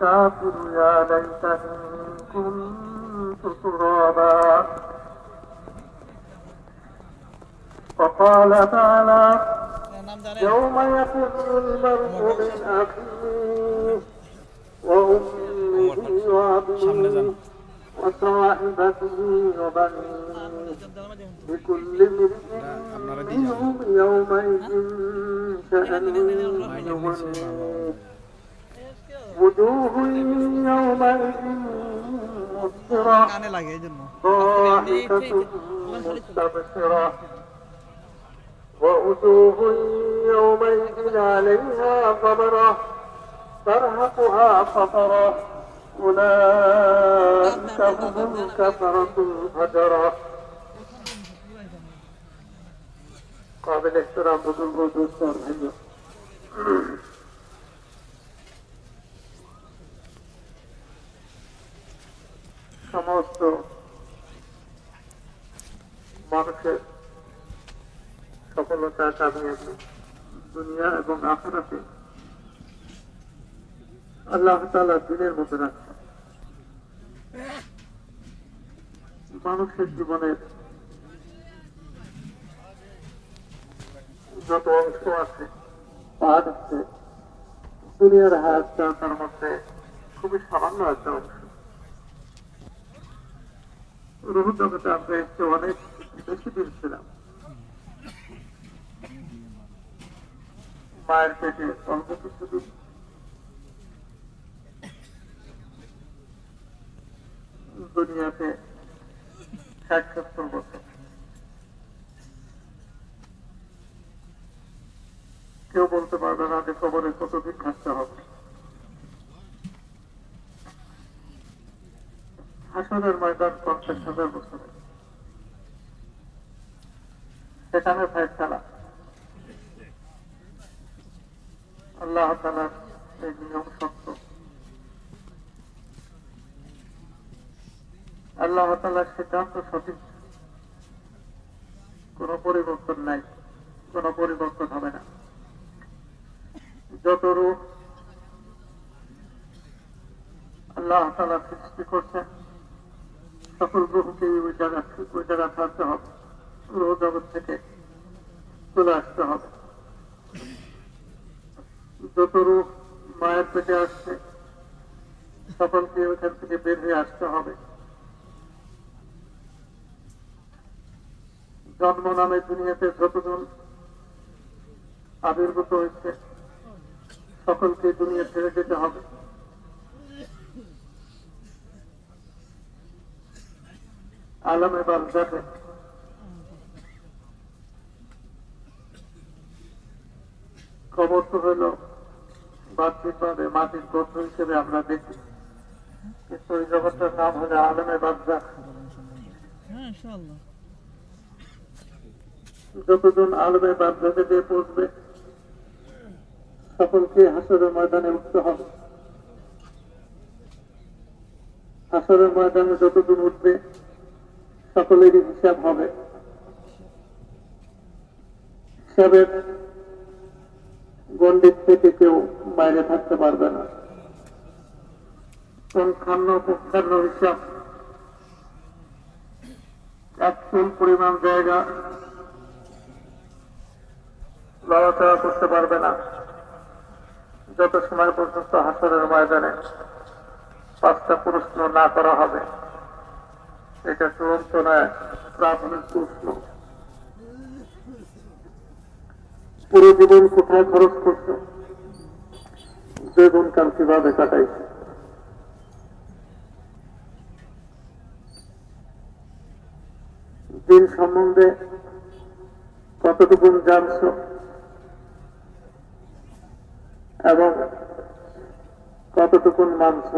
الكافر يا ليتني كنت ترابا. فقال تعالى يوم يفر المرء من أخيه وأمه وأبيه وصاحبته وبنيه لكل امرئ منهم يومئذ شأن يغنيه وجوه يومئذ مسفرة ضاحكة مستبشرة. ووجوه يومئذ عليها غبرة. ترهقها قطرة. أولئك هم الكفرة الفجرة قابل احترام بزرگ دوستان সমস্ত মানুষের সফলতা কামিয়াবি, দুনিয়া এবং আখরাতে আল্লাহ তালা দিনের মধ্যে রাখছে মানুষের জীবনের যত অংশ আছে পাঠ আছে দুনিয়ার হায়াতটা তার মধ্যে খুবই সামান্য একটা অংশ। রুহ আমরা একটু অনেক বেশি মায়ের পেটে অল্প কিছুদিন দুনিয়াতে কেউ বলতে পারবে না যে কবরে কতদিন থাকতে হবে। হাসনের ময়দান পঞ্চাশ হাজার বছরে সেখানে ফেসলা আল্লাহ তালার এই নিয়ম সত্য আল্লাহ তালার সিদ্ধান্ত সঠিক। কোন পরিবর্তন নাই। কোন পরিবর্তন হবে না। যত রূপ আল্লাহ তালা সৃষ্টি করছেন সকল গ্রহকে ওই জায়গা ওই জায়গা থাকতে হবে। গ্রহ জগৎ থেকে চলে আসতে হবে। যত রূপ মায়ের পেটে আসছে সকলকে ওইখান থেকে বের হয়ে আসতে হবে। জন্ম নামে দুনিয়াতে যতজন আবির্ভূত হয়েছে, সকলকে দুনিয়া ছেড়ে যেতে হবে। আলমে বাজারে খবর তো হইল বাহ্যিকভাবে মাটির গর্ত হিসেবে আমরা দেখি। কিন্তু ওই জগৎটার নাম হলো আলমে হ্যাঁ যতজন আলমে বাজারে দিয়ে পৌঁছবে সকলকে হাসরের ময়দানে উঠতে হবে। হাসরের ময়দানে যতদিন উঠবে সকলেরই হিসাব হবে। হিসাবের গণ্ডিত থেকে কেউ বাইরে থাকতে পারবে না। হিসাব। পরিমাণ জায়গা লড়াচড়া করতে পারবে না। যত সময় পর্যন্ত হাসরের ময়দানে পাঁচটা প্রশ্ন না করা হবে এটা চূড়ান্ত নয় প্রাথমিক প্রশ্ন। পুরো জীবন কোথায় খরচ করছ? বেগুন কাল কীভাবে কাটাইছে? দিন সম্বন্ধে কতটুকু জানছো? এবং কতটুকুন মানছ?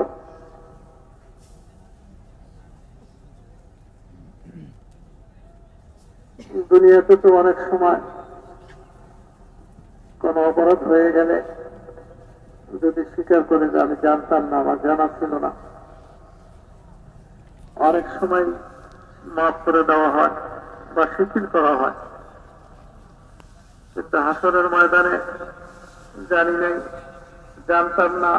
দুনিয়াতে তো অনেক সময় কোন অপরাধ হয়ে গেলে যদি স্বীকার করে যে আমি জানতাম না, আমার জানা ছিল না। অনেক সময় মাফ করে দেওয়া হয় বা শিথিল করা হয়। কিন্তু হাসনের ময়দানে জানি নাই, জানতাম না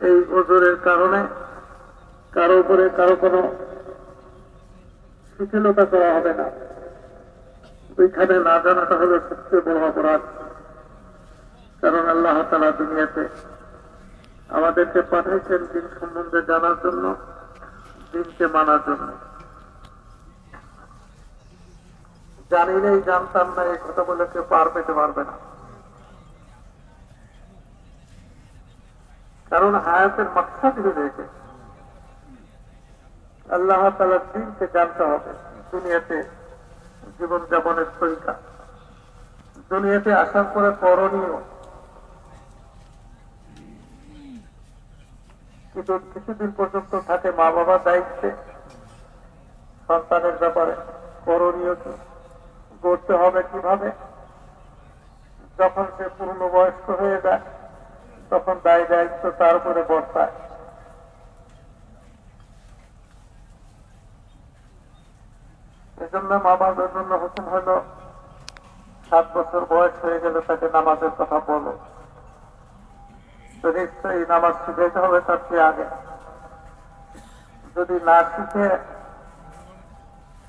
এই ওজোরের কারণে কারও উপরে কারও কোনো শিথিলতা করা হবে না। ওইখানে না জানাটা হলো সবচেয়ে বড় অপরাধ। কারণ আল্লাহ তালা দুনিয়াতে আমাদেরকে পাঠাইছেন দিন সম্বন্ধে জানার জন্য, দিনকে মানার জন্য। জানি নেই, জানতাম না, এই কথা বলে কেউ পার পেতে পারবে না। কারণ হায়াতের মাকসাদ রয়েছে আল্লাহ তালার দিনকে জানতে হবে, দুনিয়াতে জীবনযাপনের তরিকা। দুনিয়াতে আসার পরে করণীয়। কিন্তু কিছুদিন পর্যন্ত থাকে মা বাবার দায়িত্বে। সন্তানের ব্যাপারে করণীয় কি? করতে হবে কীভাবে? যখন সে পূর্ণ বয়স্ক হয়ে যায়, তখন দায় দায়িত্ব তার উপরে বর্তায়। এজন্য মা বাবার জন্য হুকুম হলো সাত বছর বয়স হয়ে গেলে তাকে নামাজের কথা বলো। নিশ্চয়ই নামাজ শিখাইতে হবে, তার চেয়ে আগে। যদি না শিখে,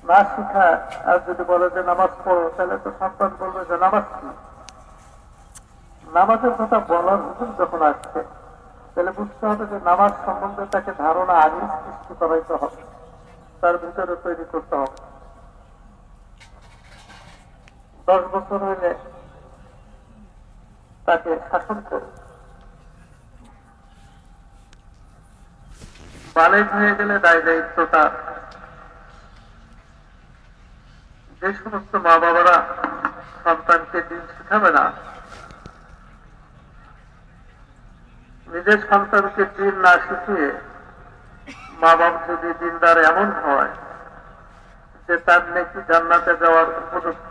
না শিখায় আর যদি বলে যে নামাজ পড়ো, তাহলে তো সন্তান বলবে যে নামাজ কি? নামাজের কথা বলার হুকুম যখন আসছে, তাহলে বুঝতে হবে যে নামাজ সম্বন্ধে তাকে ধারণা আগে সৃষ্টি করাইতে হবে। তার ভিতরে তৈরি করতে হবে। দশ বছর হইলে তাকে শাসন করে হয়ে গেলে দায় দায়িত্ব তার। যে সমস্ত মা বাবারা সন্তানকে দিন শিখাবে না, নিজের সন্তানকে দিন না শিখিয়ে মা বাপ যদি দিনদার এমন হয় যে তার নেকি জান্নাতে যাওয়ার উপযুক্ত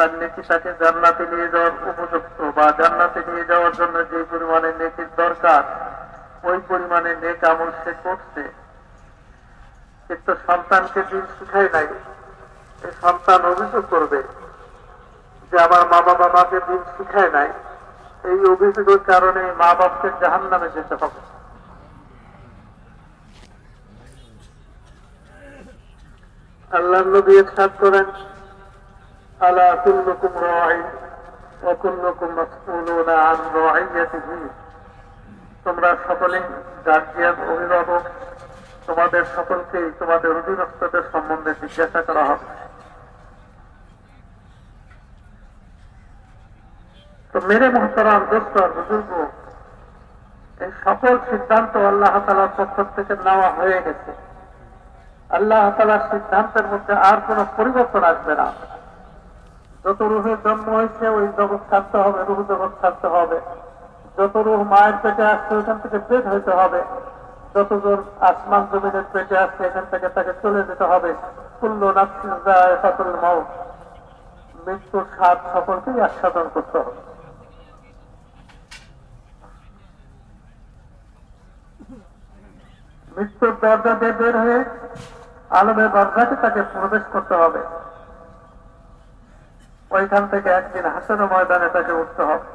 তার নেকি তাকে জান্নাতে নিয়ে যাওয়ার উপযুক্ত বা জান্নাতে নিয়ে যাওয়ার জন্য যে পরিমাণে নেকির দরকার, ওই পরিমাণে নেক আমল সে করছে। কিন্তু সন্তানকে দিন শিখাই নাই। এই সন্তান অভিযোগ করবে যে আমার মা বাবা মাকে দিন শিখায় নাই। এই অভিযোগের কারণে মা বাপকে জাহান নামে যেতে হবে। আল্লাহ নবী সাত করেন আলা কুল্লুকুম রাই অকুল্লুকুম মাসউলুনা আন রাইয়াতিহি তোমরা সকলেই গার্জিয়ান অভিভাবক। তোমাদের সকলকেই তোমাদের অধীনস্থদের সম্বন্ধে জিজ্ঞাসা করা হবে তো মেরে মহতারাম, দোস্ত, বুজুর্গ, এই সকল সিদ্ধান্ত আল্লাহ তালার পক্ষ থেকে নেওয়া হয়ে গেছে। আল্লাহ তালার সিদ্ধান্তের মধ্যে আর কোন পরিবর্তন আসবে না। যত রুহের জন্ম হয়েছে, ওই জগৎ ছাড়তে হবে, রুহ জগৎ ছাড়তে হবে। যত রুহ মায়ের পেটে আসছে, ওইখান থেকে পেট হইতে হবে। যতজন আসমান জমিনের পেটে আসছে, এখান থেকে তাকে চলে যেতে হবে। কুল্ল নাফসিল মাউ মৃত্যুর স্বাদ সকলকেই আস্বাদন করতে হবে। মৃত্যুর দরজা দিয়ে বের হয়ে আলমের দরজাকে তাকে প্রবেশ করতে হবে। ওইখান থেকে একদিন হাসের ময়দানে তাকে উঠতে হবে।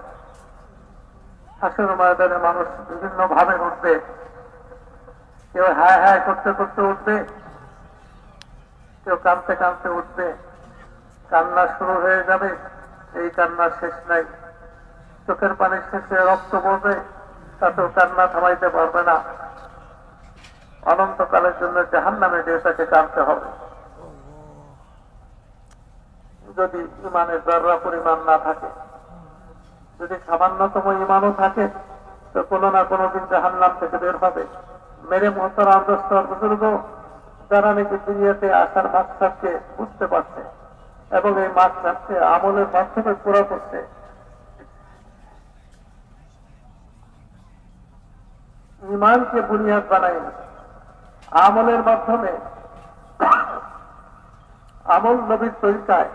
হাসের ময়দানে মানুষ বিভিন্ন ভাবে উঠবে। কেউ হায় হায় করতে করতে উঠবে, কেউ কানতে কানতে উঠবে। কান্না শুরু হয়ে যাবে, এই কান্নার শেষ নাই। চোখের পানির শেষে রক্ত পড়বে, তাতেও কান্না থামাইতে পারবে না। অনন্তকালের জন্য জাহান নামে দিয়ে তাকে কানতে হবে। যদি ইমানের দররা পরিমাণ না থাকে, যদি সামান্যতম ইমানও থাকে, তো কোনো না কোনো দিন জাহান নাম থেকে বের হবে। মেরে মহতর আন্দোস্তর বুজুর্গ, যারা নাকি দুনিয়াতে আসার মাকসাদকে বুঝতে পারছে এবং এই মাকসাদকে আমলের মাধ্যমে পুরো করছে। ইমানকে বুনিয়াদ বানাই আমলের মাধ্যমে আমল নবীর তরিকায়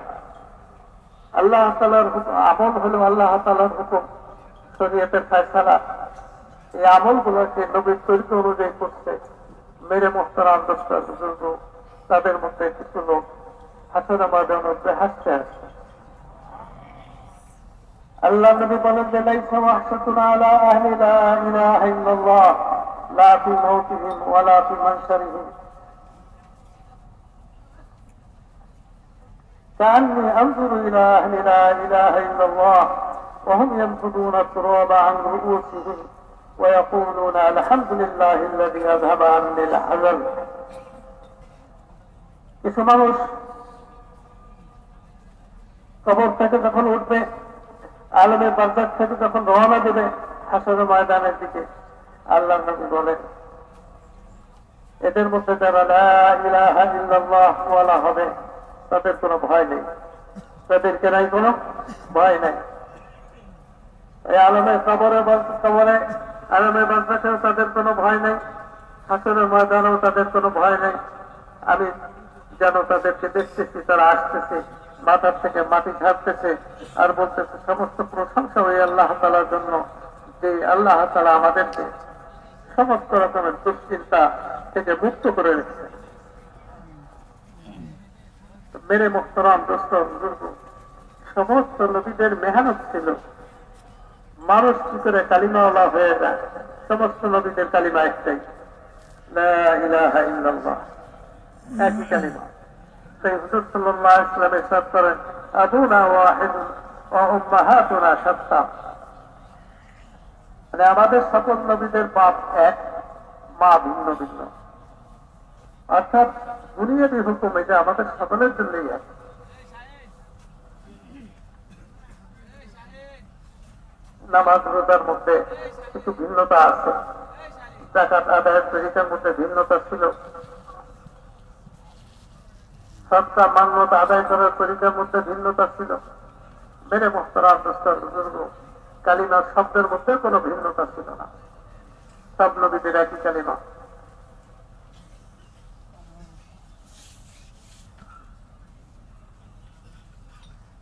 আল্লাহ তালার আমল হলো আল্লাহ তালার হুকুম। শরীয়তের ফায়সালা, এই আমল গুলোকে নবীর তরিকা অনুযায়ী করছে। মেরে মোহতারাম দোস্তা বুজুর্গ, তাদের মধ্যে কিছু লোক হাসন আমাদের মধ্যে হাসতে আসছে আল্লাহ নবী বলেন যে, লাইসা ওয়াহশাতুন আলা আহলি লা ইলাহা ইল্লাল্লাহ, লা ফি মাউতিহিম ওয়ালা ফি মানশারিহিম كأني أنظر إلى أهل لا إله إلا الله وهم ينفضون التراب عن رؤوسهم ويقولون الحمد لله الذي أذهب عني الحزن কিছু মানুষ কবর থেকে যখন উঠবে আলমের বাজার থেকে যখন রওনা দেবে হাসরের ময়দানের দিকে আল্লাহ নবী বলেন এদের মধ্যে যারা লা ইলাহা ইল্লাল্লাহ ওয়ালা হবে তাদের কোনো ভয় নেই। তাদেরকে নাই কোনো ভয় নাই। এই আলমের কবরে কবরে আলমের বাজাতেও তাদের কোনো ভয় নেই। হাসরের ময়দানেও তাদের কোনো ভয় নেই। আমি যেন তাদেরকে দেখতেছি, তারা আসতেছে, মাথার থেকে মাটি ঝাড়তেছে আর বলতেছে, সমস্ত প্রশংসা ওই আল্লাহ তালার জন্য, যে আল্লাহ তালা আমাদেরকে সমস্ত রকমের দুশ্চিন্তা থেকে মুক্ত করে রেখেছে মেরে মোহতরাম দোস্ত, সমস্ত নবীদের মেহনত ছিল। মানুষ কি করে কালিমাওয়ালা হয়ে যায়? সমস্ত নবীদের কালিমা একটাই মানে আমাদের সকল নবীদের বাপ এক, মা ভিন্ন ভিন্ন। অর্থাৎ দুনিয়াবি হুকুম এটা আমাদের সকলের জন্যই এক নামাজ রোজার মধ্যে কিছু ভিন্নতা আছে। জাকাত আদায়ের তরিকার মধ্যে ভিন্নতা ছিল। সবটা মান্যতা আদায় করার তরিকার মধ্যে ভিন্নতা ছিল। মেরে মোস্তরা বুজুর্গ, কালিমার শব্দের মধ্যে কোনো ভিন্নতা ছিল না। সব নবীদের একই কালিমা।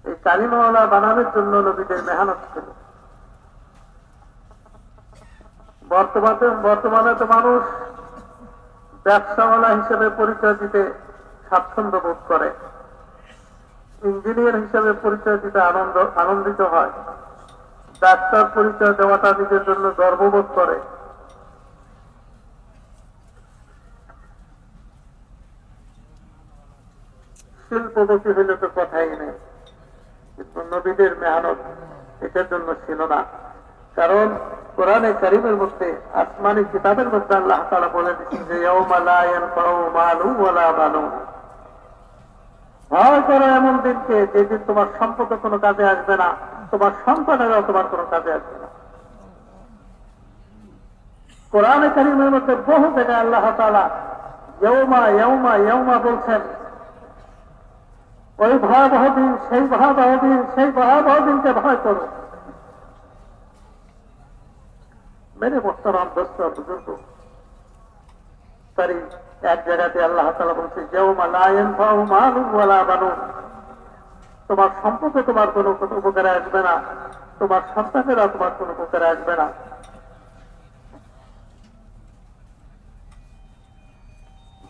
এই কালিমাওয়ালা বানানোর জন্য নবীদের মেহনত ছিল। বর্তমানে বর্তমানে তো মানুষ ব্যবসাওয়ালা হিসেবে পরিচয় দিতে স্বাচ্ছন্দ্য বোধ করে। ইঞ্জিনিয়ার হিসেবে পরিচয় দিতে আনন্দ, আনন্দিত হয়। ডাক্তার পরিচয় দেওয়াটা নিজের জন্য গর্ববোধ করে। শিল্পপতি হইলে তো কথাই নেই। কিন্তু নবীদের মেহনত এটার জন্য ছিল না। কারণ কোরআনে করিমের মধ্যে, আসমানি কিতাবের মধ্যে আল্লাহ তারা বলে দিচ্ছেন যে ভয় করো এমন দিনকে যেদিন তোমার সম্পদ কোনো কাজে আসবে না, তোমার সন্তানেরাও তোমার কোনো কাজে আসবে না। কোরআনে করিমের মধ্যে বহু জায়গায় আল্লাহ তালা ইয়ৌমা ইয়ৌমা ইয়ৌমা বলছেন ওই ভয়াবহ দিন সেই ভয়াবহ দিন সেই ভয়াবহ দিনকে ভয় করো। মেরে মোস্তরাম দোস্ত বুজুর্গ তারই এক জায়গাতে আল্লাহ তালা বলছে যেউমা লায়ন ফাউ মানু ওয়ালা বানু তোমার সম্পর্কে তোমার কোনো উপকারে আসবে না, তোমার সন্তানেরা তোমার কোনো উপকারে আসবে না।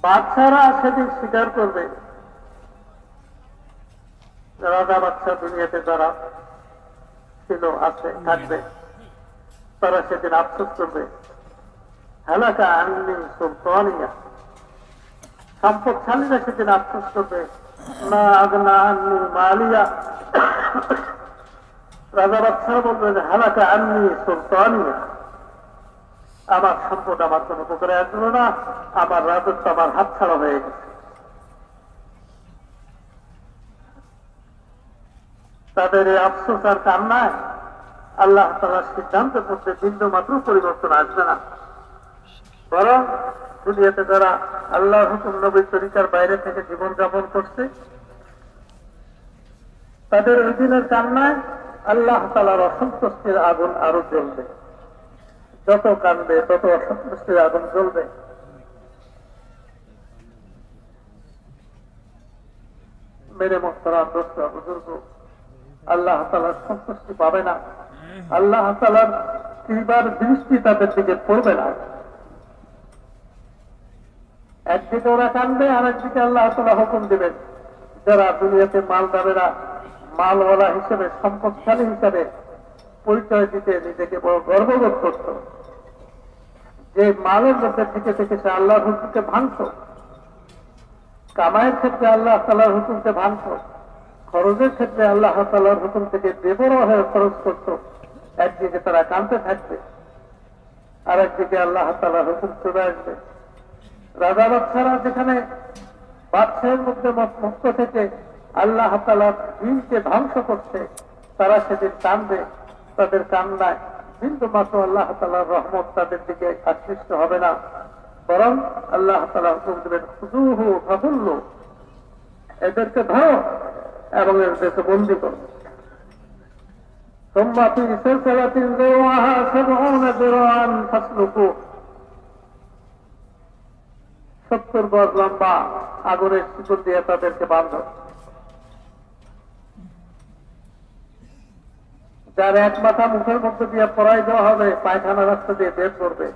বাচ্চারা সেদিন স্বীকার করবে। রাজা বাচ্চা দুনিয়াতে যারা ছিল, আছে, থাকবে, তারা সেদিন আফসোস করবে। হেলাকা আননি সুলতানিয়া। সম্পদশালীরা সেদিন আফসোস করবে মালিয়া। রাজা বাচ্চারা বলবে যে হেলাকা আননি সুলতানিয়া। আমার সম্পদ আমার কোনো উপকারে আসলো না, আমার রাজত্ব আমার হাত ছাড়া হয়ে গেছে। তাদের এই আফসোস আর কান্নায় আল্লাহ তালার সিদ্ধান্তের মধ্যে বিন্দু মাত্র পরিবর্তন আসবে না। বরং দুনিয়াতে যারা আল্লাহ হুকুম, নবীর তরিকার বাইরে থেকে জীবন যাপন করছে, তাদের ওই দিনের কান্নায় আল্লাহ তালার অসন্তুষ্টির আগুন আরও জ্বলবে। যত কানবে, তত অসন্তুষ্টির আগুন জ্বলবে। মেরে মোস্তরা দোস্ত বুজুর্গ আল্লাহ তালার সন্তুষ্টি পাবে না। আল্লাহ তালার তিনবার দৃষ্টি তাদের দিকে পড়বে না। একদিকে ওরা কানবে আর একদিকে আল্লাহ তালা হুকুম দেবেন, যারা দুনিয়াতে মাল দাবেরা মালওয়ালা হিসেবে, সম্পদশালী হিসেবে পরিচয় দিতে নিজেকে বড় গর্ববোধ করত। যে মালের মধ্যে থেকে থেকে সে আল্লাহর হুকুমকে ভাঙত। কামাইয়ের ক্ষেত্রে আল্লাহ তালার হুকুমকে ভাঙত। খরচের ক্ষেত্রে আল্লাহ তালার হুকুম থেকে বেবর হয়ে খরচ করত। একদিকে তারা কানতে থাকবে আর একদিকে আল্লাহ তালার হুকুম চলে আসবে। রাজা বাচ্চারা যেখানে বাদশাহের মধ্যে মুক্ত থেকে আল্লাহ তালার দিনকে ধ্বংস করছে, তারা সেদিন কানবে তাদের কান্নায় কিন্তু মাত্র আল্লাহ তালার রহমত তাদের দিকে আকৃষ্ট হবে না। বরং আল্লাহ তালা হুকুম দেবেন খুজুহু ফাহুল্লু এদেরকে ধরো। এবং এদেরকে বন্দি করো ثم في سلسلة ذرعها سبعون ذراعا فاسلكوه সত্তর গজ লম্বা আগুনের শিকল দিয়ে তাদেরকে বাঁধ যার এক মাথা মুখের মধ্যে দিয়ে পড়াই দেওয়া হবে পায়খানা রাস্তা দিয়ে বের করবে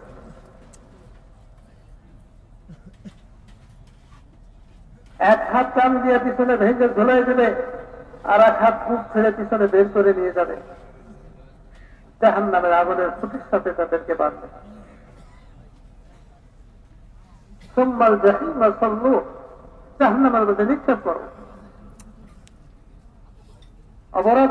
এক হাত টান দিয়ে পিছনে ভেঙে ঝোলাই দেবে আর এক হাত মুখ ছেড়ে পিছনে বের করে নিয়ে যাবে। জাহান নামের আগুনের ছুটির সাথে তাদেরকে বাঁধবে। সোমবার জাহিম বা সল্লু জাহান নামের মধ্যে নিক্ষেপ করো। অপরাধ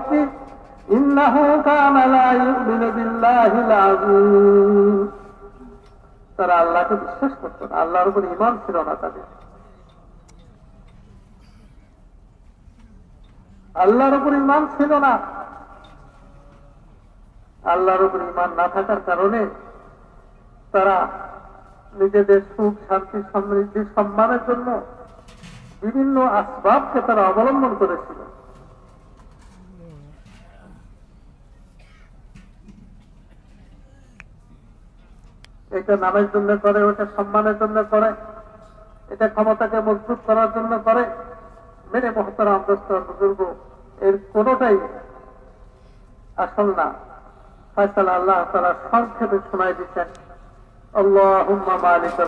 তারা আল্লাহকে বিশ্বাস করত আল্লাহর উপর ইমান ছিল না তাদের। আল্লাহর উপর ইমান ছিল না। আল্লাহর উপর ইমান না থাকার কারণে তারা নিজেদের সুখ, শান্তি, সমৃদ্ধি, সম্মানের জন্য বিভিন্ন আসবাবকে তারা অবলম্বন করেছিল। এটা নামের জন্য করে, ওটা সম্মানের জন্য করে, এটা ক্ষমতাকে মজবুত করার জন্য করে। মেরে মহতারা অন্তস্থ বুজুর্গ, এর কোনটাই আসল না। ফয়সালা আল্লাহ তারা সংক্ষেপে শোনাই দিচ্ছেন আল্লাহ মালিক।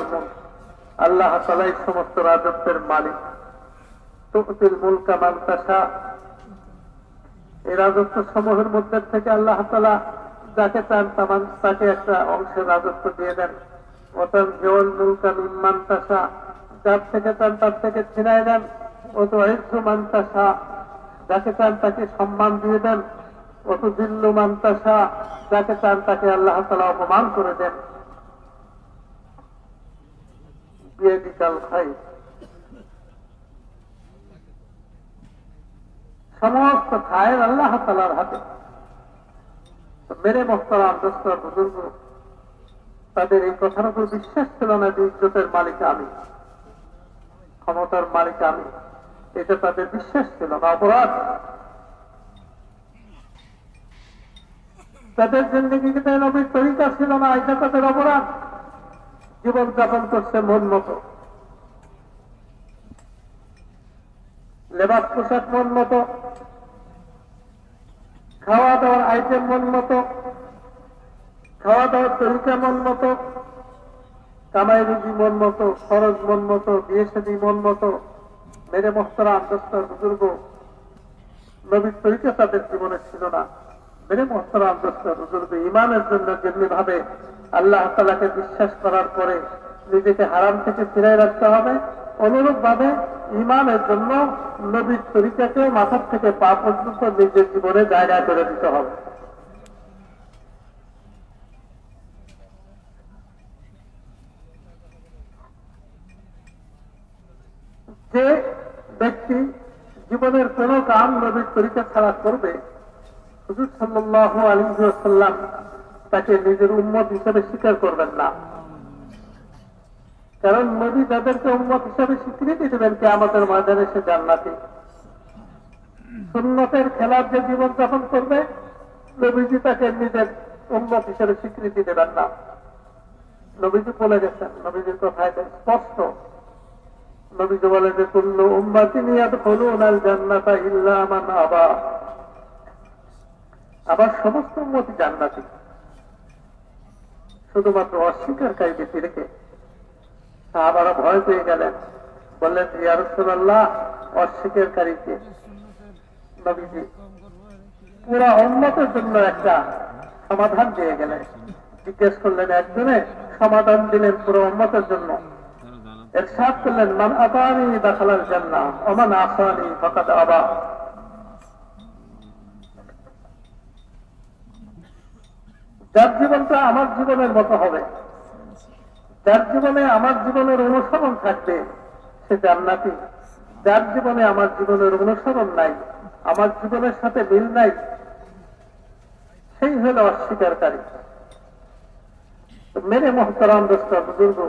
আল্লাহ তালাই সমস্ত রাজত্বের মালিক। তুতিল মুলকা মান্তাসা এই রাজত্ব সমূহের মধ্যে থেকে আল্লাহ তালা যাকে চান তামান তাকে একটা অংশের রাজত্ব দিয়ে দেন। অতন জেওয়াল মুলকা মিম্মান্তাসা যার থেকে চান তার থেকে ছিনাই দেন। অত ঐক্য মান্তাসা যাকে চান তাকে সম্মান দিয়ে দেন অত জিল্লু মান্তাসা যাকে চান তাকে আল্লাহ তালা অপমান করে দেন। বিয়েদিকাল খাই। সমস্ত খায়ের আল্লাহ তালার হাতে। মেরে মোস্তরাম দোস্তর বুজুর্গ, তাদের এই কথার উপর বিশ্বাস ছিল না যে ইজ্জতের মালিক আমি, ক্ষমতার মালিক আমি। এটা তাদের বিশ্বাস ছিল না, অপরাধ। তাদের জিন্দগিতে নবীর তরিকা ছিল না, এটা তাদের অপরাধ। জীবন যাপন করছে মন মতো। লেবাস পোশাক মন মতো। খাওয়া দাওয়ার আইটেম মন মতো। খাওয়া দাওয়ার তরিকা মন মতো। কামাই রুজি মন মতো, খরচ মন মতো বিয়ে সাদী মন মতো। মেরে মস্তরা আন্তস্তর বুজুর্গ। নবীর তরিকা তাদের জীবনে ছিল না। মেরে মস্তরা আন্তস্তর বুজুর্গ ইমানের জন্য যেমনি ভাবে আল্লাহ তালাকে বিশ্বাস করার পরে নিজেকে হারাম থেকে ফিরাই রাখতে হবে অনুরূপ ভাবে ইমানের জন্য নবীর তরিকাকে মাথার থেকে পা পর্যন্ত নিজের জীবনে জায়গা করে দিতে হবে। যে ব্যক্তি জীবনের কোন কাম নবীর তরিকা ছাড়া করবে, হুজুর সাল্লাহ আলী সাল্লাম তাকে নিজের উম্মত হিসেবে স্বীকার করবেন না। কারণ নবী তাদেরকে উম্মত হিসাবে স্বীকৃতি দেবেন কে আমাদের ময়দানে সে জান্নাতি। সুন্নতের খেলার যে জীবন যাপন করবে, নবীজি তাকে নিজের উম্মত হিসাবে স্বীকৃতি দেবেন না। নবীজি বলে গেছেন, নবীজির এটা স্পষ্ট। নবীজি বলে যে, কুল্লু আবার সমস্ত জান্নাতি। শুধুমাত্র অস্বীকারী ব্যক্তি রেখে ভয় পেয়ে গেলেন। বললেন ইয়ারসুল্লাহ অস্বীকারীকে নবীজি পুরা উন্মতের জন্য একটা সমাধান দিয়ে গেলেন। জিজ্ঞেস করলেন, একজনে সমাধান দিলেন পুরো উম্মতের জন্য? এরশাদ করলেন মান আতানি দাখালাল জান্নাহ, ওমান আসানি, ফাকাদ আবা। যার জীবনটা আমার জীবনের মতো হবে, যার জীবনে আমার জীবনের অনুসরণ থাকবে, সে জান্নাতি। যার জীবনে আমার জীবনের অনুসরণ নাই, আমার জীবনের সাথে মিল নাই, সেই হলো অস্বীকারী। মেরে মহতরাম দোস্ত, বুজুর্গ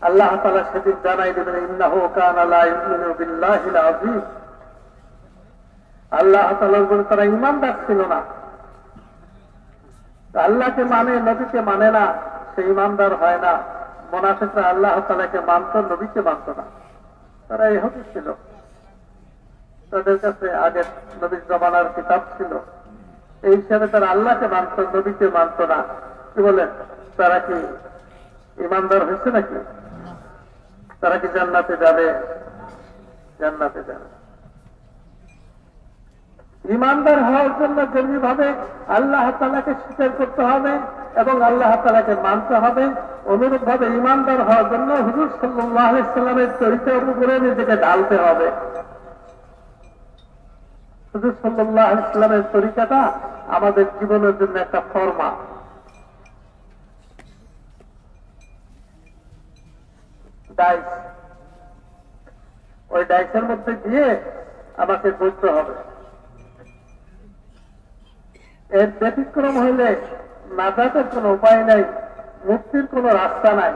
আল্লাহ তালা সেদিন জানাই দেবেন, ইন্নাহ কান আল্লাহ আজিজ তালার বলে তারা ইমানদার ছিল না। আল্লাহকে মানে নবীকে মানে না, সে ইমানদার হয় না। মোনাফিকরা আল্লাহ তালাকে মানত, নবীকে মানত না। তারা এভাবে ছিল। তাদের কাছে আগে নবীর জমানার কিতাব ছিল। এই হিসাবে তারা আল্লাহকে মানত, নবীকে মানত না। কি বলেন? তারা কি ইমানদার হয়েছে নাকি? তারা কি জান্নাতে যাবে? জান্নাতে যাবে। ইমানদার হওয়ার জন্য যেমনি ভাবে আল্লাহ তালাকে স্বীকার করতে হবে এবং আল্লাহ তালাকে মানতে হবে অনুরূপ ভাবে ইমানদার হওয়ার জন্য হুজুর সাল্লাহ ইসলামের চরিত্রের উপরে নিজেকে ঢালতে হবে। হুজুর সাল্লাহ ইসলামের তরিকাটা আমাদের জীবনের জন্য একটা ফর্মা। ডাইস। ওই ডাইসের মধ্যে দিয়ে আমাকে বুঝতে হবে। এর ব্যতিক্রম হইলে নাজাতের কোন উপায় নাই, মুক্তির কোন রাস্তা নাই।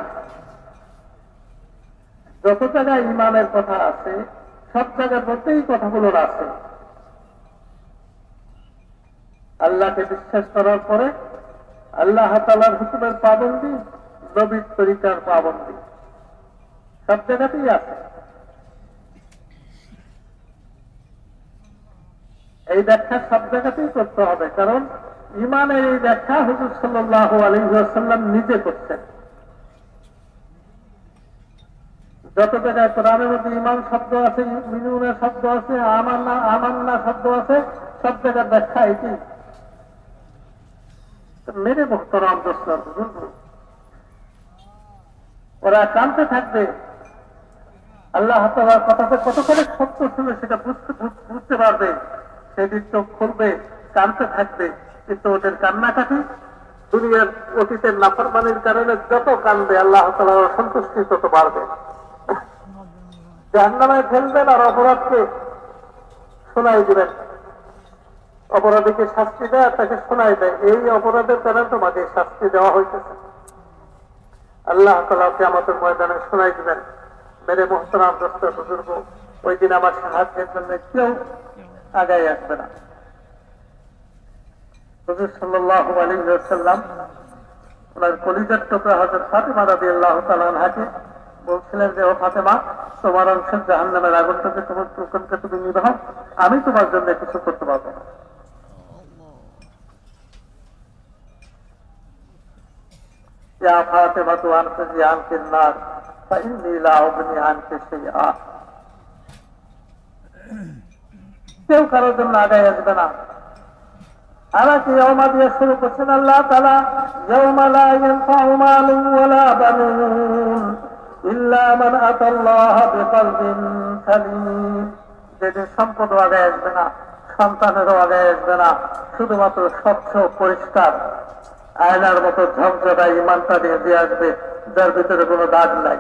যত জায়গায় ইমানের কথা আছে, সব জায়গার মধ্যেই কথাগুলো আছে। আল্লাহকে বিশ্বাস করার পরে আল্লাহ তালার হুকুমের পাবন্দি, নবীর তরিকার পাবন্দি। সব জায়গাতেই আছে। এই ব্যাখ্যা সব জায়গাতেই করতে হবে, কারণ ইমানের এই ব্যাখ্যা হুজুর সাল্লাহ আলহিহাসাল্লাম নিজে করছেন। যত জায়গায় কোরআনের মধ্যে ইমান শব্দ আছে, মিনুনের শব্দ আছে, আমান্না আমান্না শব্দ আছে, সব জায়গার ব্যাখ্যা এটি মেরে মোহতরাম দোস্তর ওরা জানতে থাকবে। আল্লাহ তালার কথাতে কতখানি সত্য ছিল সেটা বুঝতে বুঝতে পারবে। সেদিন চোখ খুলবে, কানতে থাকবে, কিন্তু ওদের কান্নাকাটি দুনিয়ার অতীতের নাফরমানির কারণে যত কানবে, আল্লাহ তালার অসন্তুষ্টি তত বাড়বে। জাহান্নামায় ফেলবেন আর অপরাধকে শোনাই দিবেন। অপরাধীকে শাস্তি দেয় তাকে শোনাই দেয়। এই অপরাধের কারণে তোমাকে শাস্তি দেওয়া হইতেছে। আল্লাহ তালাকে আমাদের ময়দানে শোনাই দিবেন। মেরে মোহতরাম দত্ত বুজুর্গ ওই দিন আমার সাহায্যের জন্য কেউ আগায় আসবে না। হুজুর সাল্লাহ আলী সাল্লাম ওনার কলিজার টোকরা হজর ফাতেমা রাজি আল্লাহ তালাহাকে বলছিলেন যে, ও ফাতেমা, তোমার অংশের জাহান নামের আগুন থেকে তোমার টোকনকে তুমি নিবাহ আমি তোমার জন্য কিছু করতে পারব না। ফাতেমা তো আনছে যে আনতে না কেউ কারোর জন্য আগায় আসবে না আমাকে দিয়ে শুরু করছেন আল্লাহ তালা ওয়ালা বানুন ইল্লা মান আতাল্লাহ বিকলবিন সালিম যেদিন সম্পদ আগায় আসবে না সন্তানেরও আগায় আসবে না শুধুমাত্র স্বচ্ছ পরিষ্কার আয়নার মতো ঝকঝকা ইমানটা দিয়ে দিয়ে আসবে যার ভিতরে কোনো দাগ নাই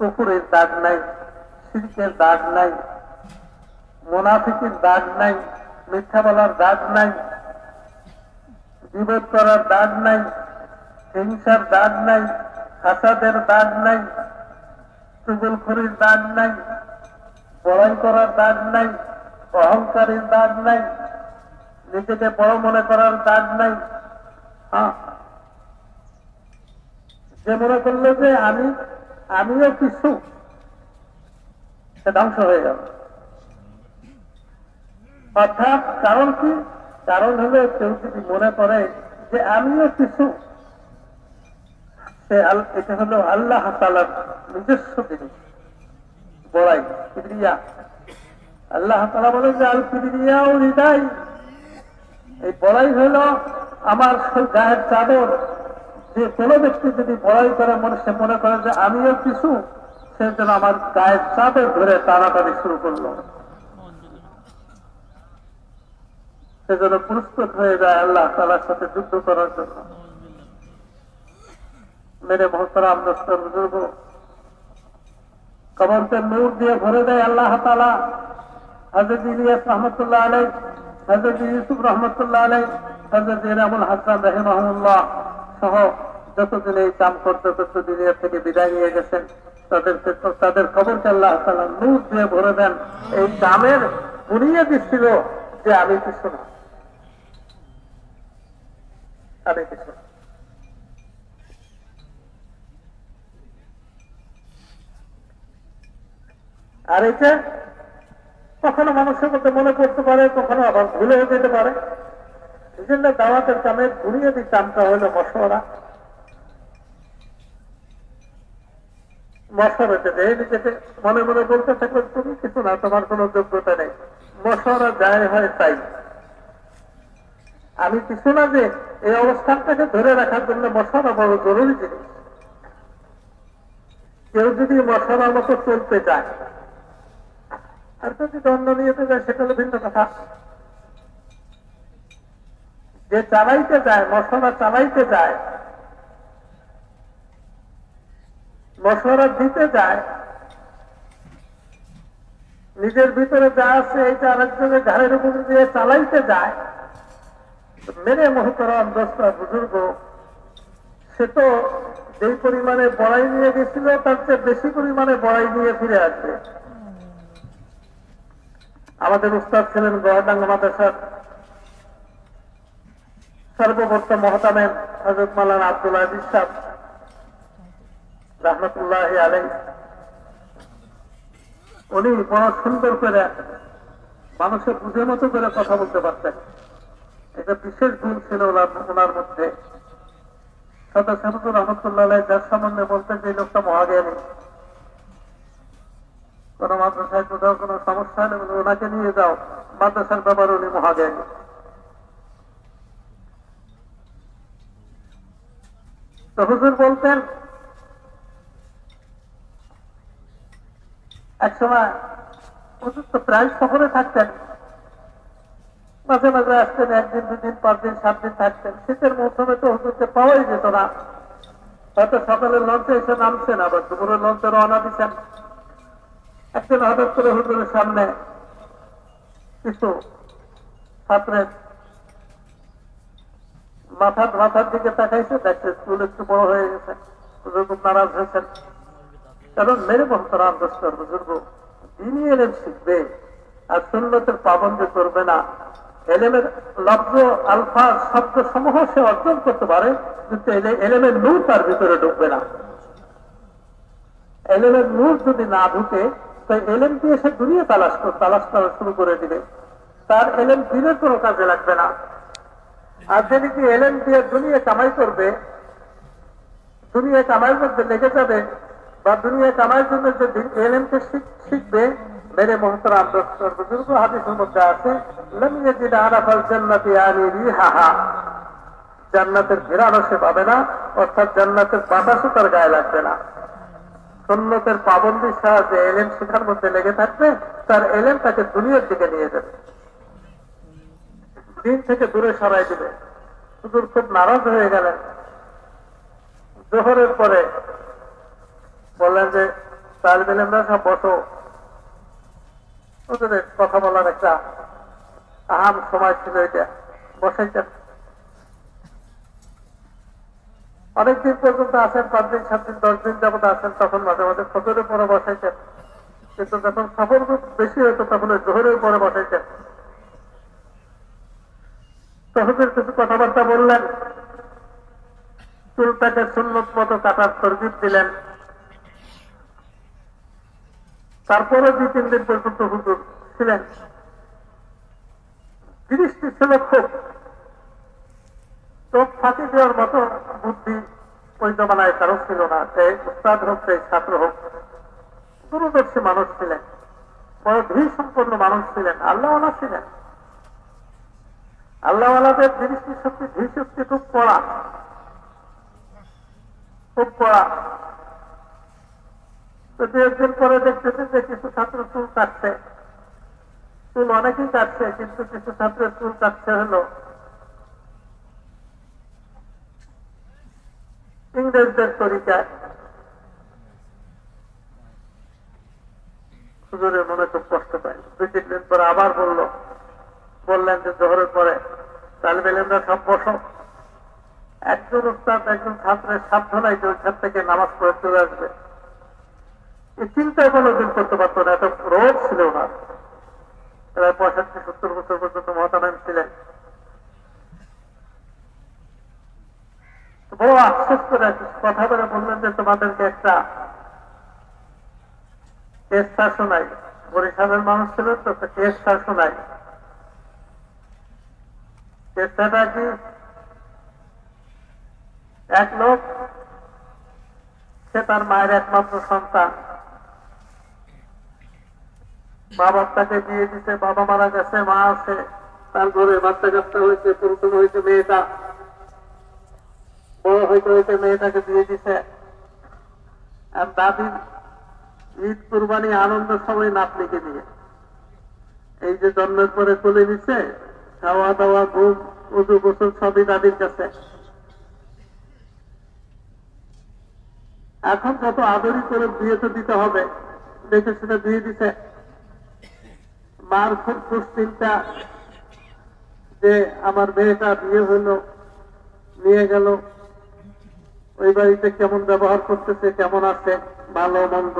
কুকুরের দাগ নাই সিল্কের দাগ নাই মোনাফিকের দাগ নাই মিথ্যা বলার দাগ নাই বিবোধ করার দাগ নাই হিংসার দাগ নাই হাসাদের দাগ নাই চুগলখড়ির দাগ নাই বড়াই করার দাগ নাই অহংকারের দাগ নাই নিজেকে বড় মনে করার দাগ নাই হ্যাঁ যে মনে করল যে আমি আমিও কিছু সে ধ্বংস হয়ে গেল অর্থাৎ কারণ কি? কারণ হলো কেউ যদি মনে করে যে আমিও কিছু, সে এটা হলো আল্লাহ তালার নিজস্ব জিনিস, বড়াই ক্রিয়া আল্লাহ তালা বলে যে, আল ফিরিয়াও হৃদয়। এই বড়াই হইল আমার সেই গায়ের চাদর। যে কোনো ব্যক্তি যদি বড়াই করে মনে সে মনে করে যে আমিও কিছু, সে যেন আমার গায়ের চাদর ধরে টানাটানি শুরু করল। সে যেন প্রস্তুত হয়ে যায় আল্লাহ তালার সাথে যুদ্ধ করার জন্য। মেরে মহতরাম দস্তর বুজুর্গ, কবরকে নূর দিয়ে ভরে দেয় আল্লাহ তালা। হজরত ইলিয়াস রহমতুল্লাহ আলাই হজরত ইউসুফ রহমতুল্লাহ আলাই হজরত ইরামুল হাসান রহিমাহুল্লাহ। সহ যতদিন এই কাম করতে তত দুনিয়া থেকে বিদায় নিয়ে গেছেন তাদেরকে তাদের কবরকে আল্লাহ তালা নূর দিয়ে ভরে দেন। এই কামের বুনিয়ে দিচ্ছিল যে আমি কিছু না। আমি কিছু না। আর এটা কখনো মানুষের মধ্যে মনে করতে পারে, কখনো আবার ভুলেও যেতে পারে। এই জন্য দাওয়াতের কামে বুনিয়াদি কামটা হলো মশওয়ারা। মশওয়ারা এই নিজেকে, মনে মনে বলতে থাকবে তুমি কিছু না, তোমার কোনো যোগ্যতা নেই। মশওয়ারা যায় হয় তাই। আমি কিছু না যে এই অবস্থানটাকে ধরে রাখার জন্য মশওয়ারা বড় জরুরি জিনিস। কেউ যদি মশওয়ারার মতো চলতে চায়, আর যদি দণ্ড নিয়েতে যায়, সেটা হলো ভিন্ন কথা। যে চালাইতে যায়, মশলা চালাইতে যায়, মশলা দিতে যায়, নিজের ভিতরে যা আছে এইটা আরেকজনের ঘাড়ের উপর দিয়ে চালাইতে যায় মেরে মহতরাম দশটা বুজুর্গ, সে তো যেই পরিমাণে বড়াই নিয়ে গেছিল, তার চেয়ে বেশি পরিমাণে বড়াই নিয়ে ফিরে আসবে। আমাদের উস্তাদ ছিলেন গহদাঙ্গ মাদ্রাসার সর্ববর্ত মহতামেন হজরত মালান আব্দুল্লাহ বিশ্বাস রহমতুল্লাহ আলাই উনি বড় সুন্দর করে মানুষের বুঝে মতো করে কথা বলতে পারতেন। এটা বিশেষ গুণ ছিল ওনার- মধ্যে। সদা শামসুর রহমতুল্লাহ যার সামান্য বলতেন যে লোকটা মহাজ্ঞানী। কোন মাদ্রাসায় কোথাও কোনো সমস্যা হলে ওনাকে নিয়ে যাও। মাদ্রাসার ব্যাপারে উনি মহাজ্ঞানী। তো হুজুর বলতেন এক সময় তো প্রায় সফরে থাকতেন। মাঝে মাঝে আসতেন, একদিন, দুদিন পাঁচ দিন সাত দিন থাকতেন। শীতের মৌসুমে তো হুজুরকে পাওয়াই যেত না। হয়তো সকালে লঞ্চে এসে নামছেন, আবার দুপুরে লঞ্চে রওনা দিচ্ছেন। একদিন হঠাৎ করে হুজুরের সামনে কিছু ছাত্রের মাথা মাথার দিকে তাকাইছে, দেখছে চুল একটু বড় হয়ে গেছে। খুব নারাজ হয়েছেন। কারণ মেরে মহতরাম দোস্তর বুজুর্গ দিনই এলেম শিখবে, আর সুন্নতের পাবন্দি করবে না। এলেমের লব্ধ আলফা শব্দ সমূহ সে অর্জন করতে পারে, কিন্তু এলেমের নূর তার ভিতরে ঢুকবে না। এলেমের নূর যদি না ঢুকে, তো এলেম দিয়ে সে দুনিয়া তালাশ তালাশ করা শুরু করে দিবে। তার এলেম দিনের কোনো কাজে লাগবে না। আর যেদিকে এলেম দিয়ে দুনিয়া কামাই করবে। দুনিয়া কামাইয়ের মধ্যে লেগে যাবে বা দুনিয়া কামাইয়ের জন্য যে এলেমকে শিখবে, মেরে মধ্যে আছে জান্নাতের ঘেরানো সে পাবে না, অর্থাৎ জান্নাতের বাতাসও তার গায়ে লাগবে না। সন্ন্যতের পাবন্দির সাহায্যে এলেম শেখার মধ্যে লেগে থাকবে, তার এলেম তাকে দুনিয়ার দিকে নিয়ে যাবে। দিন থেকে দূরে সরাই দিবে হুজুর খুব নারাজ হয়ে গেলেন। জোহরের পরে বললেন যে তালিব এলেমরা সব বসো। ওদের কথা বলার একটা আহাম সময় ছিল এটা। বসাইতেন অনেকদিন পর্যন্ত আসেন পাঁচ দিন, সাত দিন, দশ দিন যাবত আসেন তখন মাঝে মাঝে ফজরের পরে বসাইতেন কিন্তু যখন সফর বেশি হতো, তখন জোহরের পরে বসাইতেন তহদের কিছু কথাবার্তা বললেন। চুলটাকে সুন্নত মতো কাটার তরজিব দিলেন। তারপরে দুই, তিন দিন পর্যন্ত হুজুর ছিলেন। জিনিসটি ছিল খুব। চোখ ফাঁকি দেওয়ার মতো বুদ্ধি ওই জমানায় কারও ছিল না। সে উস্তাদ হোক সেই ছাত্র হোক, দূরদর্শী মানুষ ছিলেন। বড় ধী সম্পন্ন মানুষ ছিলেন। আল্লাহওয়ালা ছিলেন। আল্লাহওয়ালাদের দৃষ্টি শক্তি ধী শক্তি, খুব কড়া। খুব কড়া। তো দু একদিন পরে দেখতেছেন যে কিছু ছাত্র চুল কাটছে। চুল অনেকেই কাটছে, কিন্তু কিছু ছাত্রের চুল কাটছে হলো। ইংরেজদের তরিকায়। হুজুরের মনে খুব কষ্ট পায়। দুই তিন দিন পরে আবার বলল বললেন যে জোহরের পরে তালিবেলেমরা সব বসো। একজন উস্তাদ, একজন ছাত্রের সাধ্য নাই যে ওই থেকে নামাজ পড়ে চলে আসবে। এই চিন্তায় কোনো দিন করতে পারতো না, এত রোগ ছিল না প্রায় পঁয়ষট্টি, সত্তর বছর পর্যন্ত মহাতানাম ছিলেন। বড় আফসোস করে কথা বলে বললেন যে তোমাদেরকে একটা কেসটা শোনাই বরিশালের মানুষ ছিল তো কেসটা শোনাই কেসটা কি এক লোক, সে তার মায়ের একমাত্র সন্তান। মা বাচ্চাকে বাবা মারা গেছে, মা আছে, তার ঘরে বাচ্চা কাচ্চা হয়েছে হয়েছে, মেয়েটা। বড় হইতে হইতে মেয়েটাকে দিয়ে দিছে আর দাদি ঈদ, কুরবানি আনন্দ সময় নাতনিকে দিয়ে। এই যে জন্মের পরে তুলে নিচ্ছে খাওয়া দাওয়া ঘুম উজু গোসল সবই দাদির কাছে। এখন কত আদরি করে বিয়ে তো দিতে হবে। দেখে সেটা দিয়ে দিছে। মার খুব দুশ্চিন্তা যে আমার মেয়েটা বিয়ে হইল নিয়ে গেল। ওই বাড়িতে কেমন ব্যবহার করতেছে, কেমন আছে, ভালো, মন্দ,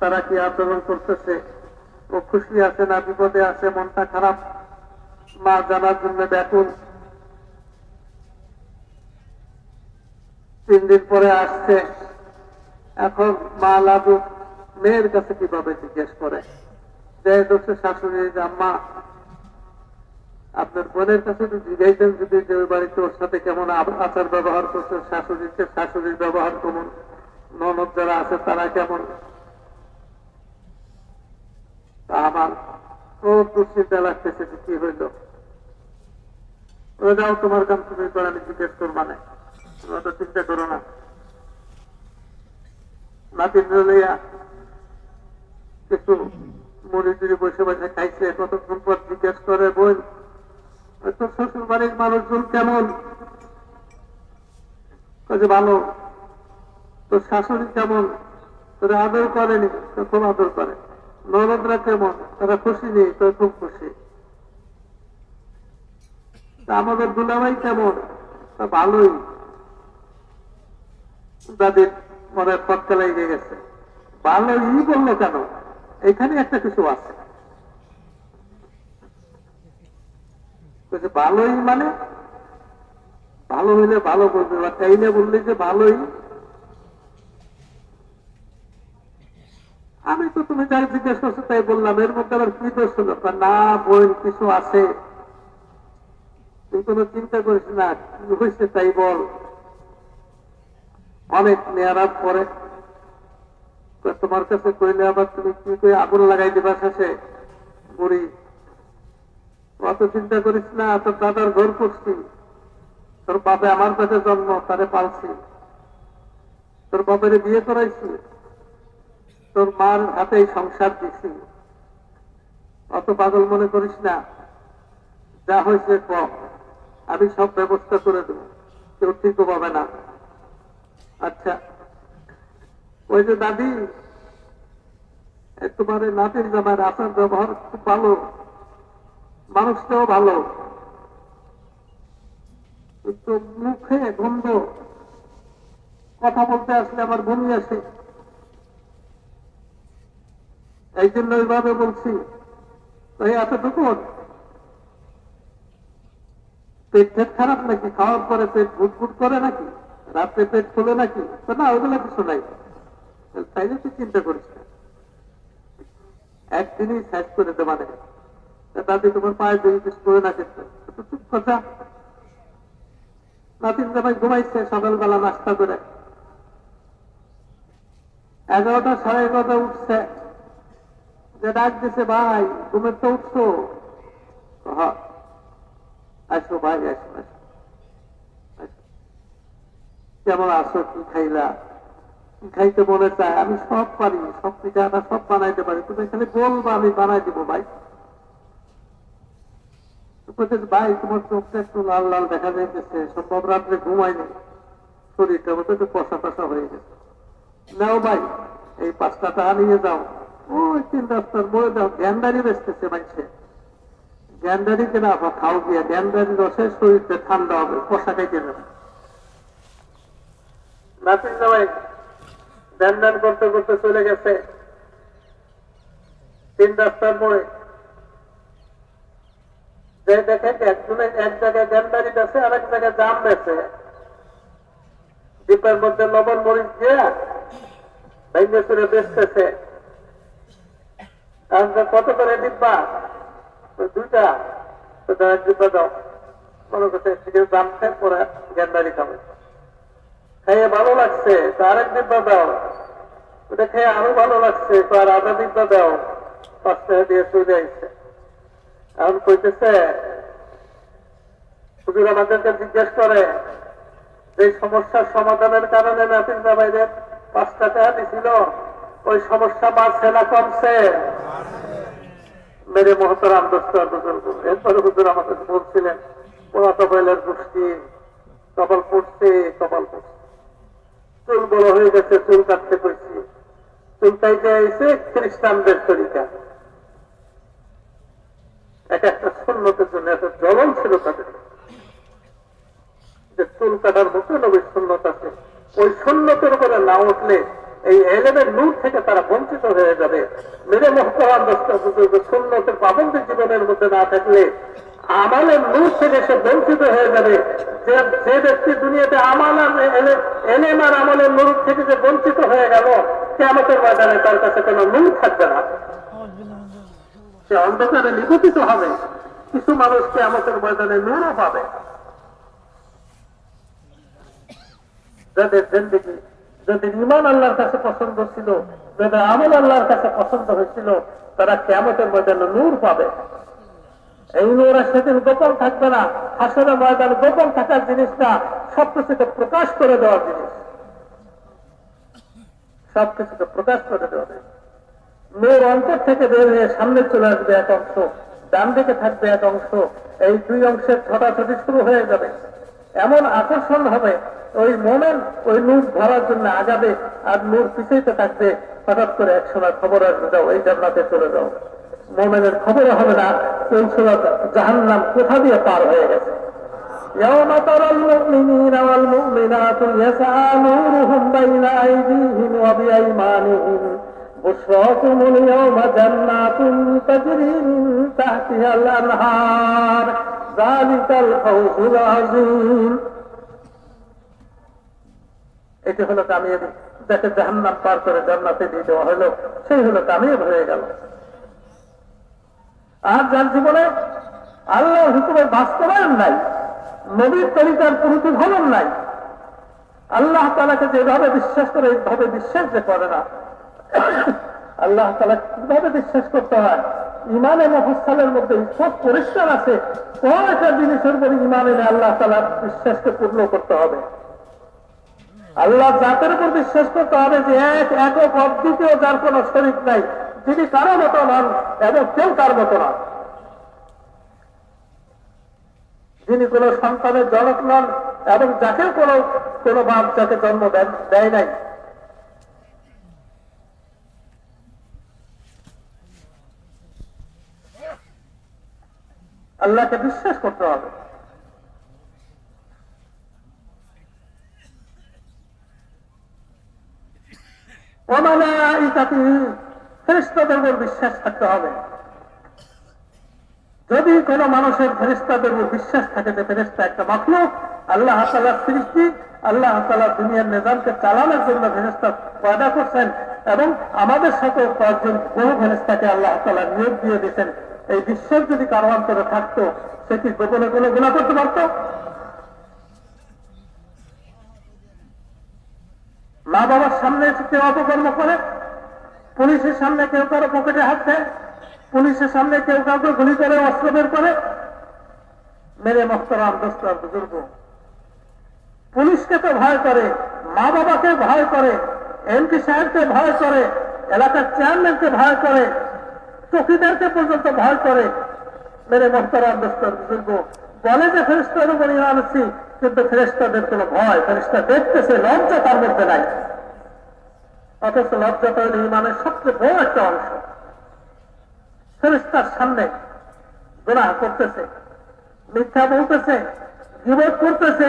তারা কি আচরণ করতেছে? ও খুশি আছে না বিপদে আছে, মনটা খারাপ? মা জানার জন্য ব্যাকুল তিন দিন পরে আসছে। এখন মা লাদু মেয়ের কাছে কীভাবে জিজ্ঞেস করে? যে দোষে শাশুড়ি, আম্মা, আপনার বোনের কাছে তো জিজ্ঞাসেন যদি যে বাড়িতে ওর সাথে কেমন আচার ব্যবহার করছে, শাশুড়িকে শাশুড়ির ব্যবহার কেমন, ননদ যারা আছে তারা কেমন? আমার খুব দুশ্চিন্তা লাগতেছে যে কি হইল। যাও, তোমার কাম তুমি করে আমি জিজ্ঞেস করব মানে। তোমরা তো চিন্তা করো না। করে তোর শ্বশুর বাড়ির মানুষজন কেমন? ভালো। তোর শাশুড়ি কেমন? তোরা আদর করেনি খুব আদর করে। ননদরা কেমন তারা খুশি নেই তো খুব খুশি। আমাদের দুলাভাই কেমন? তা ভালোই। তাদের মনে পক্কা লেগে গেছে। ভালোই বলল কেন? এখানে একটা কিছু আছে। ভালোই মানে? ভালো হইলে ভালো বলবে, বা তাইলে বললে যে ভালোই। আমি তো তুমি যাই জিজ্ঞেস করছ তাই বললাম, এর মধ্যে আবার কি দোষ হলো? না বই কিছু আছে। তুই কোনো চিন্তা করিস না, কি হয়েছে তাই বল। অনেক নেয়ারার পরে। তোমার কাছে কইলে আবার তুমি কি করে আগুন লাগাই দিবা শেষে? বুড়ি। অত চিন্তা করিস না, তোর দাদার ঘর করছি তোর বাপে আমার কাছে জন্ম, তারে পালছি। তোর বাপের বিয়ে করাইছি। তোর মার হাতেই সংসার দিছি। অত পাগল মনে করিস না। যা হয়েছে কম আমি সব ব্যবস্থা করে দেব। কেউ ঠিক পাবে না। আচ্ছা। ওই যে দাদি তোমার নাতির জামার আচার ব্যবহার খুব ভালো। মানুষটাও ভালো। মুখে গন্ধ। কথা বলতে আসলে আমার বমি আসে। এই জন্য ওইভাবে বলছি। তো এই এতটুকু পেট টেট খারাপ নাকি? খাওয়ার পরে পেট ফুটফুট করে নাকি? রাত্রে পেট খুলে নাকি? না, ওগুলো কিছু নাই। তাইলে তুই চিন্তা করিস একদিনই শেষ করে দেবা মানে। দাদি তোমার পায়ে যদি কিছু করে না কিন্তু তো চুপ কথা নাতিন জামাই ঘুমাইছে, সকালবেলা নাস্তা করে। এগারোটা সাড়ে এগারোটা উঠছে। যে ডাক দিছে, ভাই, তুমি তো উঠছো? আসো ভাই, আসো আসো আসো। কেমন আছো? কি খাইলা? কি খাইতে মনে চায়? আমি সব পারি, সব পিঠাটা সব বানাইতে পারি। তুমি খালি বলবা, আমি বানাই দিব, ভাই। ভাই, তোমার চোখটা একটু লাল লাল দেখা যাইতেছে। সম্ভব রাত্রে ঘুমাইনি শরীরটা মতো একটু কষা কষা হয়ে গেছে। নাও ভাই, এই পাঁচটা টাকা নিয়ে যাও ওই তিন রাস্তার বয়ে দাও, গ্যান্ডারি বেচতেছে মানুষে। গ্যান্ডারি আবার খাও গিয়া। গ্যান্ডারি রসে শরীরটা ঠান্ডা হবে একজনে এক জায়গায় গ্যান্ডারি বেছে আর এক জায়গায় জাম বেছে দ্বীপের মধ্যে লবণ মরিচ দিয়ে ভেঙে কত করে ডিব্বা? দুইটা। তো ডিব্বা দাও। মনে করছে সেখানে দাম খায় পরে গ্যান্ডারি খাবে। খাইয়ে ভালো লাগছে, তো আরেক ডিব্বা দাও। ওটা খেয়ে আরও ভালো লাগছে, তো আর আধা ডিব্বা দাও। পাঁচ টাকা দিয়ে চলে আসছে এখন কইতেছে, হুজুর আমাদেরকে জিজ্ঞেস করে যে সমস্যার সমাধানের কারণে নাতিন জামাইদের পাঁচটা টাকা দিছিল। ওই সমস্যা বাড়ছে না, কমছে? মেরে মহতরাম এরপরে হুজুর আমাদের বলছিলেন পোড়া কপালের গোষ্ঠী, কপাল পড়ছে কপাল পড়ছে। চুল বড় হয়ে গেছে, চুল কাটতে কইছি। চুল কাইতে এসে খ্রিস্টানদের তরিকা। এক একটা সুন্নতের জন্য এত জ্বলন ছিল তাদের। যে চুল কাটার মতো নবী সুন্নত আছে। ওই সুন্নতের উপরে না উঠলে এই এলেমের নূর থেকে তারা বঞ্চিত হয়ে যাবে। মেরে মহতরাম পাবন্দি জীবনের মধ্যে না থাকলে আমালের নূর থেকে সে বঞ্চিত হয়ে যাবে। যে যে ব্যক্তি দুনিয়াতে আমাল এলেম আর আমলের নূর থেকে যে বঞ্চিত হয়ে গেল কেমতের ময়দানে তার কাছে কোনো নূর থাকবে না। সে অন্ধকারে নিপতিত হবে। কিছু মানুষকে আমাদের ময়দানে নূরও পাবে। যাদের জিন্দগি যাদের ইমান আল্লাহর কাছে পছন্দ ছিল যাদের আমল আল্লাহর কাছে পছন্দ হয়েছিল, তারা কেমতের ময়দানে নূর পাবে। এই নূরের সেদিন গোপন থাকবে না। আসলে ময়দান গোপন থাকার জিনিসটা সবকিছুকে প্রকাশ করে দেওয়ার জিনিস। সবকিছুকে প্রকাশ করে দেওয়া জিনিস। নূর অন্তর থেকে বের হয়ে সামনে চলে আসবে এক অংশ, ডান দিকে থাকবে এক অংশ। এই দুই অংশের ছটা ছটাছটি শুরু হয়ে যাবে। এমন আকর্ষণ হবে ওই মোমেন ওই নূর ধরার জন্য আগাবে আর নূর পিছাইতে থাকবে হঠাৎ করে এক সময় খবর আসবে যাও এই জান্নাতে চলে যাও মোমেনের খবর হবে না কোন সময় জাহান নাম কোথা দিয়ে পার হয়ে গেছে يوم ترى المؤمنين والمؤمنات يسعى نورهم بين أيديهم وبأيمانهم بشراكم اليوم جنات تجري من تحتها الأنهار জালিকাল এটি হলো কামিয়ে যাকে জাহান্নাম পার করে জান্নাতে দিয়ে দেওয়া হলো, সেই হলো কামিয়ে হয়ে গেল। আর যার জীবনে আল্লাহ হুকুমের বাস্তবায়ন নাই, নবীর তরিকার প্রতিফলন নাই, আল্লাহ তালাকে যেভাবে বিশ্বাস করে, এইভাবে বিশ্বাস যে করে না, আল্লাহ তালা কীভাবে বিশ্বাস করতে হয়? ইমানে মফসালের মধ্যে সব পরিষ্কার আছে কয়টা জিনিসের উপর ইমান আল্লাহ তালার বিশ্বাসকে পূর্ণ করতে হবে। আল্লাহ জাতের উপর বিশ্বাস করতে হবে যে এক একক অদ্বিতীয় যার কোন শরীর নাই, যিনি কারও মতো নন এবং কেউ কার মতো নন। যিনি কোন সন্তানের জনক নন এবং যাকে কোন কোন বাপ যাকে জন্ম দেয় নাই। আল্লাহকে বিশ্বাস করতে হবে। বিশ্বাস থাকতে হবে। যদি কোন মানুষের ফেরিস্তাদের উপর বিশ্বাস থাকে যে ফেরিস্তা একটা মাখলুক, আল্লাহ তালার সৃষ্টি, আল্লাহ তালা দুনিয়ার নিজামকে চালানোর জন্য ফেরিস্তা পয়দা করছেন এবং আমাদের সাথে কয়েকজন বহু ফেরিস্তাকে আল্লাহ তালা নিয়োগ দিয়ে দিয়েছেন। এই বিশ্বাস যদি কারও অন্তরে থাকতো, সে কি গোপনে কোনো গুণা করতে পারত? মা বাবার সামনে কেউ অপকর্ম করে? পুলিশের সামনে কেউ কারও পকেটে হাত দেয়? পুলিশের সামনে কেউ কাউকে গুলি করে, অস্ত্র বের করে? মেরে মোস্তরাম দোস্তর বুজুর্গ। পুলিশকে তো ভয় করে, মা বাবাকে ভয় করে, এমপি সাহেবকে ভয় করে, এলাকার চেয়ারম্যানকে ভয় করে চকিদারকে পর্যন্ত ভয় করে মেরে দোস্তর বুজুর্গ। বলে যে ফেরিস্তার উপর ইমান আছি কিন্তু ফেরিস্তাদের কোনো ভয় ফেরিস্তা দেখতেছে, লজ্জা তার মধ্যে নাই। অথচ লজ্জাটা হল ইমানের সবচেয়ে বড় একটা অংশ। ফেরিস্তার সামনে গোনা করতেছে, মিথ্যা বলতেছে জীবত করতেছে,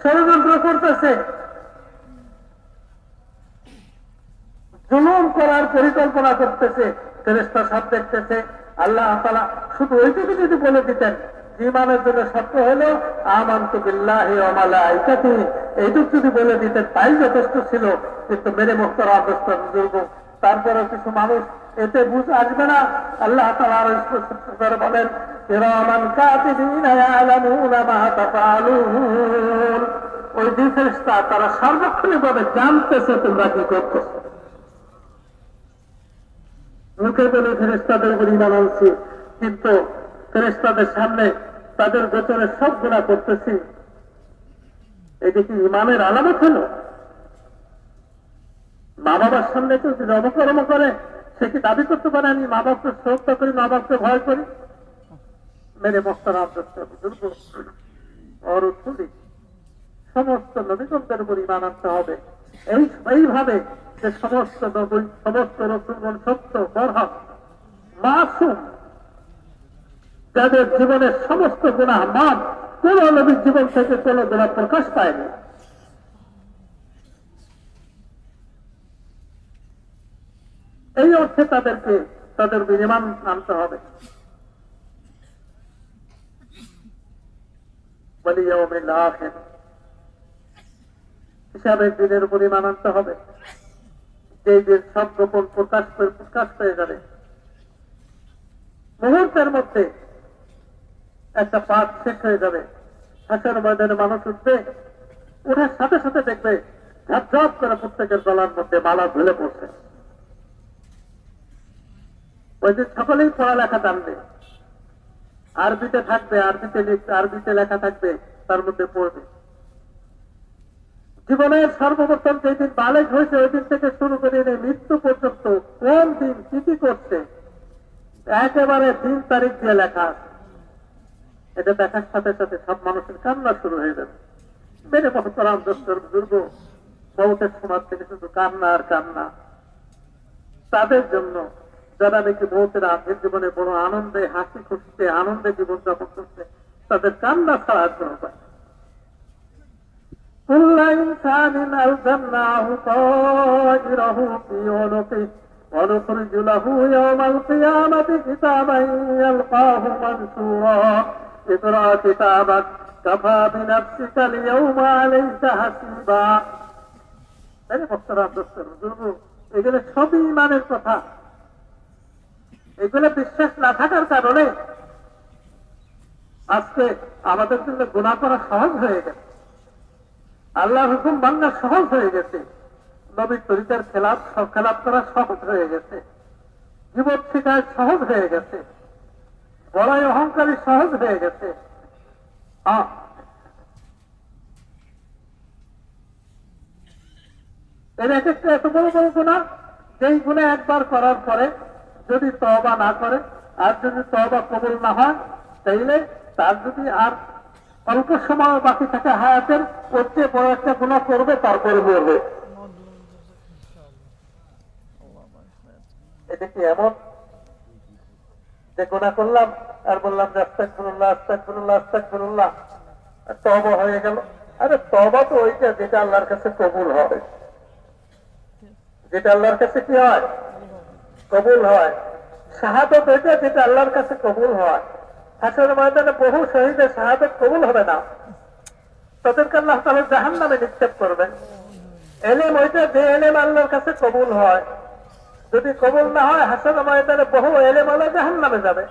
ষড়যন্ত্র করতেছে। জুলুম করার পরিকল্পনা করতেছে। ফেরেস্তা সব দেখতেছে, আল্লাহ তালা শুধু ওইটুকু যদি বলে দিতেন ইমানের জন্য সত্য হলো, আমান্ত এইটুক যদি বলে দিতেন, তাই যথেষ্ট ছিল। কিন্তু মেরে মুক্তর তারপরে কিছু মানুষ এতে বুঝ আসবে না। আল্লাহ বলেন ওই দুই তারা সার্বক্ষণিক ভাবে জানতেছে তোমরা কি করতেছো। মুখে বলে ফেরেস্তাদের উপর ইমান আনছি, কিন্তু ফেরেস্তাদের সামনে তাদের গোচরে সব গুণা করতেছি। এটি কি ইমানের আলামত হলো? মা বাবার সামনে কেউ যদি অবকর্ম করে, সে কি দাবি করতে পারে আমি মা বাপকে শ্রদ্ধা করি মা বাপকে ভয় করি? মেরে মোস্তারাম বুজুর্গ সমস্ত নবীগণদের উপর ইমান আনতে হবে। এই এইভাবে যে সমস্ত নবী সমস্ত রসুলগণ সত্য বরহক মাসুম, যাদের জীবনের সমস্ত গুণা মাপ কোন নবীর জীবন থেকে কোন গুণা প্রকাশ পায়নি। এই অর্থে তাদেরকে, তাদের বিনিমান আনতে হবে। হিসাবের দিনের পরিমাণ আনতে হবে। যে দিন সব গোপন প্রকাশ করে প্রকাশ পেয়ে যাবে। মুহূর্তের মধ্যে একটা পাঠ শেষ হয়ে যাবে। হাসের ময়দানে মানুষ উঠবে ওঠার সাথে সাথে দেখবে ঝাপ ঝাপ করে প্রত্যেকের গলার মধ্যে মালা ঝুলে পড়ছে। ওই দিন সকলেই পড়ালেখা জানবে। আরবিতে থাকবে, আরবিতে লিখবে, আরবিতে লেখা থাকবে, তার মধ্যে পড়বে। জীবনের সর্বপ্রথম যেদিন বালেক হয়েছে ওই দিন থেকে শুরু করে এনে মৃত্যু পর্যন্ত কোন দিন কি কি করছে, একেবারে দিন তারিখ দিয়ে লেখা। এটা দেখার সাথে সাথে সব মানুষের কান্না শুরু হয়ে যাবে। মেরে মহতরাম দোস্তর বুজুর্গ বহুতের সমাজ থেকে শুধু কান্না আর কান্না। তাদের জন্য যারা নাকি বহুতের আগের জীবনে বড় আনন্দে, হাসি খুশিতে আনন্দে জীবন যাপন করছে, তাদের কান্না ছাড়া আর নেই। كل إنسان ألزمناه طائره في عنقه ونخرج له يوم القيامة كتابا يلقاه منشورا اقرأ كتابك كفى بنفسك اليوم عليك حسيبا তাই মোস্তারাম দোস্তর বুজুর্গ এগুলো সবই ইমানের কথা এগুলো বিশ্বাস না থাকার কারণে আজকে আমাদের জন্য গুণা করা সহজ হয়ে গেছে আল্লাহ হুকুম বাংলা সহজ হয়ে গেছে। নবীর তরিকার খেলাপ খেলাপ করা সহজ হয়ে গেছে। জীবন শিকায় সহজ হয়ে গেছে। বড়াই অহংকারী সহজ হয়ে গেছে। এর এক একটা এত বড় বড় গুণা, যেই গুণে একবার করার পরে যদি তবা না করে, আর যদি তবা কবল না হয়, তাইলে তার যদি আর অল্প সময় বাকি থাকে হায়াতের, করতে বড় একটা গুণা করবে, তারপরে মরবে এটা কি এমন? যে গুণা করলাম, আর বললাম যে আস্তাক ফিরুল্লাহ আস্তাক ফিরুল্লাহ আস্তাক ফিরুল্লাহ তবা হয়ে গেল। আরে তবা তো ওইটা যেটা আল্লাহর কাছে কবুল হবে যেটা আল্লাহর কাছে কি হয়? কবুল হয়। শাহাদত ওইটা যেটা আল্লাহর কাছে কবুল হয়। হাসের ময়দানে বহু শহীদের শাহাদত কবুল হবে না। তাদেরকে আল্লাহ তাহলে জাহান নামে নিক্ষেপ করবেন এলেম ওইটা যে এলেম আল্লাহর কাছে কবুল হয়। যদি কবুল না হয় হাসের ময়দানে বহু এলেম আল্লাহ জাহান নামে যাবে।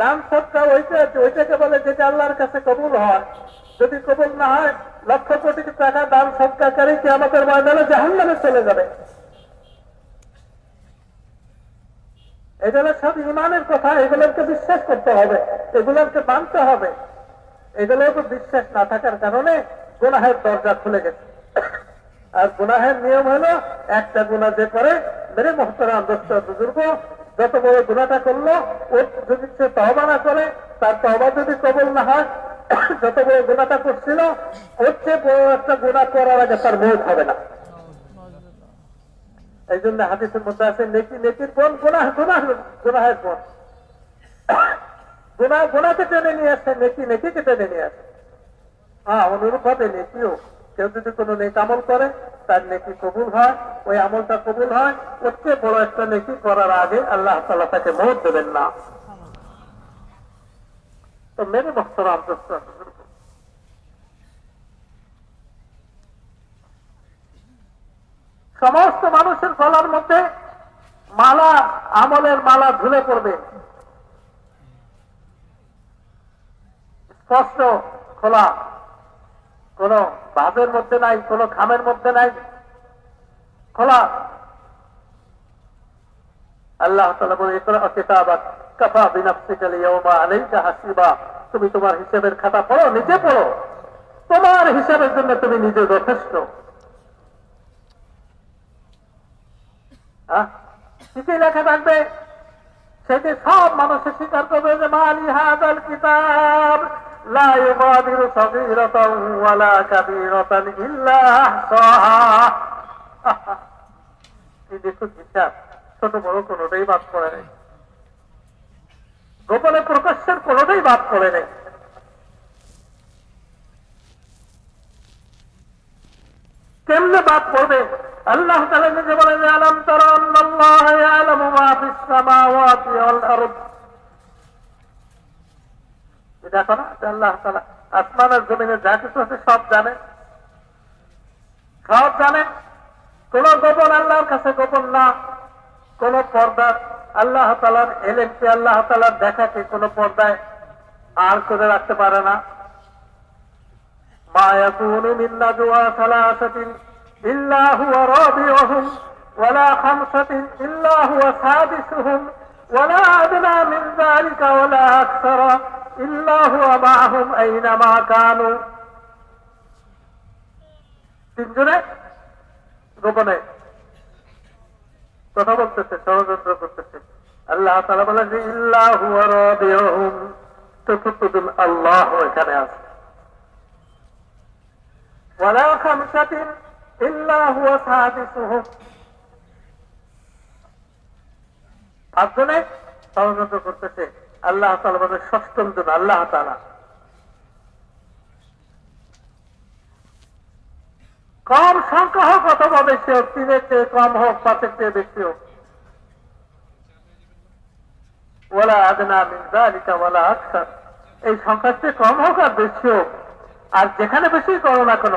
দান সৎকা ওইটা ওইটাকে বলে যেটা আল্লাহর কাছে কবুল হয়। যদি কবুল না হয়, লক্ষ কোটি টাকা দান সৎকারী কি আমাদের ময়দানে জাহান নামে চলে যাবে। এগুলো সব ইমানের কথা, এগুলোকে বিশ্বাস করতে হবে, এগুলোকে মানতে হবে। এগুলোকে বিশ্বাস না থাকার কারণে গুনাহের দরজা খুলে গেছে। আর গুনাহের নিয়ম হলো, একটা গুণা যে করে, মেরে মহতরাম দোস্ত বুজুর্গ, যত বড় গুণাটা করল, ও যদি সে তহবা না করে, তার তহবা যদি কবল না হয়, যত বড় গুণাটা করছিল, ওর চেয়ে বড় একটা গুণা করার আগে তার মৌত হবে না। এই জন্য হাদিসের মধ্যে আছে, নেকি নেকির বোন গুনাহ গুনাহ, গুনাহের বোন গুনাহ গুনাকে টেনে নিয়ে আসছে, নেকি নেকিকে টেনে নিয়ে আসে হ্যাঁ অনুরূপ ভাবে নেকিও। কেউ যদি কোনো নেক আমল করে, তার নেকি কবুল হয়, ওই আমলটা কবুল হয় ওর বড় একটা নেকি করার আগে আল্লাহ তালা তাকে মত দেবেন না। তো মেরে বস্তর সমস্ত মানুষের গলার মধ্যে মালা, আমলের মালা ঝুলে পড়বে। স্পষ্ট, খোলা। কোন বাঁধের মধ্যে নাই, কোন খামের মধ্যে নাই। খোলা। আল্লাহ তুমি তোমার হিসাবের খাতা পড়ো, নিজে পড়ো। তোমার হিসাবের জন্য তুমি নিজে যথেষ্ট। ঠিকই লেখা থাকবে সেটি সব মানুষের স্বীকার করবে যে, মালি হাজাল কিতাব গোপনে প্রকাশ্যের কোনোটাই বাদ পড়ে নেই। কেমনে বাদ পড়বে? আল্লাহ তাআলা নিজে বলেন, আলাম তারা আল্লাহ ইয়ালামু মা ফিস সামাওয়াতি ওয়াল আরদ? দেখো না আল্লাহ তাআলা আসমান আর জমিনে যা কিছু আছে সব জানে। সব জানে। কোন গোপন আল্লাহর কাছে গোপন না। কোন পর্দা আল্লাহ তালার এলেকটি আল্লাহ তালার দেখাকে কোন পর্দায় আর করে রাখতে পারে না? মায়াকুন মিল্লা জোয়া সালা আসাতিন إلا هو رابعهم ولا خمسة إلا هو سادسهم ولا أدنى من ذلك ولا أكثر إلا هو معهم أينما كانوا তিনজনে গোপনে কথা বলতেছে ষড়যন্ত্র করতেছে আল্লাহ তালা বলে যে ইল্লাহ চতুর্থদিন আল্লাহ এখানে আছে ولا خمسة إلا هو سادسهم করতেছে। আল্লাহ ষষ্ঠম জন, আল্লাহ কম সংখ্যা হোক অথবা বেশি হোক, তিনের চেয়ে কম হোক, পাঁচের চেয়ে বেশি হোক। ওলা আদনা মিনজালিকা ওলা আকসার। এই সংখ্যার চেয়ে কম হোক আর বেশি হোক। আর যেখানে বেশি করো না কেন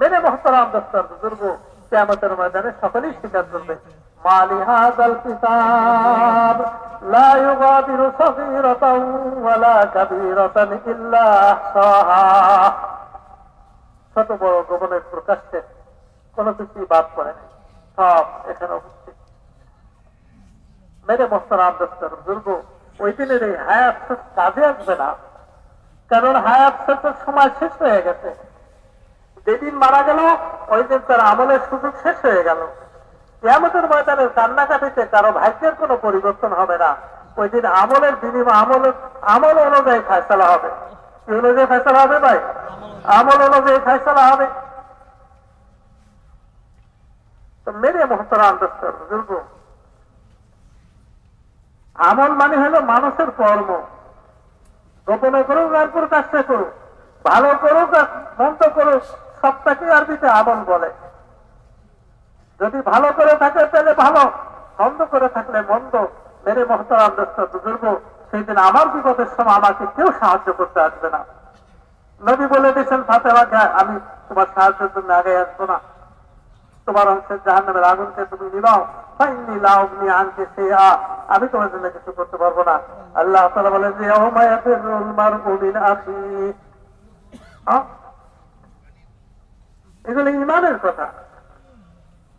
মেরে মহতারাম দোস্তার বুজুর্গ, কেয়ামতের ময়দানে সকলেই স্বীকার করবে। ছোট বড় গোপনের প্রকাশ্যে কোনো কিছু বাদ পড়ে সব এখানে উপস্থিত। মেরে মস্ত রাম দত্তর দুর্গ ওই দিনের এই হায়াত কাজে আসবে না, কারণ হায়াত সময় শেষ হয়ে গেছে। যেদিন মারা গেল, ওই দিন তার আমলের সুযোগ শেষ হয়ে গেল। কেয়ামতের ময়দানের কান্নাকাটিতে কারও ভাগ্যের কোনো পরিবর্তন হবে না। ওই দিন আমলের বিনিময়, আমল আমল অনুযায়ী ফেসলা হবে। কি অনুযায়ী ফেসলা হবে ভাই? আমল অনুযায়ী ফেসলা হবে। তো মেরে মহতরাম বুজুর্গ আমল মানে হলো মানুষের কর্ম। গোপনে করুক আর প্রকাশ্যে করুক। ভালো করুক আর মন্দ করুক। সবটাকে আরবিতে আমল বলে। যদি ভালো করে থাকে, তাহলে ভালো। মন্দ করে থাকলে মন্দ। মেরে মহতারাম বুজুর্গ সেই দিন আমার বিপদের সময় আমাকে কেউ সাহায্য করতে আসবে না। নবী বলে দিয়েছেন ফাতেমাকে আমি তোমার সাহায্যের জন্য আগে আসব না। তোমার অংশের জাহান নামের আগুনকে তুমি নিবাও। ফাইনি লাউনি আনকে সে আমি তোমার জন্য কিছু করতে পারব না। আল্লাহ তাআলা বলেন যে ও মায়াতের মারউ মিন আখি হ্যাঁ? এগুলো ইমানের কথা।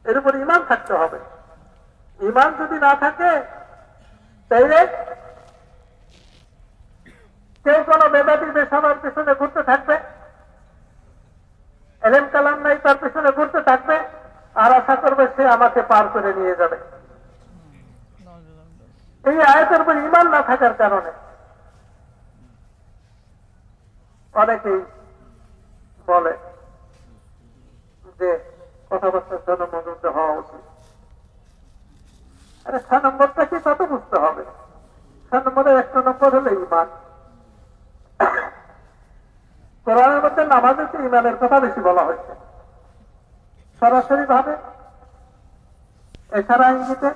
এর উপর ইমান থাকতে হবে। ইমান যদি না থাকে, তাইলে কেউ কোনো বেদাতি বেসামার পিছনে ঘুরতে থাকবে, এলেম কালাম নাই, তার পিছনে ঘুরতে থাকবে, আর আশা করবে সে আমাকে পার করে নিয়ে যাবে। এই আয়তের উপর ইমান না থাকার কারণে অনেকেই বলে যে কথাবার্তার জন্য মজুদ হওয়া উচিত। আরে ছ নম্বরটা কি তত বুঝতে হবে। ছ নম্বরের একটা নম্বর হলো ইমান কোরআনের মধ্যে নামাজের চেয়ে ইমানের কথা বেশি বলা হয়েছে। সরাসরি ভাবে এছাড়া ইঙ্গিতে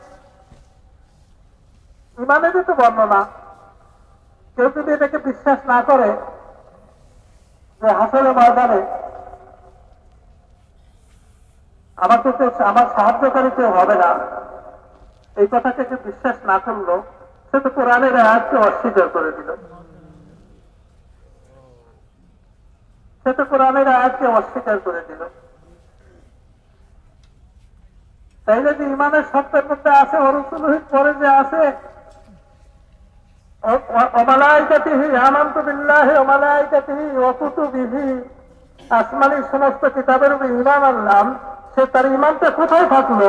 ইমানেরই তো বর্ণনা, কেউ যদি এটাকে বিশ্বাস না করে যে হাসলে ময়দানে আমাকে কেউ আমার সাহায্যকারী কেউ হবে না। এই কথাকে কেউ বিশ্বাস না করল, সে তো কোরআনের আয়াতকে অস্বীকার করে দিল। সে তো কোরআনের আয়াতকে অস্বীকার করে দিল। তাইলে যে ইমানের সত্যের মধ্যে আছে অরসুলহিত পরে যে আছে অমালাইকাতিহি আনন্ত বিল্লাহি অমালাইকাতিহি অকুতুবিহি আসমানি সমস্ত কিতাবের উপর ইমান আনলাম। সে তার ইমানটা কোথায় থাকল?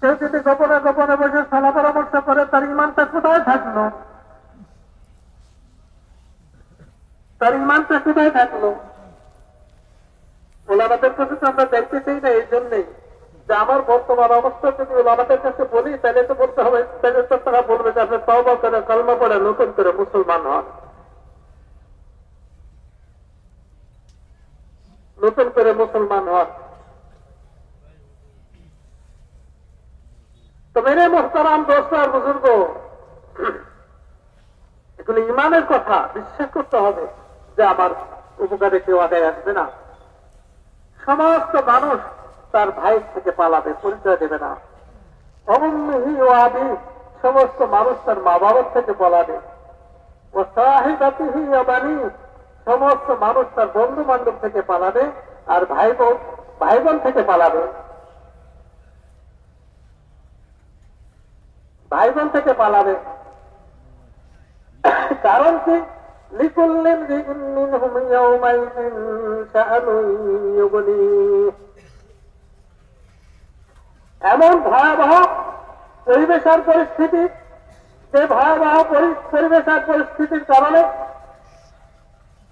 কেউ যদি গোপনে গোপনে বসে সলা পরামর্শ করে, তার ইমানটা কোথায় থাকল? তার ইমানটা কোথায় থাকল? ওলামাদের কাছে তো আমরা দেখতে চাই না, এই জন্যই। যে আমার বর্তমান অবস্থা যদি ওলামাদের কাছে বলি, তাহলে তো বলতে হবে, তাহলে তো তারা বলবে যে আপনি তবা করে, কলমা পড়ে নতুন করে মুসলমান হন। নতুন করে মুসলমান হন তো মেরে মোহতারাম দোস্ত আর বুজুর্গ, এগুলো ইমানের কথা, বিশ্বাস করতে হবে যে আমার উপকারে কেউ আদায় আসবে না। সমস্ত মানুষ তার ভাইয়ের থেকে পালাবে, পরিচয় দেবে না। অমুহি ও আদি সমস্ত মানুষ তার মা বাবার থেকে পালাবে। ও সাহিদাতিহি অবানি সমস্ত মানুষ তার বন্ধু বান্ধব থেকে পালাবে আর ভাই বোন ভাই বোন থেকে পালাবে। ভাই বোন থেকে পালাবে। কারণ কি? এমন ভয়াবহ পরিবেশ আর পরিস্থিতি সে ভয়াবহ পরিবেশ আর পরিস্থিতির কারণে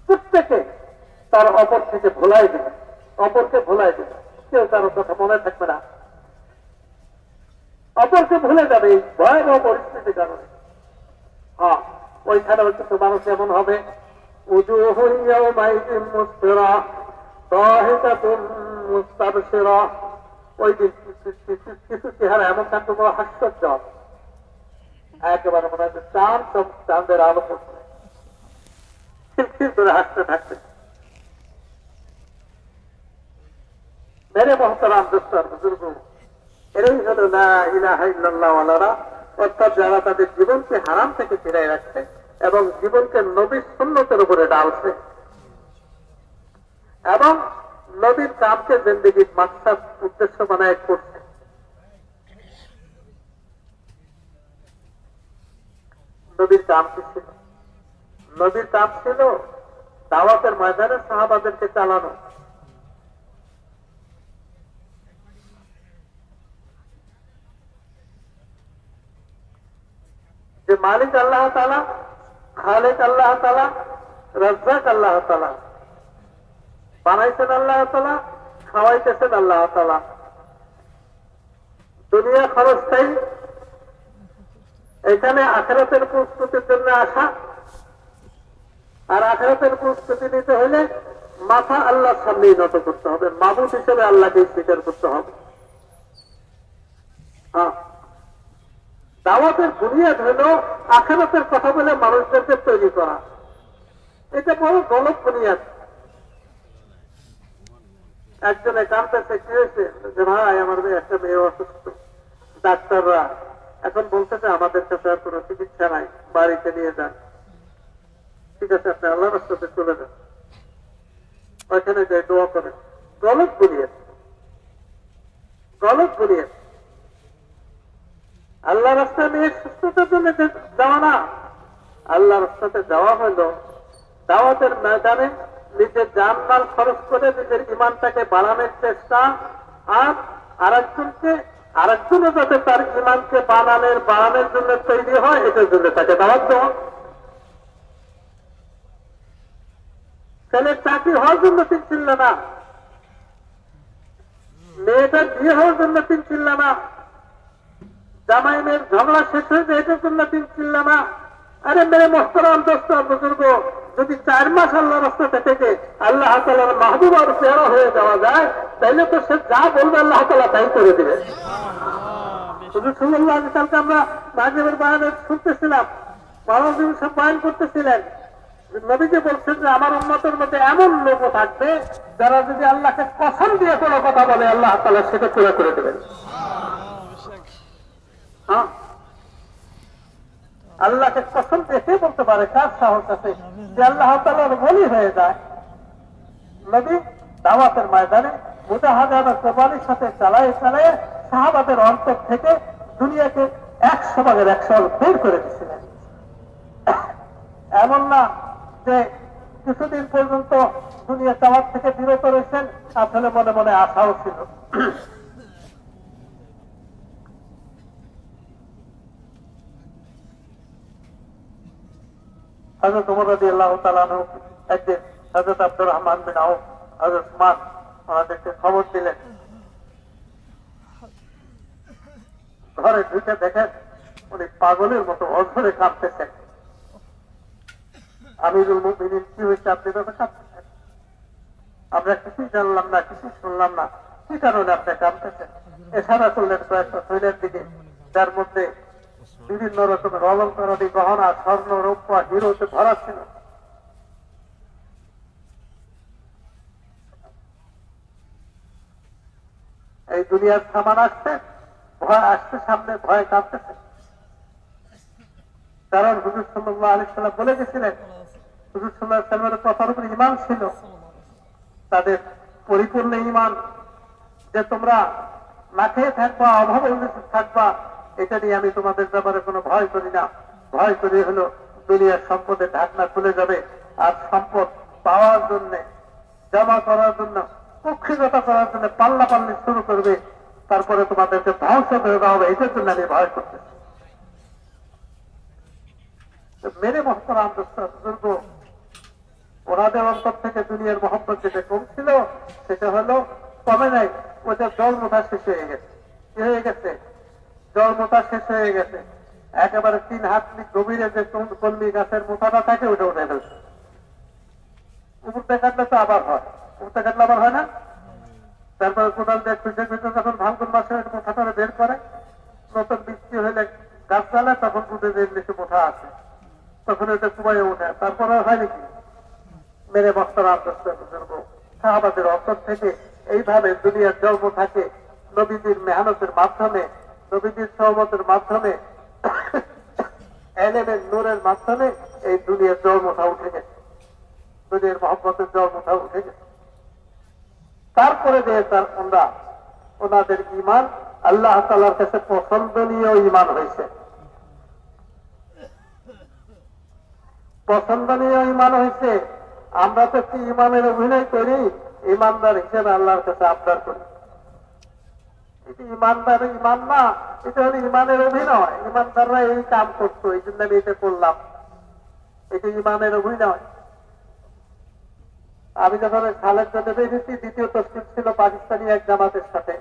প্রত্যেকে তার অপর থেকে ভোলাই দেবে। অপরকে ভোলাই দেবে। কেউ কারও কথা মনে থাকবে না। অপরকে ভুলে যাবে এই ভয়াবহ পরিস্থিতির কারণে। হ্যাঁ ওইখানে হচ্ছে তো মানুষ এমন হবে। উজু হইয়াও মুস্তাবশিরা। ওই দিন কিছু চেহারা এমন থাকবে বড় হাস্যজ্জ্বল একেবারে মনে হচ্ছে চাঁদ চাঁদের আলো পড়ছে। মেরে মহতারাম বুজুর্গ হলো অর্থাৎ যারা তাদের জীবনকে হারাম থেকে ফিরাই রাখছে এবং জীবনকে নবীর সুন্নতের উপরে ডালছে এবং নবীর কামকে জিন্দগির মাকসাদ উদ্দেশ্য বানায় করছে নবীর কাম কি ছিল নবীর কাম ছিল, দাওয়াতের ময়দানে সাহাবাদেরকে চালানো। যে মালিক আল্লাহ তালা খালেক আল্লাহ তালা রাজ্জাক আল্লাহ তালা বানাইছেন আল্লাহ তালা খাওয়াইতেছেন আল্লাহ তালা দুনিয়া খরচটাই এখানে আখেরাতের প্রস্তুতির জন্য আসা আর আখেরাতের প্রস্তুতি নিতে হলে মাথা আল্লাহর সামনেই নত করতে হবে। মাবুদ হিসেবে আল্লাহকে স্বীকার করতে হবে। হ্যাঁ। দাওয়াতের বুনিয়াদ হল আখেরাতের কথা বলে মানুষদেরকে তৈরি করা। এটা বড় গলত বুনিয়াদ। একজনে কানতেছে, কি হয়েছে? যে, ভাই, আমার একটা মেয়ে অসুস্থ। ডাক্তাররা এখন বলতেছে, আমাদের কাছে আর কোনো চিকিৎসা নাই, বাড়িতে নিয়ে যান। ঠিক আছে, আপনি আল্লাহ রাস্তাতে চলে যান। ওইখানে যাই দোয়া করেন। গলত বুনিয়াদ গলত বুনিয়াদ আল্লাহ রাস্তায় মেয়ের সুস্থতার জন্য যাওয়া না আল্লাহ রাস্তাতে যাওয়া হলো দাওয়াতের ময়দানে নিজের জান মাল খরচ করে নিজের ইমানটাকে বাড়ানোর চেষ্টা, আর আরেকজনকে, আরেকজনও যাতে তার ইমানকে বানানোর বাড়ানোর জন্য তৈরি হয়, এটার জন্য তাকে দাওয়াত দেওয়া। ছেলের চাকরি হওয়ার জন্য তিন ছিল না। মেয়েটার বিয়ে হওয়ার জন্য তিন ছিল না। জামাই মেয়ের ঝগড়া শেষ হয়েছে এটার জন্য তিন ছিল না। আরে মেরে মোস্তরাম দোস্ত, বুজুর্গ, যদি চার মাস আল্লাহ রাস্তাতে থেকে আল্লাহ তালার মাহবুব আর পেয়ারা হয়ে যাওয়া যায়, তাইলে তো সে যা বলবে আল্লাহ তালা তাই করে দেবে। শুধু সুল্লাহ কালকে আমরা মাহবুবের বায়ানে শুনতেছিলাম মানব সব বয়ান করতেছিলেন। নবীজি বলছেন যে, আমার উন্মতের মধ্যে এমন লোক থাকবে যারা যদি আল্লাহকে কসম দিয়ে কোনো কথা বলে, আল্লাহ তালা সেটা পুরো করে দেবেন। হ্যাঁ? আল্লাহকে কসম দেখে বলতে পারে, কার সাহস আছে? যে আল্লাহ তালার বলি হয়ে যায়। নবী দাওয়াতের ময়দানে মুজাহাদার কোরবানির সাথে চালায় চালায় সাহাবাদের অন্তর থেকে দুনিয়াকে একশো ভাগের একশো বের করে দিয়েছিলেন। এমন না যে কিছুদিন পর্যন্ত দুনিয়া চাওয়ার থেকে বিরত রয়েছেন আসলে মনে মনে আশাও ছিল। আল্লাহ খবর দিলেন। ঘরে ঢুকে দেখেন উনি পাগলের মতো অঝরে কাঁপতেছেন। আমিরুল মুমিনিন কি হয়েছে আপনি তো কাঁপতেছেন আমরা কিছুই জানলাম না, কিছুই শুনলাম না। কি কারণে আপনি কাঁপতেছেন এছাড়া করলেন কয়েকটা শৈলের দিকে, যার মধ্যে বিভিন্ন রকমের অলঙ্কারী গহনা, স্বর্ণ, রৌপ্য, হিরোতে ভরা ছিল। এই দুনিয়ার সামান আসছে, ভয় আসছে সামনে, ভয় কাঁপতেছে কারণ হুজুর সাল্লাহ আলি সাল্লাম বলে গেছিলেন হুজুর সাল্লাহ সাল্লামের কথার উপর ইমান ছিল। তাদের পরিপূর্ণ ইমান যে তোমরা না খেয়ে থাকবা, অভাবে থাকবা, এটা নিয়ে আমি তোমাদের ব্যাপারে কোনো ভয় করি না। ভয় করি হলো দুনিয়ার সম্পদের ঢাকনা খুলে যাবে আর সম্পদ পাওয়ার জন্য, জমা করার জন্য, কক্ষিগতা করার জন্য পাল্লা পাল্লি শুরু করবে, তারপরে তোমাদেরকে ধ্বংস করে দেওয়া হবে, এটার জন্য আমি ভয় করতেছি। মেরে মহতরাম বুজুর্গ ওনাদের অন্তর থেকে দুনিয়ার মহব্বত যেটা কমছিল, সেটা হলো কমে নাই ওটা জল মোটা শেষ হয়ে গেছে। কি হয়ে গেছে? জল মোটা শেষ হয়ে গেছে। একেবারে তিন হাত গভীরে যে কলমি গাছের মোটাটা থাকে, ওটা উঠে ফেলছে উপরতে কাটলে তো আবার হয়। উপরতে কাটলে আবার হয় না? তারপরে কোদাল দিয়ে খুঁজে খুঁজে যখন ভাঙ্গুর মাসে মোটাটা বের করে, নতুন বৃষ্টি হলে গাছ চালে তখন বুঝে যে আছে, তখন ওটা কুবাই ওঠে। তারপরে হয় নাকি? মেরে আদর্শ বুজুর্গ সাহাবাদের অন্তর থেকে এইভাবে দুনিয়ার জন্ম থাকে নবীজির মেহনতের মাধ্যমে, নবীজির সহমতের মাধ্যমে, এলেমের নূরের মাধ্যমে এই দুনিয়ার জন্মটা উঠে গেছে। দুনিয়ার মহব্বতের জন্মটা উঠে গেছে। তারপরে দিয়ে তার ওনাদের ইমান আল্লাহ তালার কাছে পছন্দনীয় ইমান হয়েছে। পছন্দনীয় ইমান হয়েছে আমরা তো কি ইমানের অভিনয় করি, ইমানদার হিসেবে আল্লাহর কাছে আবদার করি। ইমানদার ইমান না, এটা হলো ইমানের অভিনয়। ইমানদাররা এই কাম করতো, এই জন্য আমি এটা করলাম। এটা ইমানের অভিনয়। আমি যখন সালের জন্য বেরিয়েছি দ্বিতীয় তসলিম ছিল পাকিস্তানি এক জামাতের সাথে।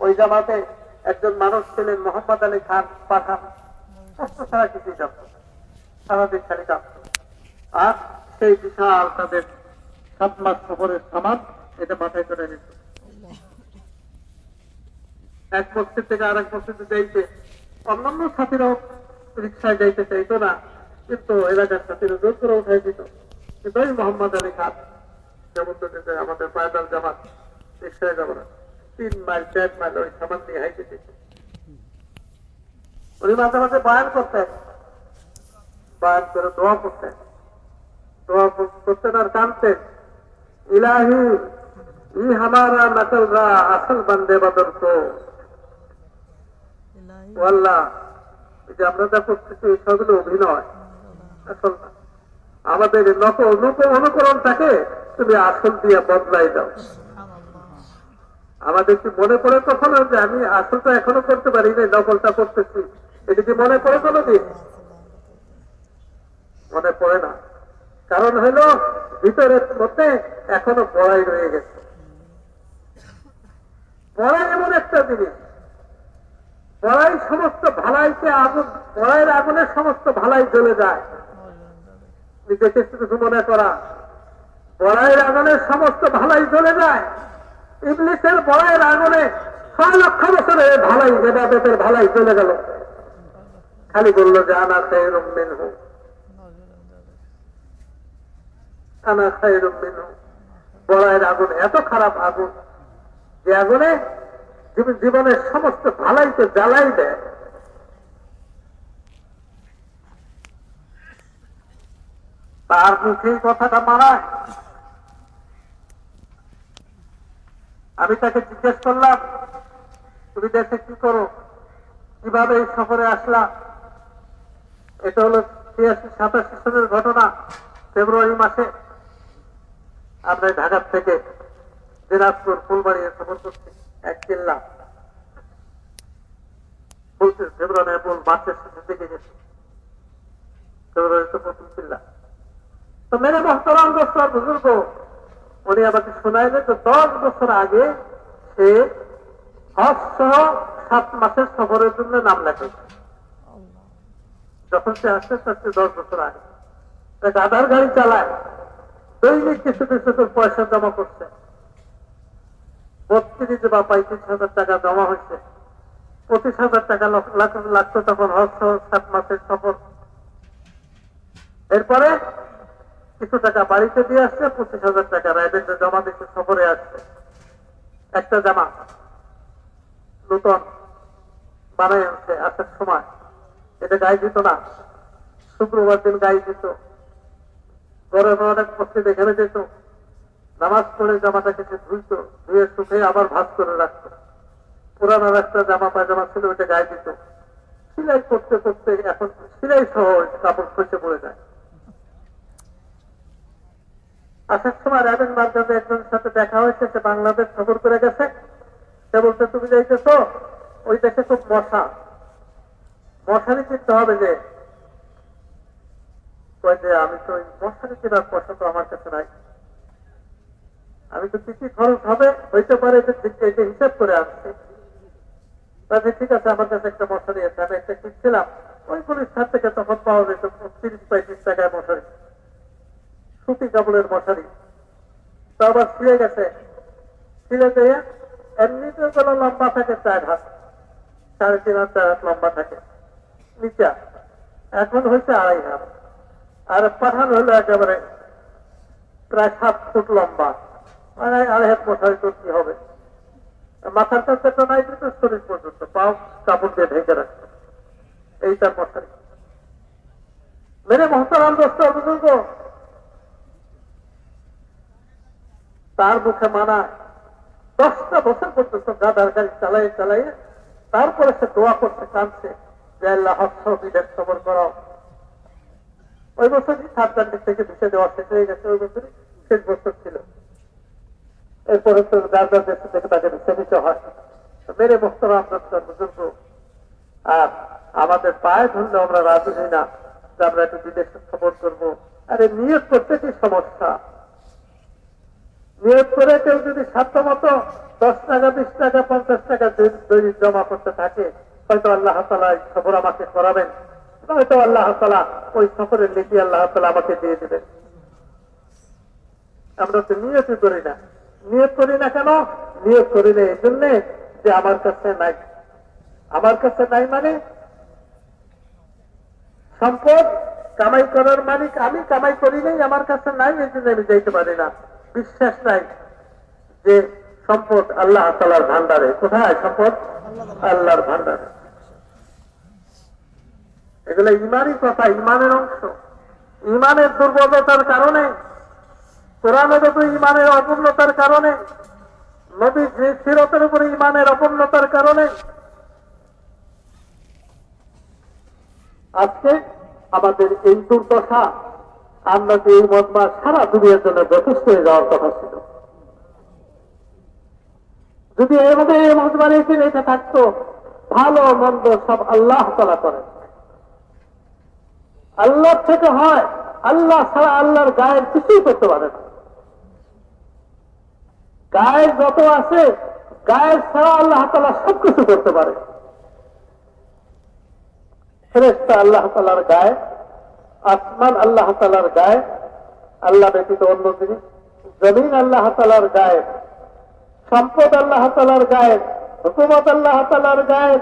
ওই জামাতে একজন মানুষ ছিলেন মোহাম্মদ আলী খান পাঠান। ছাড়া কিছুই জানত সারাদিন খালি কাঁপত আর সেই বিশাল তাদের সাত মাস সফরের সামান এটা মাথায় করে নিত এক মসজিদ থেকে আরেক মসজিদে যাইতে অন্যান্য সাথীরাও রিক্সায় যাইতে চাইতো না কিন্তু এলাকার সাথীরা জোর করে উঠাই দিত। কিন্তু ওই মোহাম্মদ আলী খান যেমন আমাদের পায়দাল জামাত রিক্সায় যাব না। তিন মাইল চার মাইল ওই সামান নিয়ে হাইতে দিত উনি মাঝে মাঝে বায়ান করতেন। বায়ান করে দোয়া করতেন। আর কানতেন ইলাহি ই হামারা আসল বন্দে বদর তো আল্লাহ যে আমরা যা করতেছি সবগুলো অভিনয়। আসল না। আমাদের নকল অনুক- অনুকরণটাকে তুমি আসল দিয়ে বদলাই দাও। আমাদের কি মনে পড়ে কখনো যে আমি আসলটা এখনও করতে পারি না নকলটা করতেছি? এটা কি মনে পড়ে কোনো দিন মনে পড়ে না। কারণ হলো ভিতরের মধ্যে এখনও বড়াই রয়ে গেছে। বড়াই এমন একটা জিনিস। বড়াই সমস্ত ভালাইকে আগুন, বড়াইয়ের আগুনের সমস্ত ভালাই জ্বলে যায়। নিজেকে কিছু মনে করা? বড়াইয়ের আগুনের সমস্ত ভালাই জ্বলে যায়। ইংলিশের বড়াইয়ের আগুনে ছয় লক্ষ বছরে ভালাই বেদাবেতের ভালাই চলে গেল। খালি বলল যে আনা খায়রুম মিনহু। বড়াইয়ের আগুন, এত খারাপ আগুন যে আগুনে জীবনের সমস্ত ভালাইকে জ্বালাই দেয়। তার কথাটা মানায়। আমি তাকে জিজ্ঞেস করলাম, তুমি দেশে কি করো? কীভাবে এই সফরে আসলা? এটা হলো ছিয়াশি সাতাশি সালের ঘটনা, ফেব্রুয়ারি মাসে। আমরা ঢাকার থেকে দিনাজপুর, ফুলবাড়ি সফর এক চিল্লা বলছে, ফেব্রুয়ারি মার্চের শেষের দিকে ফেব্রুয়ারি তো মেরে বুজুর্গ, উনি আমাকে তো দশ বছর আগে সে হজ সহ সাত মাসের সফরের জন্য নাম লেখেছে। যখন সে আসছে, তার দশ বছর আগে। আধার গাড়ি চালায়। দৈনিক কিছু কিছু পয়সা জমা করছে। বত্রিশ বা পঁয়ত্রিশ হাজার টাকা জমা হয়েছে। পঁচিশ হাজার টাকা লাগতো তখন হজ সাত মাসের সফর। এরপরে কিছু টাকা বাড়িতে দিয়ে আসছে, পঁচিশ হাজার টাকা রাইডেন্টে জমা দিচ্ছে, সফরে আসছে। একটা জামা নূতন বানাই আনছে, আসার সময়। এটা গায়ে দিত না। শুক্রবার দিন গায়ে দিত। গরম অনেক মসজিদ এখানে যেত নামাজ পড়ে জামাটাকে সে ধুইত, ধুয়ে শুকে আবার ভাত করে রাখতো। পুরানো একটা জামা পায়জামা ছিল ওটা গায়ে দিত। সিলাই করতে করতে এখন সিলাই সহ কাপড় খসে পড়ে যায়। আসার সময় রাবেন মার্কাজে একজনের সাথে দেখা হয়েছে, সে বাংলাদেশ সফর করে গেছে। সে বলতে তুমি যাইতেছ? ওই দেশে খুব মশা। মশারি কিনতে হবে যে আমি তো ওই কেনার পয়সা তো আমার কাছে নাই। আমি তো কি কি খরচ হবে হইতে পারে এটা হিসাব করে আসছে। ঠিক আছে, আমার কাছে একটা মশারি আছে আমি একটা কিনছিলাম। ওই ছাদ থেকে তখন পাওয়া যেত তিরিশ পঁয়ত্রিশ টাকায় মশারি। সুতি কাপড়ের মশারি। তো আবার ছিঁড়ে গেছে। ছিঁড়ে দিয়ে এমনিতে কোনো লম্বা থাকে, চার হাত। সাড়ে তিন হাত, চার হাত লম্বা থাকে। নিচা। এখন হয়েছে আড়াই হাত। আর পাঠান হলো একেবারে প্রায় সাত ফুট লম্বা। মানে আড়াই হাত মশারি তো কি হবে? মাথার কাছে তো নাই, কিন্তু শরীর পর্যন্ত। পাও কাপড় দিয়ে ঢেকে রাখছে। এই তার মশারি। মেরে মহতারাম দোস্ত বুজুর্গ তার মুখে মানা দশটা বছর পর্যন্ত গাদার গাড়ি চালাই চালাই তারপরে সে দোয়া করতে কাঁদছে যে আল্লাহ হস্ত বিদেশ সবর করাও। ওই বছরই সাবধানটি থেকে ভিসে দেওয়া শেষ হয়ে গেছে, ওই বছরই শেষ বছর ছিল। এরপরে তো গাদার দেশ থেকে তাকে ভিসে দিতে হয়। মেরে মোস্তরা আমরা বুজুর্গ। আর আমাদের পায়ে ধরলে আমরা রাজি হই না, যে আমরা একটু বিদেশে সফর করব। আরে নিয়োগ করতে কি সমস্যা? নিয়োগ করে কেউ যদি সাধ্য মতো দশ টাকা, বিশ টাকা, পঞ্চাশ টাকা জমা করতে থাকে, হয়তো আল্লাহ তালা এই সফর আমাকে করাবেন। হয়তো আল্লাহ তালা ওই সফরের লিখি আল্লাহ তালা আমাকে দিয়ে দেবেন। আমরা তো নিয়ত করি না। নিয়ত করি না কেন? নিয়ত করি না এই জন্য যে আমার কাছে নাই। আমার কাছে নাই মানে সম্পদ কামাই করার মালিক আমি কামাই করি নাই, আমার কাছে নাই, এই জন্য আমি যাইতে পারি না। বিশ্বাস নাই যে সম্পদ আল্লাহ তালার ভান্ডারে কোথায় সম্পদ? আল্লাহর ভান্ডারে এগুলো ইমানই কথা, ইমানের অংশ। ইমানের দুর্বলতার কারণে কোরআনের উপরে ইমানের অপূর্ণতার কারণে, নবী সিরতের উপরে ইমানের অপূর্ণতার কারণে, আজকে আমাদের এই দুর্দশা, আমরা যে এই মতবা সারা দুনিয়ার জন্য যথেষ্ট হয়ে যাওয়ার কথা ছিল। যদি এভাবে এই মতবা রেখে রেখে থাকতো, ভালো মন্দ সব আল্লাহ তালা করেন। আল্লাহ থেকে হয়, আল্লাহ ছাড়া আল্লাহর গায়ের কিছুই করতে পারে না। গায়ের যত আছে, গায়ের ছাড়া আল্লাহ তালা সবকিছু করতে পারে। ফেরেস্তা আল্লাহ তালার গায়ে, আসমান আল্লাহ তালার গায়ে, আল্লাহ ব্যতীত অন্য জিনিস, জমিন আল্লাহ তালার গায়ে, সম্পদ আল্লাহ তালার গায়ে, হুকুমত আল্লাহ তালার গায়ে,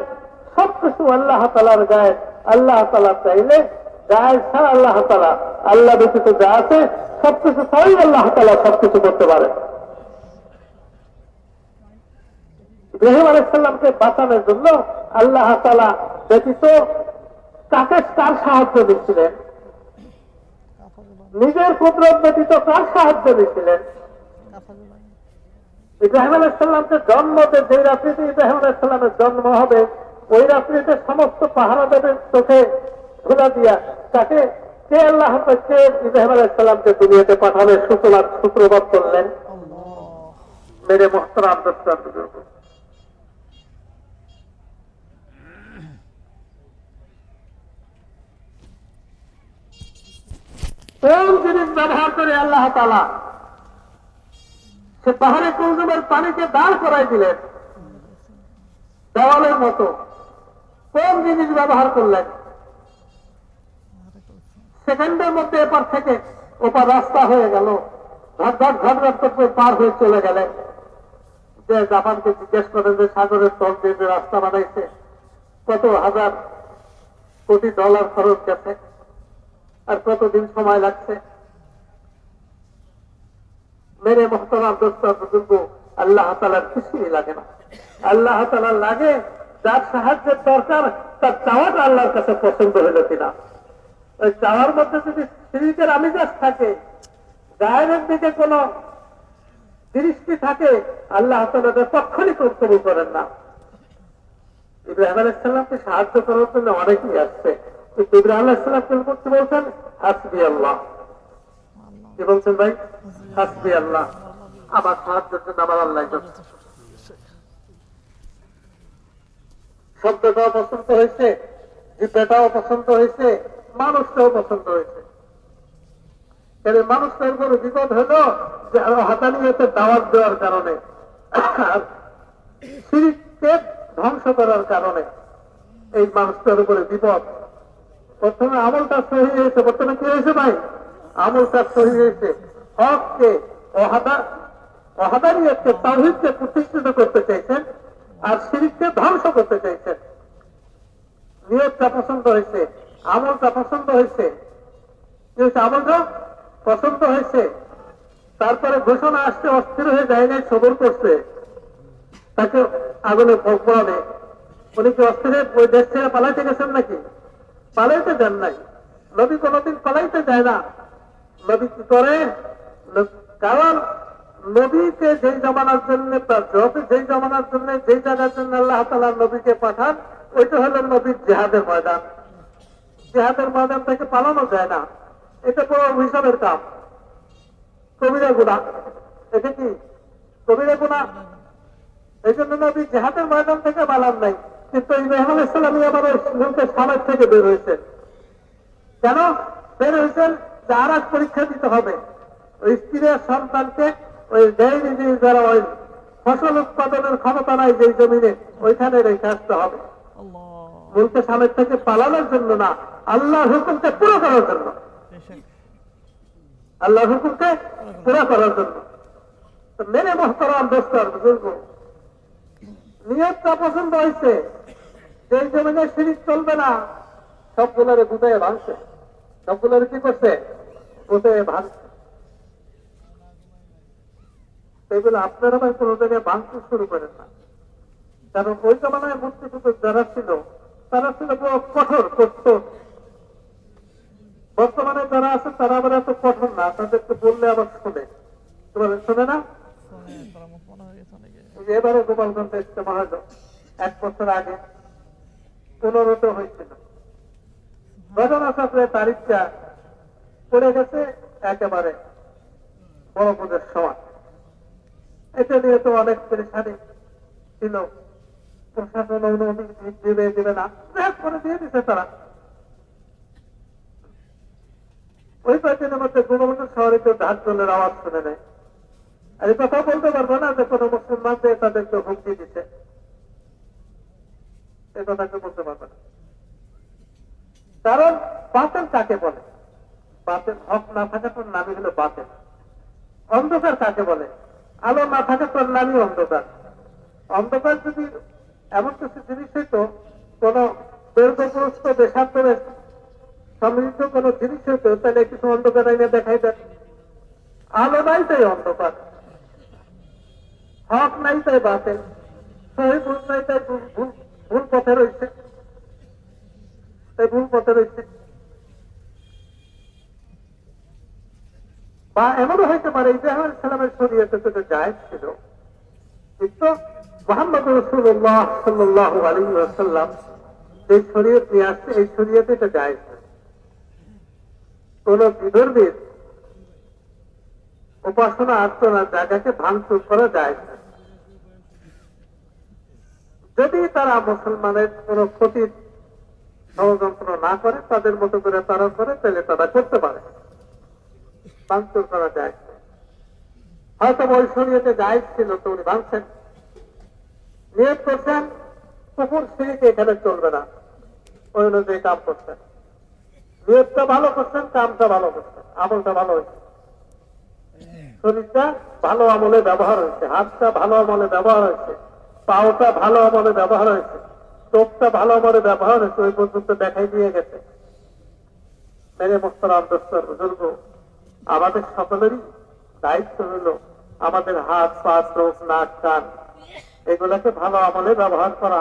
সবকিছু আল্লাহ তালার গায়ে। আল্লাহ তালা চাইলে আল্লাহ ব্যতীত যা আছে, সবকিছু আল্লাহ তালা সবকিছু করতে পারে। ইব্রাহিম আলাইসাল্লামকে বাঁচানোর জন্য আল্লাহ তালা ব্যতীত কাকে কার সাহায্য দিচ্ছিলেন নিজের কুদরত ব্যতীত কার সাহায্য দিচ্ছিলেন ইব্রাহিম আলাইসাল্লামকে জন্ম যে রাত্রিতে ইব্রাহিম আলাইসাল্লামের জন্ম হবে, ওই রাত্রিতে সমস্ত পাহারা দেবের চোখে ধুলা দিয়া তাকে কে আল্লাহ দুনিয়াতে সূচনা সূত্রপাত করলেন। মেরে কোন জিনিস ব্যবহার করে আল্লাহ তালা সে পাহাড়ে পানিকে দাঁড় করাই দিলেন। দেওয়ালের মতো। কোন জিনিস ব্যবহার করলেন। সেকেন্ডের মধ্যে এপার থেকে ওপার রাস্তা হয়ে গেল। পার হয়ে চলে গেলেন যে জাপানকে জিজ্ঞেস করেন যে, সাগরের তল দিয়ে যে রাস্তা বানাইছে, কত হাজার কোটি ডলার খরচ গেছে আর কতদিন সময় লাগছে? মেরে মোহতরাম বুজুর্গ, আল্লাহ তালার কিছুই লাগে না। আল্লাহ তালার লাগে, যার সাহায্যের দরকার, তার চাওয়াটা আল্লাহর কাছে পছন্দ হইল কিনা। ওই চাওয়ার মধ্যে যদি সিরিজের আমিজাজ থাকে গায়ের দিকে কোন দৃষ্টি থাকে, আল্লাহ তক্ষণই কবুল করেন না। ইব্রাহিম আলাইসাল্লামকে সাহায্য করার জন্য অনেকেই আসছে। কিন্তু ইব্রাহিম আলাইসাল্লাম কি করতে বলছেন? হাসবি আল্লাহ কি বলছেন ভাই? হাসবি আল্লাহ আমার সাহায্যের জন্য আমার আল্লাহ হয়েছে, জিব্বাটাও পছন্দ হয়েছে। মানুষটাও পছন্দ হয়েছে। তাহলে মানুষটার উপর বিপদ হলো যে হাতানিয়তে দাওয়াত দেওয়ার কারণে। আর ধ্বংস করার কারণে এই মানুষটার উপরে বিপদ। প্রথমে আমলটা সহি হয়েছে, প্রথমে কি হয়েছে ভাই? আমলটা সহি হয়েছে। হককে, অহাদা অহাদানিয়তকে তাহিদকে প্রতিষ্ঠিত করতে চাইছেন আর সিরিজকে ধ্বংস করতে চাইছেন। নিয়তটা পছন্দ হয়েছে। আমলটা পছন্দ হয়েছে। আমলটা পছন্দ হয়েছে। তারপরে ঘোষণা আসতে অস্থির হয়ে যায় নাই, সবর করছে। তাকে আগুনে পড়াবে উনি কি অস্থিরে ওই দেশ থেকে পালাইতে গেছেন নাকি? পালাইতে যান নাই। নবী কোনদিন পালাইতে যায় না। নবী কি করে? কারণ নবীকে যেই জমানার জন্য যেই জমানার জন্য, যেই জায়গার জন্য আল্লাহ তালা নবীকে পাঠান, ওইটা হলো নবীর জেহাদের ময়দান। জেহাদের ময়দান থেকে পালানো যায় না। এটা বড় হিসাবের কাম কবিরা গুণা। এটা কি? কবিরা গুণা? এই জন্য নবী জেহাদের ময়দান থেকে পালান নাই। কিন্তু ইব্রাহিম আলাইসালামী আবার মুখে সামের থেকে বের হয়েছেন কেন? বের হয়েছেন যে আর এক পরীক্ষা দিতে হবে। ওই স্ত্রীর সন্তানকে ওই যে যারা ওই ফসল উৎপাদনের ক্ষমতা নাই যে জমিনে ওইখানে রেখে আসতে হবে। মুলকে সামের থেকে পালানোর জন্য না। আল্লাহর হুকুমকে পুরো করার জন্য। আল্লাহর হুকুমকে পুরা করার জন্য। মেনে মহতরাম, দোস্তর, বুজুর্গ, নিয়তটা পছন্দ হয়েছে। যে জমিনে সিরিজ চলবে না, সবগুলোরে গুটাই ভাঙছে। সবগুলোরে কি করছে? গুটাই ভাঙছে। এগুলো আপনারা ভাই কোনো জায়গায় ভাঙতে শুরু করেন না। কারণ ওই জমানায় মুক্তিযুদ্ধ যারা ছিল, তারা ছিল কঠোর করত বর্তমানে যারা আছে, তারা আবার এত কঠোর না। তাদেরকে বললে আবার শোনে। তোমার শোনে না? এবারে গোপালগঞ্জে ইস্তেমা হলো এক বছর আগে। পনেরোতে হয়েছিল। ঘটনা চক্রে তারিখটা পড়ে গেছে একেবারে বড় পুজোর সময় এটা নিয়ে তো অনেক পরেশানি ছিল। প্রশাসন অনুমতি দিবে দিবে না। করে দিয়ে দিছে তারা। ওই কয়েকদিনের মধ্যে গুণগত শহরে কেউ ঢাক দলের আওয়াজ শুনে নেয়। আর এই কথা বলতে পারব না যে কোনো মুসলমানদের তাদেরকে হুমকি দিচ্ছে এ কথা কেউ বলতে পারবে না। কারণ বাতেল কাকে বলে? বাতেল হক না থাকা তোর নামই হলো বাতেল। অন্ধকার কাকে বলে? আলো না থাকে তোর নামই অন্ধকার। অন্ধকার যদি এমন কিছু জিনিস হইতো, কোন দৈর্ঘ্যগ্রস্ত দেশান্তরে সমৃদ্ধ কোন জিনিস হইতো তাহলে কিছু অন্ধকার আইনে দেখাই দেন আলো নাই তাই অন্ধকার। হক নাই তাই বাতেল সহি ভুল নাই তাই ভুল পথে রয়েছে তাই ভুল পথে রয়েছে বা এমনও হইতে পারে, ইব্রাহিম সালামের শরীয়তে তো জায়জ ছিল, কিন্তু মোহাম্মদ রসুল্লাহ সাল্লাহ আলী আসাল্লাম এই শরীয়ত নিয়ে আসছে, এই শরীয়তে এটা জায়জ কোন বিধর্মীর উপাসনা আর্চনার জায়গাকে ভাঙচুর করা যায় যদি তারা মুসলমানের কোন ক্ষতির ষড়যন্ত্র না করে, তাদের মতো করে তারা করে, তাহলে তারা করতে পারে। ভাঙচুর করা যায়। হয়তো ওই শরীয়তে জায়জ ছিল, তো উনি ভাঙছেন। নিয়োগ করছেন, কুকুর সিঁড়িকে এখানে চলবে না। ওই অনুযায়ী কাম করছেন। নিয়োগটা ভালো করছেন, কামটা ভালো করছেন, আমলটা ভালো হয়েছে। শরীরটা ভালো আমলে ব্যবহার হয়েছে, হাতটা ভালো আমলে ব্যবহার হয়েছে, পাওটা ভালো আমলে ব্যবহার হয়েছে চোখটা ভালো আমলে ব্যবহার হয়েছে, ওই পর্যন্ত দেখাই দিয়ে গেছে। মেরে মোস্তরাম দোস্তর বুজুর্গ, আমাদের সকলেরই দায়িত্ব হলো আমাদের হাত, পা, চোখ, নাক, কান, এগুলাকে ভালো আমলে ব্যবহার করা।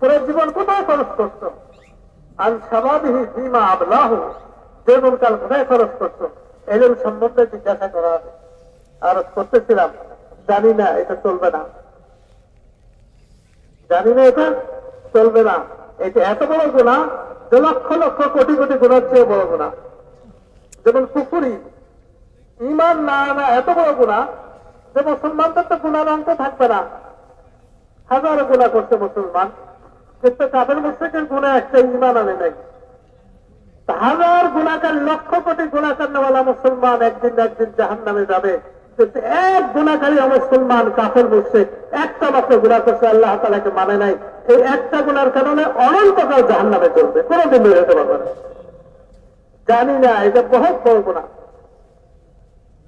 পুরো জীবন কোথায় খরচ করছ? আন স্বাভাবিহি বিমা আবলাহু জীবনকাল কোথায় খরচ করছ? এলেম সম্বন্ধে জিজ্ঞাসা করা হবে আর করতেছিলাম, জানি না, এটা চলবে না। জানি না এটা চলবে না। এটা এত বড় গুণা যে লক্ষ লক্ষ কোটি কোটি গুণার চেয়ে বড় গোনা যেমন পুকুরি ইমান না আনা এত বড় গুণা যে মুসলমানদের তো গুণার অঙ্ক থাকবে না। হাজারো গুণা করছে মুসলমান। কিন্তু কাদের মুশ্রিকের গুণা একটা ইমান আনে নাই। হাজার গুণাকার লক্ষ কোটি গুণাকার নেওয়ালা মুসলমান একদিন একদিন জাহান নামে যাবে। কিন্তু এক গুণাকারী মুসলমান কাফের মুশ্রিক একটা মাত্র গুণা করছে, আল্লাহ তালাকে মানে নাই। এই একটা গুণার কারণে অনন্তকাল জাহান নামে চলবে। কোনোদিন বের হতে পারবে না। জানি না, এটা বহুত বড় গুণা।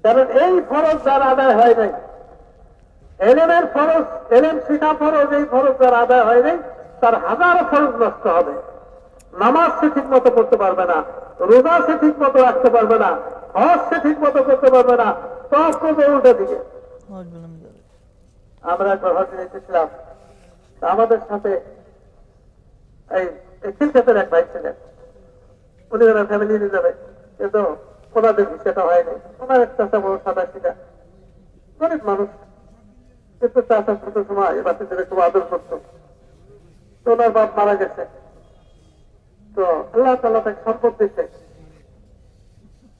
কারণ এই ফরজ যার আদায় হয় নাই। এলেমের ফরজ, এলেম শিখা ফরজ, এই ফরজ যার আদায় হয় নাই। তার হাজার ফরজ নষ্ট হবে। নামাজ সে ঠিক মতো করতে পারবে না, রোজা সে ঠিক মতো রাখতে পারবে না, হজ সে ঠিক মতো করতে পারবে না, সব করবে উল্টো দিকে। আমরা একবার হজ নিতেছিলাম তা আমাদের সাথে এই খিলক্ষেতের এক ভাই ছিলেন। উনি ওনার ফ্যামিলি নিয়ে যাবে, কিন্তু ওনাদের বিষয়টা হয়নি। ওনার একটা বড় সাদা সিধা গরিব মানুষ, কিন্তু চাষা ছোট সময় বাচ্চাদের খুব আদর করত। তো ওনার বাপ মারা গেছে। তো আল্লাহ তাল্লাহ তাকে সম্পদ দিচ্ছে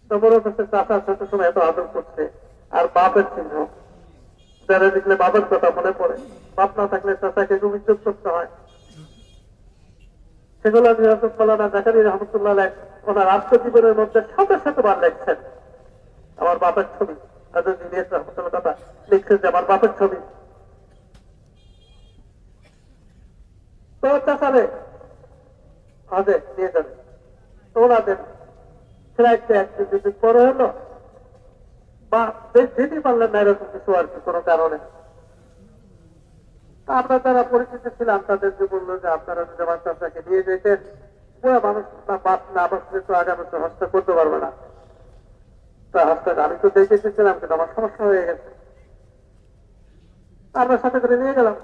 তো তোমারও কাছে চাষা ছোট সময় এত আদর করছে, আর বাপের চিহ্ন। যারা দেখলে বাবার কথা মনে পড়ে, বাপ না থাকলে চাষাকে খুব ইজ্জত করতে হয়। আমার বাপের ছবি। তো চাষারে নিয়ে যাবে তো ফ্লাইটে একদিন দুদিন পরে হলো, বা যেতে পারলেন না এরকম কিছু আর কি, কোনো কারণে। আমরা যারা পরিচিত ছিলাম, তাদেরকে বলল যে আপনারা যদি আমার চাষাকে নিয়ে যেতেন, পুরো মানুষ না বাস না বসলে তো আগামী তো হস্তা করতে পারবে না। তা হস্তা আমি তো দেখে এসেছিলাম কিন্তু আমার সমস্যা হয়ে গেছে। আমরা সাথে করে নিয়ে গেলাম।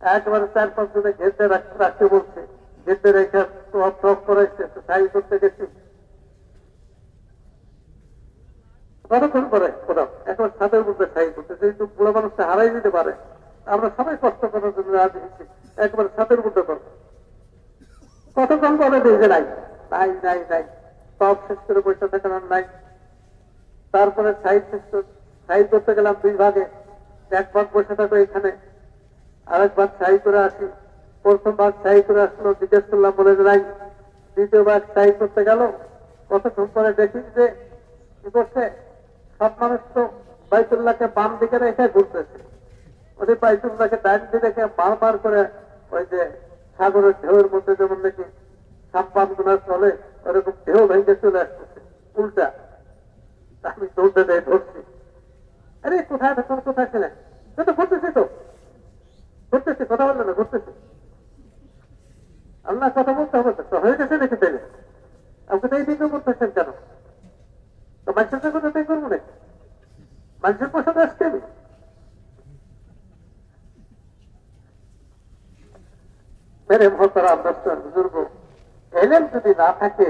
একবারে চার পাঁচ জনে ঘেরতে রাখতে বলছে। ঘেরতে রেখে টপ করাইছে সাই করতে গেছি। কতক্ষণ করে কোথাও একবার ছাদের মধ্যে সাই করতে যেহেতু বুড়ো মানুষটা হারাই দিতে পারে। আমরা সবাই কষ্ট করার জন্য রাজি হচ্ছি একবার ছাদের মধ্যে করব। কতক্ষণ পরে দেখে নাই। নাই নাই নাই। সব শেষ করে বসে থাকার নাই। তারপরে সাইড শেষ সাইড করতে গেলাম দুই ভাগে। এক ভাগ বসে থাকো এখানে। আরেক ভাগ সাই করে আসি। প্রথমবার সাই করে আসলো, জিজ্ঞেস করলাম, বলে নাই দ্বিতীয় ভাগ সাই করতে গেল। কতক্ষণ পরে দেখি যে কি করছে? সব মানুষ তো বাইতুল্লাহকে বাম দিকে রেখে ঘুরতেছে। ওই বাইতুল্লাহকে ডান দিকে রেখে বারবার করে ওই যে সাগরের ঢেউয়ের মধ্যে যেমন নাকি সাম্পানগুলা চলে, ওরকম ঢেউ ভেঙে চলে আসতেছে। উল্টা। আমি দৌড়তে দেয় ধরছি। আরে, কোথায় কোথায় ছিলেন তো ঘুরতেছে তো? ঘুরতেছে কথা বলল না ঘুরতেছে আল্লাহ কথা বলতে হবে, তো হয়ে গেছে নাকি তাইলে আপনি তো এই দিকে করতেছেন কেন? তো মানুষের সাথে কোথায় করব না মানুষের পোশাক আসতে হবে মেরে মহতারা আব্বাস্তার বুজুর্গ এলেন যদি না থাকে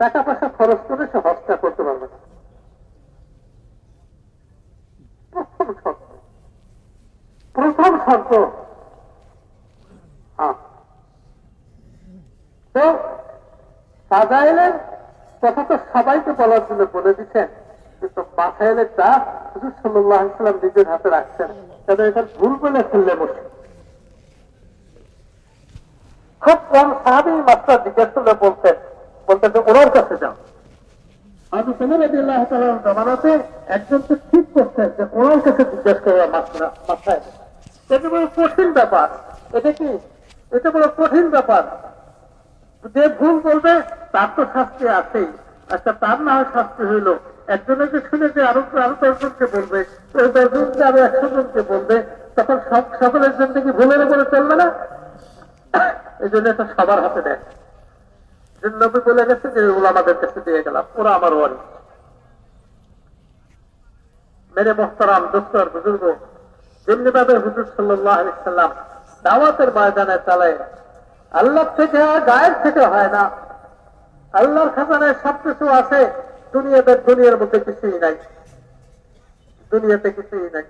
টাকা পয়সা খরচ করে সে হত্যা করতে পারবে না। প্রথম প্রথম হ্যাঁ তো সাজা এলেন কথা তো সবাইকে বলার জন্য বলে দিচ্ছেন, কিন্তু মাথায় তা হুজুর সাল্লাহ নিজের হাতে রাখছেন তাদের এখানে ভুল বলে ফেললে বসে। খুব কম সাহাবি মাত্রা জিজ্ঞেস করলে বলতেন বলতেন যে ওনার কাছে যাও। আবু সালাম আদিল্লাহ তালার জমানাতে একজন তো ঠিক করছেন যে ওনার কাছে জিজ্ঞেস করে মাত্রা মাথায় এটা বড় কঠিন ব্যাপার। এটা কি? এটা বড় কঠিন ব্যাপার। যে ভুল বলবে, তার তো শাস্তি আছেই। আচ্ছা তার না হয় শাস্তি হইল। একজনকে শুনে যে আরও আরও দশজনকে বলবে, ওই দশজনকে আরও একশো জনকে বলবে, তখন সব সকলের জন্য কি ভুলের উপরে চলবে না? এই জন্য এটা সবার হাতে দেয় নবী বলে গেছে যে, ওগুলো আমাদের কাছে দিয়ে গেলাম। ওরা আমার ওয়ারি মেরে মোহতারাম দোস্তর বুজুর্গ যেমনিভাবে হুজুর সাল্লাম দাওয়াতের ময়দানে চালায় আল্লাহ থেকে গায়ের থেকে হয় না। আল্লাহর খাজানায় সবকিছু আছে। দুনিয়াতে দুনিয়ার মধ্যে কিছুই নাই। দুনিয়াতে কিছুই নাই।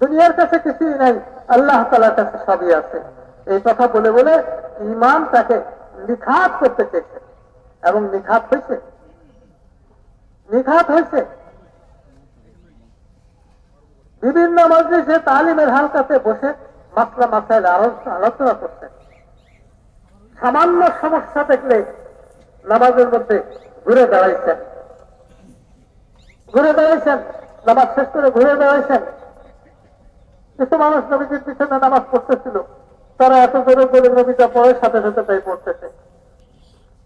দুনিয়ার কাছে কিছুই নাই। আল্লাহ তালার কাছে সবই আছে। এই কথা বলে বলে ইমান তাকে নিখাত করতে চেয়েছে। এবং নিখাত হয়েছে। নিখাত হয়েছে। বিভিন্ন মজলিসে তালিমের হালকাতে বসে মাসলা মাসাইল আলোচনা করছেন সামান্য সমস্যা দেখলে নামাজের মধ্যে ঘুরে দাঁড়াইছেন ঘুরে দাঁড়াইছেন নামাজ শেষ করে ঘুরে দাঁড়াইছেন কিছু মানুষ নবীজির পিছনে নামাজ পড়তেছিল। তারা এত জোরে করে নবীটা পড়ে সাথে সাথে তাই পড়তেছে।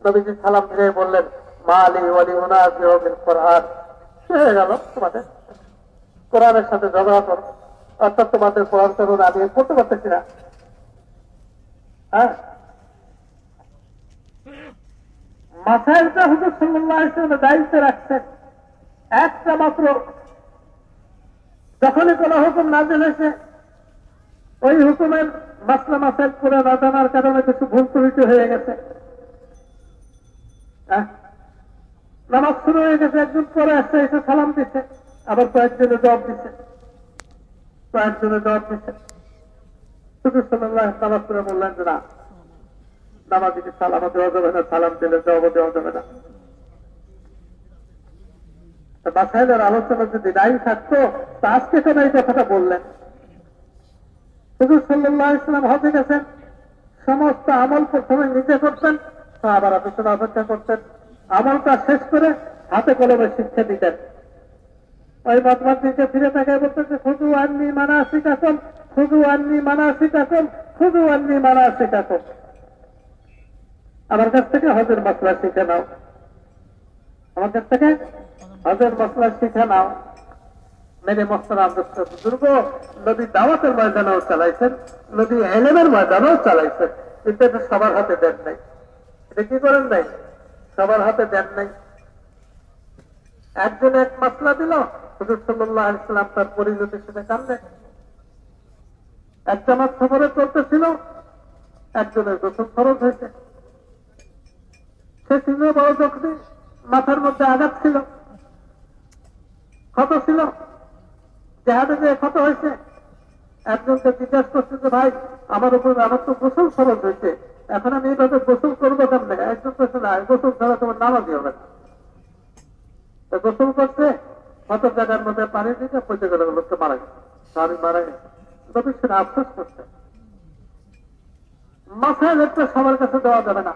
নবীজি সালাম ফিরে বললেন মা আলী ওয়ালি ওনার কোরআন। হয়ে গেল তোমাদের। কোরআনের সাথে ঝগড়া করো। অর্থাৎ তোমাদের আমি পড়তে পারতেছি না। হ্যাঁ? মাথায় হুজুর একটা মাত্র। যখনই কোন হুকুম ওই হুকুমের মাসলা মাসাইল করে না জানার কারণে কিছু ভুল হয়ে গেছে। নামাজ শুরু হয়ে গেছে, একজন পরে আসছে, এসে সালাম দিচ্ছে। আবার কয়েকজনে জবাব দিচ্ছে কয়েকজনে জবাব দিচ্ছে শুধু সাল্লাহ নামাজ করে বললেন যে, না, নামাজিকে সালাম দেওয়া যাবে না, সালাম দিলে জবাব দেওয়া যাবে না। তা মাসাইলের আলোচনা যদি নাই থাকতো, তা আজকে কেন এই কথাটা বললেন? হুজুর সাল্লাহ ইসলাম হজে গেছেন। সমস্ত আমল প্রথমে নিজে করতেন আবার আলোচনা অপেক্ষা করতেন। আমলটা শেষ করে হাতে কলমে শিক্ষা দিতেন। ওই বদমাস দিকে ফিরে তাকায় বলতেছে, খুদু আননি মানা শিকাকম খুদু আননি মানা শিকাকম খুদু আননি মানা শিকাকম আমার কাছ থেকে হজের মশলা শিখে নাও। আমার কাছ থেকে হজের মশলা শিখে নাও। মেরে মশলাম দুর্গ নদী দাওয়াতের ময়দানেও চালাইছেন নদী এলেমের ময়দানেও চালাইছেন, কিন্তু এটা সবার হাতে দেন নাই। এটা কি করেন নাই? সবার হাতে দেন নাই। একজন এক মশলা দিল তার একজনের গোসল খরচ হয়েছে। সে বড় জখমি মাথার মধ্যে আঘাত ছিল। ক্ষত ছিল। জাহাজে যে ক্ষত হয়েছে, একজনকে জিজ্ঞাসা করছে যে, ভাই, আমার উপর আমার তো গোসল খরচ হয়েছে। এখন আমি এইভাবে গোসল করব কেমন? একজন গোসল ছাড়া তোমার নামাজই হবে না। গোসল করছে কত জায়গার মধ্যে পানি দিতে পচে গেল লোককে মারা গেছে। স্বামী মারা গেছে। তবে আফসোস করছে। মাথায় একটা সবার কাছে দেওয়া যাবে না।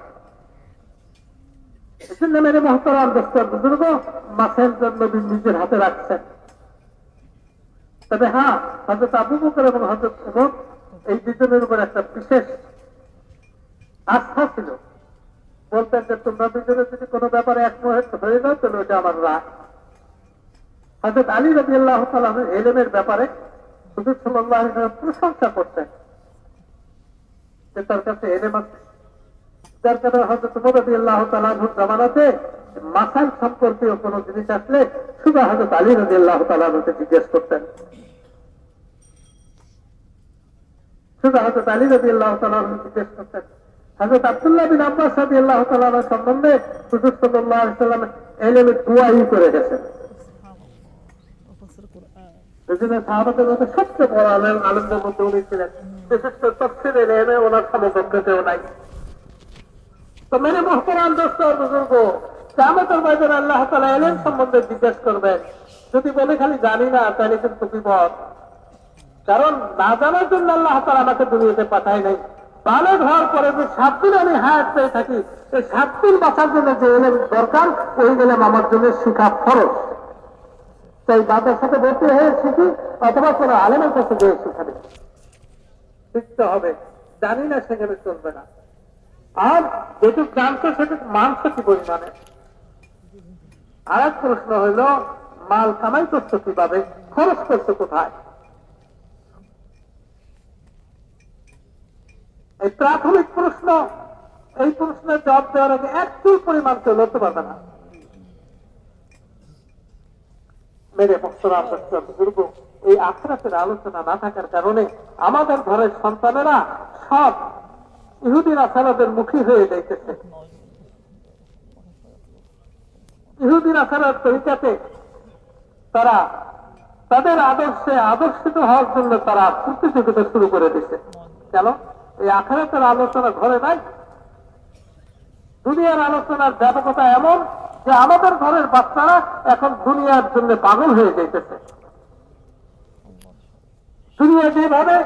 নিজের হাতে রাখছেন। তবে হ্যাঁ হজরত আবু বকর এবং হজরত উমর এই দুজনের উপর একটা বিশেষ আস্থা ছিল। বলতেন যে তোমরা দুজনে যদি কোনো ব্যাপারে একমত হয়ে যাও, তাহলে ওটা আমার রাগ হজরত আলী রবি আল্লাহ এলেমের ব্যাপারে হুজুর সাল্লাহ প্রশংসা করতেন তার কাছে এলেম আছে। যার কারণে হজরত রবি আল্লাহ তালাহুর আছে মাথার সম্পর্কীয় কোন জিনিস আসলে শুধু হজরত আলী রবি আল্লাহ তালাহকে জিজ্ঞেস করতেন। শুধু আব্বাস রবি আল্লাহ সম্বন্ধে সুযোগ সাল্লাহ এলেমে দুয়াই করে গেছেন। জিজ্ঞেস করবেন। যদি বলে খালি জানি না, তাহলে কিন্তু বিপদ কারণ না জানার জন্য আল্লাহ তালা আমাকে দুনিয়াতে পাঠায় নাই। বালে ঘর পরে যে সাত দিন আমি হায়াত পেয়ে থাকি, এই সাত দিন বাঁচার জন্য যে এলেন দরকার, ওই গেলাম আমার জন্য শিকার খরচ। বাবার সাথে ভর্তি হয়ে শিখি, অথবা কোনো আলেমের কাছে গিয়ে শিখাবে। শিখতে হবে। জানি না সেখানে চলবে না। আর যেটুক জানতো সেটুক মানছে কি পরিমাণে। আর এক প্রশ্ন হইল, মাল কামাই করছ কীভাবে? খরচ করছ কোথায়? এই প্রাথমিক প্রশ্ন, এই প্রশ্নের জবাব দেওয়ার আগে একটু পরিমাণ চলতে পারবে না। মেরে মোস্তরাম বুজুর্গ এই আখরাতের আলোচনা না থাকার কারণে আমাদের ঘরের সন্তানেরা সব ইহুদিন আসারাদের মুখী হয়ে যাইতেছে। ইহুদিন আসারার তরিকাতে তারা তাদের আদর্শে আদর্শিত হওয়ার জন্য তারা প্রতিযোগিতা শুরু করে দিছে কেন? এই আখরাতের আলোচনা ঘরে নাই। দুনিয়ার আলোচনার ব্যাপকতা এমন যে আমাদের ঘরের বাচ্চারা এখন দুনিয়ার জন্য পাগল হয়ে যাইতেছে। দুনিয়া যেভাবে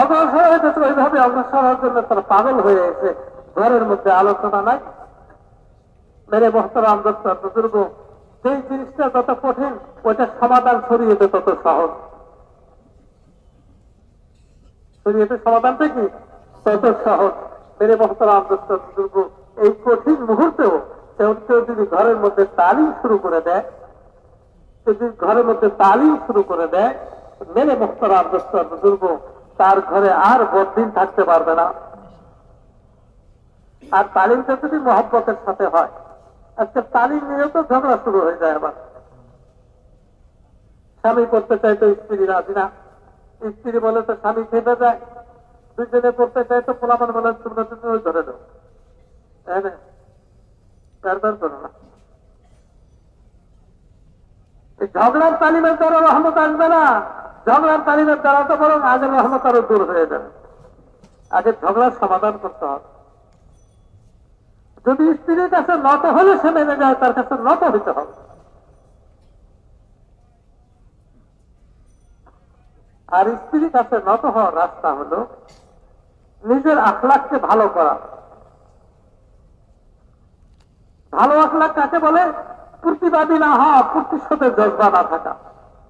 অগ্রসর হয়েছে ওইভাবে অগ্রসর হওয়ার জন্য তারা পাগল হয়ে গেছে। ঘরের মধ্যে আলোচনা নাই। মেরে বস্তরাম দত্তর বুজুর্গ সেই জিনিসটা যত কঠিন ওইটার সমাধান ছড়িয়েতে তত সহজ। ছড়িয়েতে সমাধানটা কি? তত সহজ। মেরে বস্তরাম দত্তর বুজুর্গ, এই কঠিন মুহূর্তেও কেউ যদি ঘরের মধ্যে তালিম শুরু করে দেয় যদি ঘরের মধ্যে তালিম শুরু করে দেয় দোস্তর বুজুর্গ, তার ঘরে আর বদিন থাকতে পারবে না। আর তালিমটা যদি মহব্বতের সাথে হয়, আজকে তালিম নিয়ে তো ঝগড়া শুরু হয়ে যায় আবার। স্বামী করতে চাই তো স্ত্রী রাজি না। স্ত্রী বলে তো স্বামী খেপে যায়। দুজনে পড়তে চাই তো পোলাপান বলে, তোমরা তুমি ধরে তাই না কারবার করো না। ঝগড়ার তালিমের দ্বারা রহমত আসবে না। ঝগড়ার তালিমের দ্বারা তো বরং আগের রহমত আরও দূর হয়ে যাবে। আগে ঝগড়ার সমাধান করতে হবে। যদি স্ত্রীর কাছে নত হলে সে মেনে যায়, তার কাছে নত হইতে হবে। আর স্ত্রীর কাছে নত হওয়ার রাস্তা হলো নিজের আখলাককে ভালো করা। ভালো আখলাক কাকে বলে? প্রতিবাদী না হওয়া প্রতিশোধের জজবা না থাকা।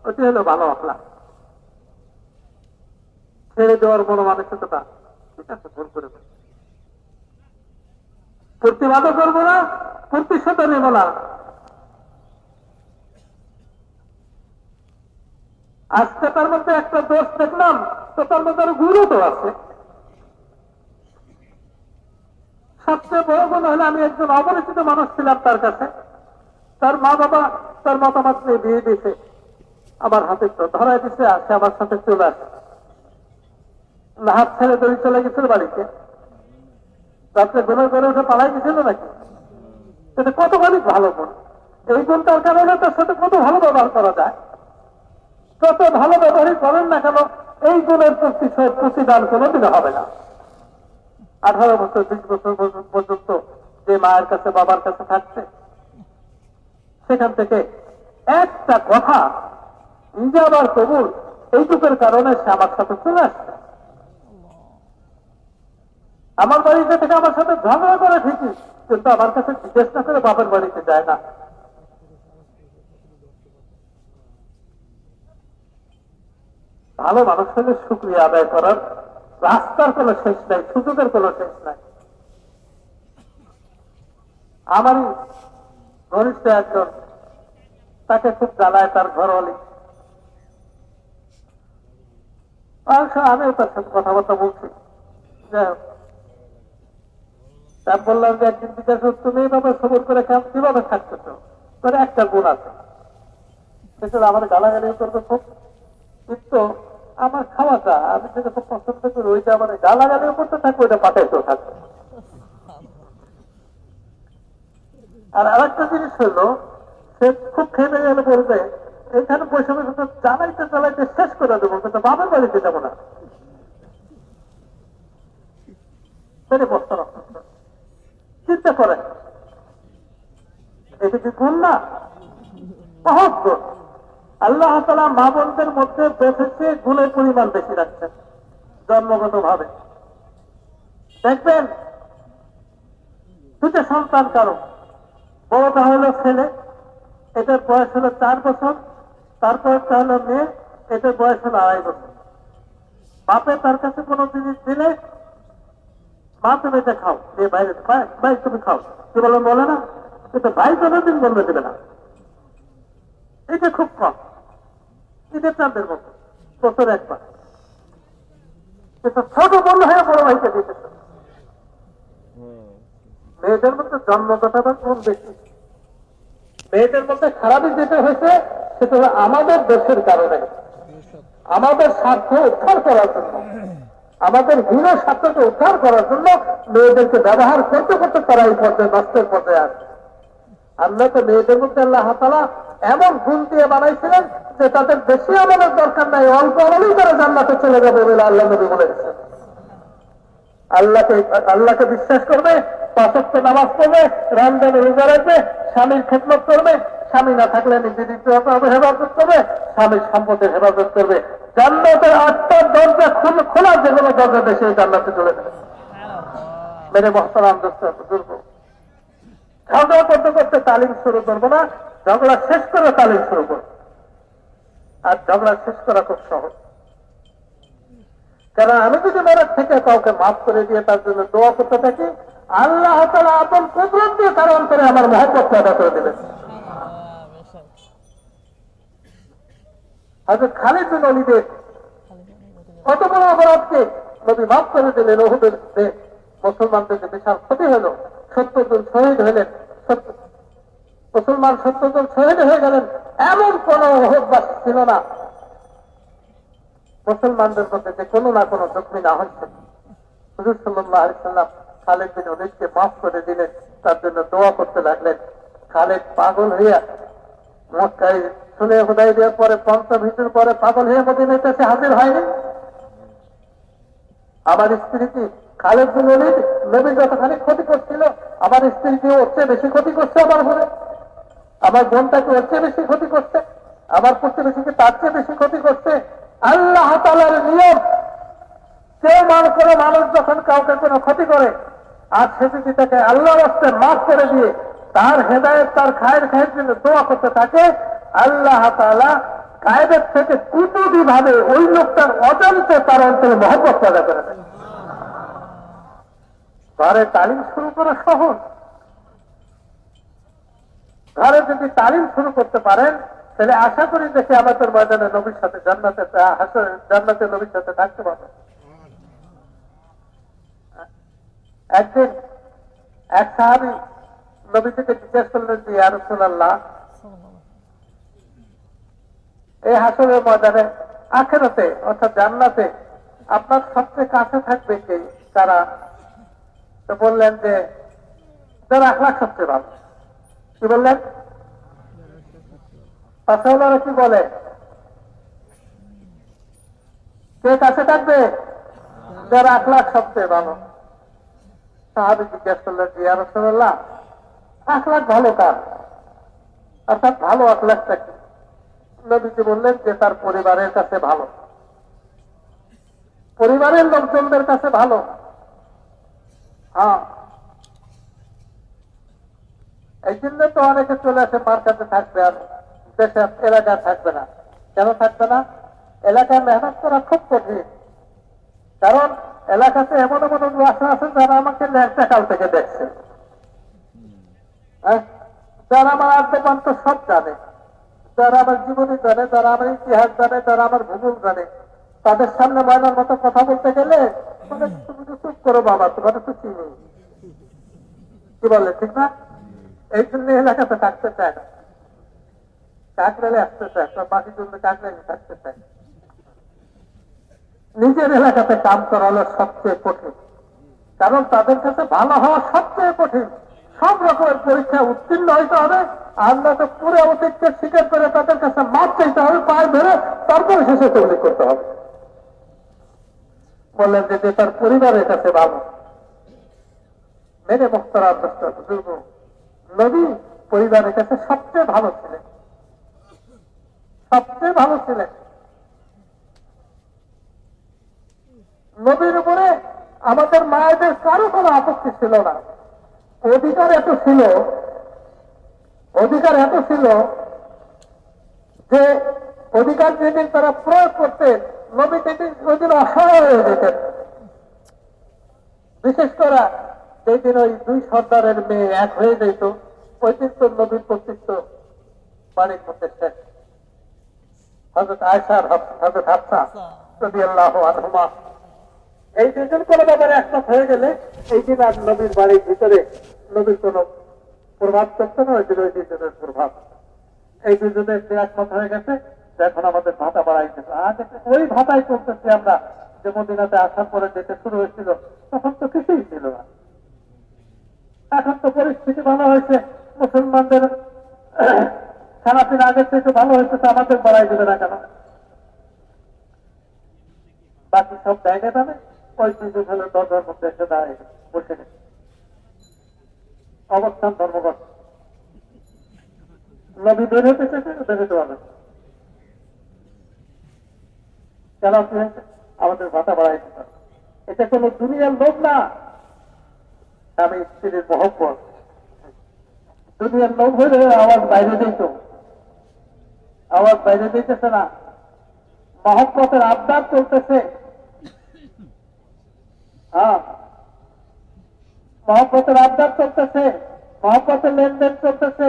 ওটি হলো ভালো আখলাক ছেড়ে দেওয়ার মনো মানসিকতা ভুল করে প্রতিবাদও করব না প্রতিশোধও নেব না। আজকে তার মধ্যে একটা দোষ দেখলাম, তো তার মধ্যে আরও গুরু তো আছে। সবচেয়ে বড় মনে হলে আমি একজন অপরিচিত মানুষ ছিলাম তার কাছে। তার মা বাবা, তার মতামত নিয়ে বিয়ে দিয়েছে। আমার হাতে তো ধরাই দিছে আসে আমার সাথে চলে আসে। হাত ছেড়ে দড়ি চলে গেছিল বাড়িতে। রাত্রে ঘুরে ঘরে উঠে পালাই গেছিল নাকি? সেটা কতখানি ভালো গুণ এই গুণটার কারণে তার সাথে কত ভালো ব্যবহার করা যায়। যত ভালো ব্যবহারই করেন না কেন, এই গুণের প্রতিশোধ প্রতিদান কোনোদিনও হবে না। আঠারো বছর, বিশ বছর পর্যন্ত যে মায়ের কাছে, বাবার কাছে থাকছে, সেখান থেকে একটা কথা নিজে আবার কবুল, এইটুকের কারণে সে আমার সাথে চলে আসছে। আমার বাড়িতে থেকে আমার সাথে ঝগড়া করে ঠিকই, কিন্তু আমার কাছে জিজ্ঞেস না করে বাবার বাড়িতে যায় না। ভালো মানুষ হলে শুক্রিয়া আদায় করার রাস্তার কোনো শেষ নাই, সুযোগের কোনো শেষ নাই। আমারই ঘনিষ্ঠ একজন, তাকে খুব জ্বালায় তার অবশ্য আমিও তার সাথে কথাবার্তা বলছি। তার বললাম যে একদিন জিজ্ঞাসা তুমি এইভাবে সবর করে কেমন কীভাবে থাকতেছ করে একটা গুণ আছে। সেটা আমার গালাগালি করবে খুব। কিন্তু আমার খাওয়াটা, আমি যেটা খুব পছন্দ করি ওইটা আমার গালাগালিও করতে থাকবে ওইটা পাঠাইতেও থাকবে। আর আরেকটা জিনিস হলো, সে খুব খেতে গেলে বলবে, এখানে বসে বসে তো জ্বালাইতে জ্বালাইতে শেষ করে দেবো কিন্তু বাবার বাড়িতে যাব না। সেটা চিন্তা করেন, এটা কি গুণ না? বহুত গুণ আল্লাহ তালা মা বোনদের মধ্যে বেঁচেছে গুণের পরিমাণ বেশি রাখছেন জন্মগত ভাবে দেখবেন, দুটো সন্তান কারও, বড়টা হলো ছেলে, এটার বয়স হলো চার বছর, তারপরটা হলো মেয়ে, এটার বয়স হলো আড়াই বছর। বাপে তার কাছে কোনো জিনিস দিলে, মা তুমি এটা খাও দিয়ে বাইরে ভাই- তুমি খাও। কি বলেন বলে না? কিন্তু ভাই কোনোদিন বলবে দেবে না। এটা খুব কম। ঈদের চাঁদের মতো। বছর একবার। ছোট বন্ধ হয়ে বড় ভাইকে দিতেছে মেয়েদের মধ্যে জন্মগতটা কোন বেশি? মেয়েদের মধ্যে খারাপই যেটা হয়েছে, সেটা হলো আমাদের দেশের কারণে। আমাদের স্বার্থ উদ্ধার করার জন্য। আমাদের হীন স্বার্থকে উদ্ধার করার জন্য মেয়েদেরকে ব্যবহার করতে করতে তারা এই পর্যায়ে নষ্টের পর্যায়ে আসে। আল্লাহ তো মেয়েদের মধ্যে আল্লাহ তালা এমন গুণ দিয়ে বানাইছিলেন যে তাদের বেশি আমলের দরকার নাই, অল্প আমলেই তারা জান্নাতে চলে যাবে বলে আল্লাহ নবী বলে গেছেন আল্লাহকে আল্লাহকে বিশ্বাস করবে পাঁচক্ত নামাজ পড়বে, রমজানে রোজা রাখবে, স্বামীর খেদমত করবে, স্বামী না থাকলে নিজে দিতে হেফাজত করবে, স্বামীর সম্পদের হেফাজত করবে। জান্নাতের আটটা দরজা খুল- খোলা যে কোনো দরজা দেশে জান্নাতে চলে যাবে। মেরে মহতারাম দোস্ত ঝগড়া করতে করতে তালিম শুরু করব না। ঝগড়া শেষ করে তালিম শুরু করব আর ঝগড়া শেষ করা খুব সহজ। কারণ আমি যদি মেরাজ থেকে কাউকে মাফ করে দিয়ে তার জন্য দোয়া করতে থাকি, আল্লাহ তালা আপন কুদরত দিয়ে তার অন্তরে আমার মহব্বত পেদা করে দেবেন। হয়তো খালিদ বিন অলিদের কত বড় অপরাধকে নবী মাফ করে দিলেন, ওহুদের মুসলমানদের বিশাল ক্ষতি হলো, সত্তর জন শহীদ হলেন, সত্তর- মুসলমান সত্তর জন শহীদ হয়ে গেলেন, এমন কোন ওহদবাস ছিল না। মুসলমানদের মধ্যে যে কোনো না কোনো জখমি না হচ্ছে হুজুর সাল্লাহ আলিয়াল্লাম খালেদ বিন অলিদকে মাফ করে দিলেন, তার জন্য দোয়া করতে লাগলেন। খালেদ পাগল হইয়া মক্কায় শুনে হুদাই দেওয়ার পরে পঞ্চম হিজুর পরে পাগল হয়ে মদিনাতে এসে হাজির হয়নি। আমার স্ত্রী কি খালেদ বিন অলিদ নবী যতখানি ক্ষতি করছিল, আমার স্ত্রীকে ওর চেয়ে বেশি ক্ষতি করছে আমার ঘরে আমার বোনটাকে ওর চেয়ে বেশি ক্ষতি করছে আমার প্রতিবেশীকে তার চেয়ে বেশি ক্ষতি করছে। আল্লাহ তালার নিয়ম কেউ মান করে মানুষ যখন কাউকে কোনো ক্ষতি করে, আর সে যদি তাকে আল্লাহ রাস্তায় মাফ করে দিয়ে তার হেদায়ত, তার খায়ের খায়ের জন্য দোয়া করতে থাকে, আল্লাহ তালা গায়েবের থেকে কুতুবি ভাবে ওই লোকটার অজান্তে তার অন্তরে মহব্বত পয়দা করে দেয়। তালিম শুরু করা সহজ। ঘরে যদি তালিম শুরু করতে পারেন, তাহলে আশা করি দেখি আমাদের ময়দানে নবীর সাথে জান্নাতে জান্নাতে নবীর সাথে থাকতে পারবেন। একদিন এক সাহাবি নবী থেকে জিজ্ঞেস করলেন যে ইয়ারসুল্লাহ এই হাসরের ময়দানে আখেরাতে, অর্থাৎ জান্নাতে, আপনার সবচেয়ে কাছে থাকবে কে? তারা তো বললেন যে, যারা আখলাখ সবচেয়ে ভালো। কি বললেন? কি বলে কে কাছে থাকবে? যারা আখলাখ সবচেয়ে ভালো। সাহাবি জিজ্ঞেস করলেন যে ইয়ারসুল্লাহ আখলাখ ভালো কার? অর্থাৎ ভালো বললেন যে, তার পরিবারের কাছে ভালো। পরিবারের লোকজনদের কাছে ভালো। হ্যাঁ। এই জন্য তো অনেকে চলে আসে, মার কাছে থাকবে আর দেশে এলাকায় থাকবে না। কেন থাকবে না? এলাকায় মেহনত করা খুব কঠিন। কারণ এলাকাতে এমন এমন বাসা আছে যারা আমাকে ন্যাংটা কাল থেকে দেখছে। হ্যাঁ? যারা আমার আদ্যপান্ত সব জানে। যারা আমার জীবনী জানে, যারা আমার ইতিহাস জানে, যারা আমার ভূগোল জানে। তাদের সামনে ময়নার মতো কথা বলতে গেলে তুমি চুপ করো বাবা, তোমার তো চিনি। কি বলে, ঠিক না? এই জন্য এলাকাতে থাকতে চায় না। কাকরালে আসতে চায় তো বাকি জন্য কাকরালে থাকতে চায়। নিজের এলাকাতে কাম করা সবচেয়ে কঠিন। কারণ তাদের কাছে ভালো হওয়া সবচেয়ে কঠিন। সব রকমের পরীক্ষা উত্তীর্ণ হইতে হবে, আর না তো পুরো অতীতকে স্বীকার করে তাদের কাছে মাপ চাইতে হবে, পায়ে ধরে তারপরে শেষে তৈরি করতে হবে। বললেন যে তার পরিবারের কাছে ভালো। মেনে মোস্তরা বুজুর্গ নবী পরিবারের কাছে সবচেয়ে ভালো ছিলেন সবচেয়ে ভালো ছিলেন নবীর উপরে আমাদের মায়েদের কারও কোনো আপত্তি ছিল না। অধিকার এত ছিল, অধিকার এত ছিল যে অধিকার যেদিন তারা প্রয়োগ করতেন নবী সেদিন ওই দিন অসহায় হয়ে যেতেন। বিশেষ করে যেদিন ওই দুই সর্দারের মেয়ে এক হয়ে যেত ওই দিন তো নবীর কর্তৃত্ব বাড়ির মধ্যে শেষ। হজরত আয়সার হজরত হাফসা রবি আল্লাহ আনহুমা। এই দুজন কোনো ব্যাপারে একমত হয়ে গেলে এই দিন আর নবীর বাড়ির ভিতরে নবীর কোন প্রভাব করছে না, ওই দিন ওই দুজনের প্রভাব। এই দুজনের যে একমত হয়ে গেছে এখন আমাদের ভাতা বাড়াই বাড়াইতেছে আজ ওই ভাতাই চলতেছি আমরা, যে মদিনাতে আসার পরে যেতে শুরু হয়েছিল, তখন তো কিছুই ছিল না। এখন তো পরিস্থিতি ভালো হয়েছে। মুসলমানদের খানাপিনা আগের থেকে ভালো হয়েছে, তো আমাদের বাড়াই দেবে না কেন? বাকি সব জায়গা দামে ওই দুজন দরজার মধ্যে এসে দাঁড়িয়ে, বসে অবস্থান ধর্মঘট। নবী বের হতে চেয়েছে, বের হতে পারবে কেন কি হয়েছে, আমাদের ভাতা বাড়াই দিতে হবে। এটা কোন দুনিয়ার লোক না। আমি স্ত্রীর মহব্বত দুনিয়ার লোক হলে আওয়াজ বাইরে দিত আওয়াজ বাইরে দিতেছে না। মহব্বতের আবদার চলতেছে। হ্যাঁ। মহব্বতের আবদার চলতেছে। মহব্বতের লেনদেন চলতেছে।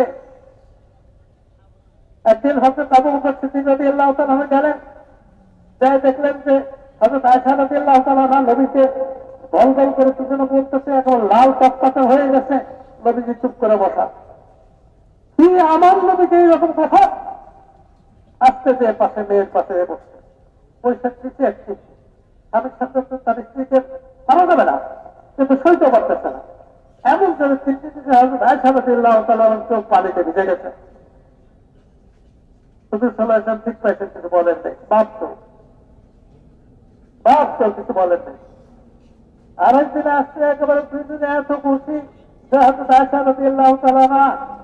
একদিন হজরত আবু বকর সিদ্দিক রাদিয়াল্লাহু তাআলা গেলেন। যাই দেখলেন যে হজরত আয়সা রাদিয়াল্লাহু তাআলা নবীকে গল গল করে পিছনে পড়তেছে এখন লাল টকটকে হয়ে গেছে। নবীজি চুপ করে বসা। কি আমার নবীকে এইরকম কথা? আসতে যে পাশে, মেয়ের পাশে বসছে। দিচ্ছে একটি স্বামীর সাথে তার স্ত্রীকে যাবে না, কিন্তু না। এমন করে চিন্তিত চোখ পানিতে ভিজে গেছে। ঠিক কিছু বলেন নাই। বাপ তো বাপ তো কিছু বলেন নাই। আর একদিন আসছে একেবারে দুইজনে এত খুশি হযরত আয়েশা রাদিয়াল্লাহু তাআলা না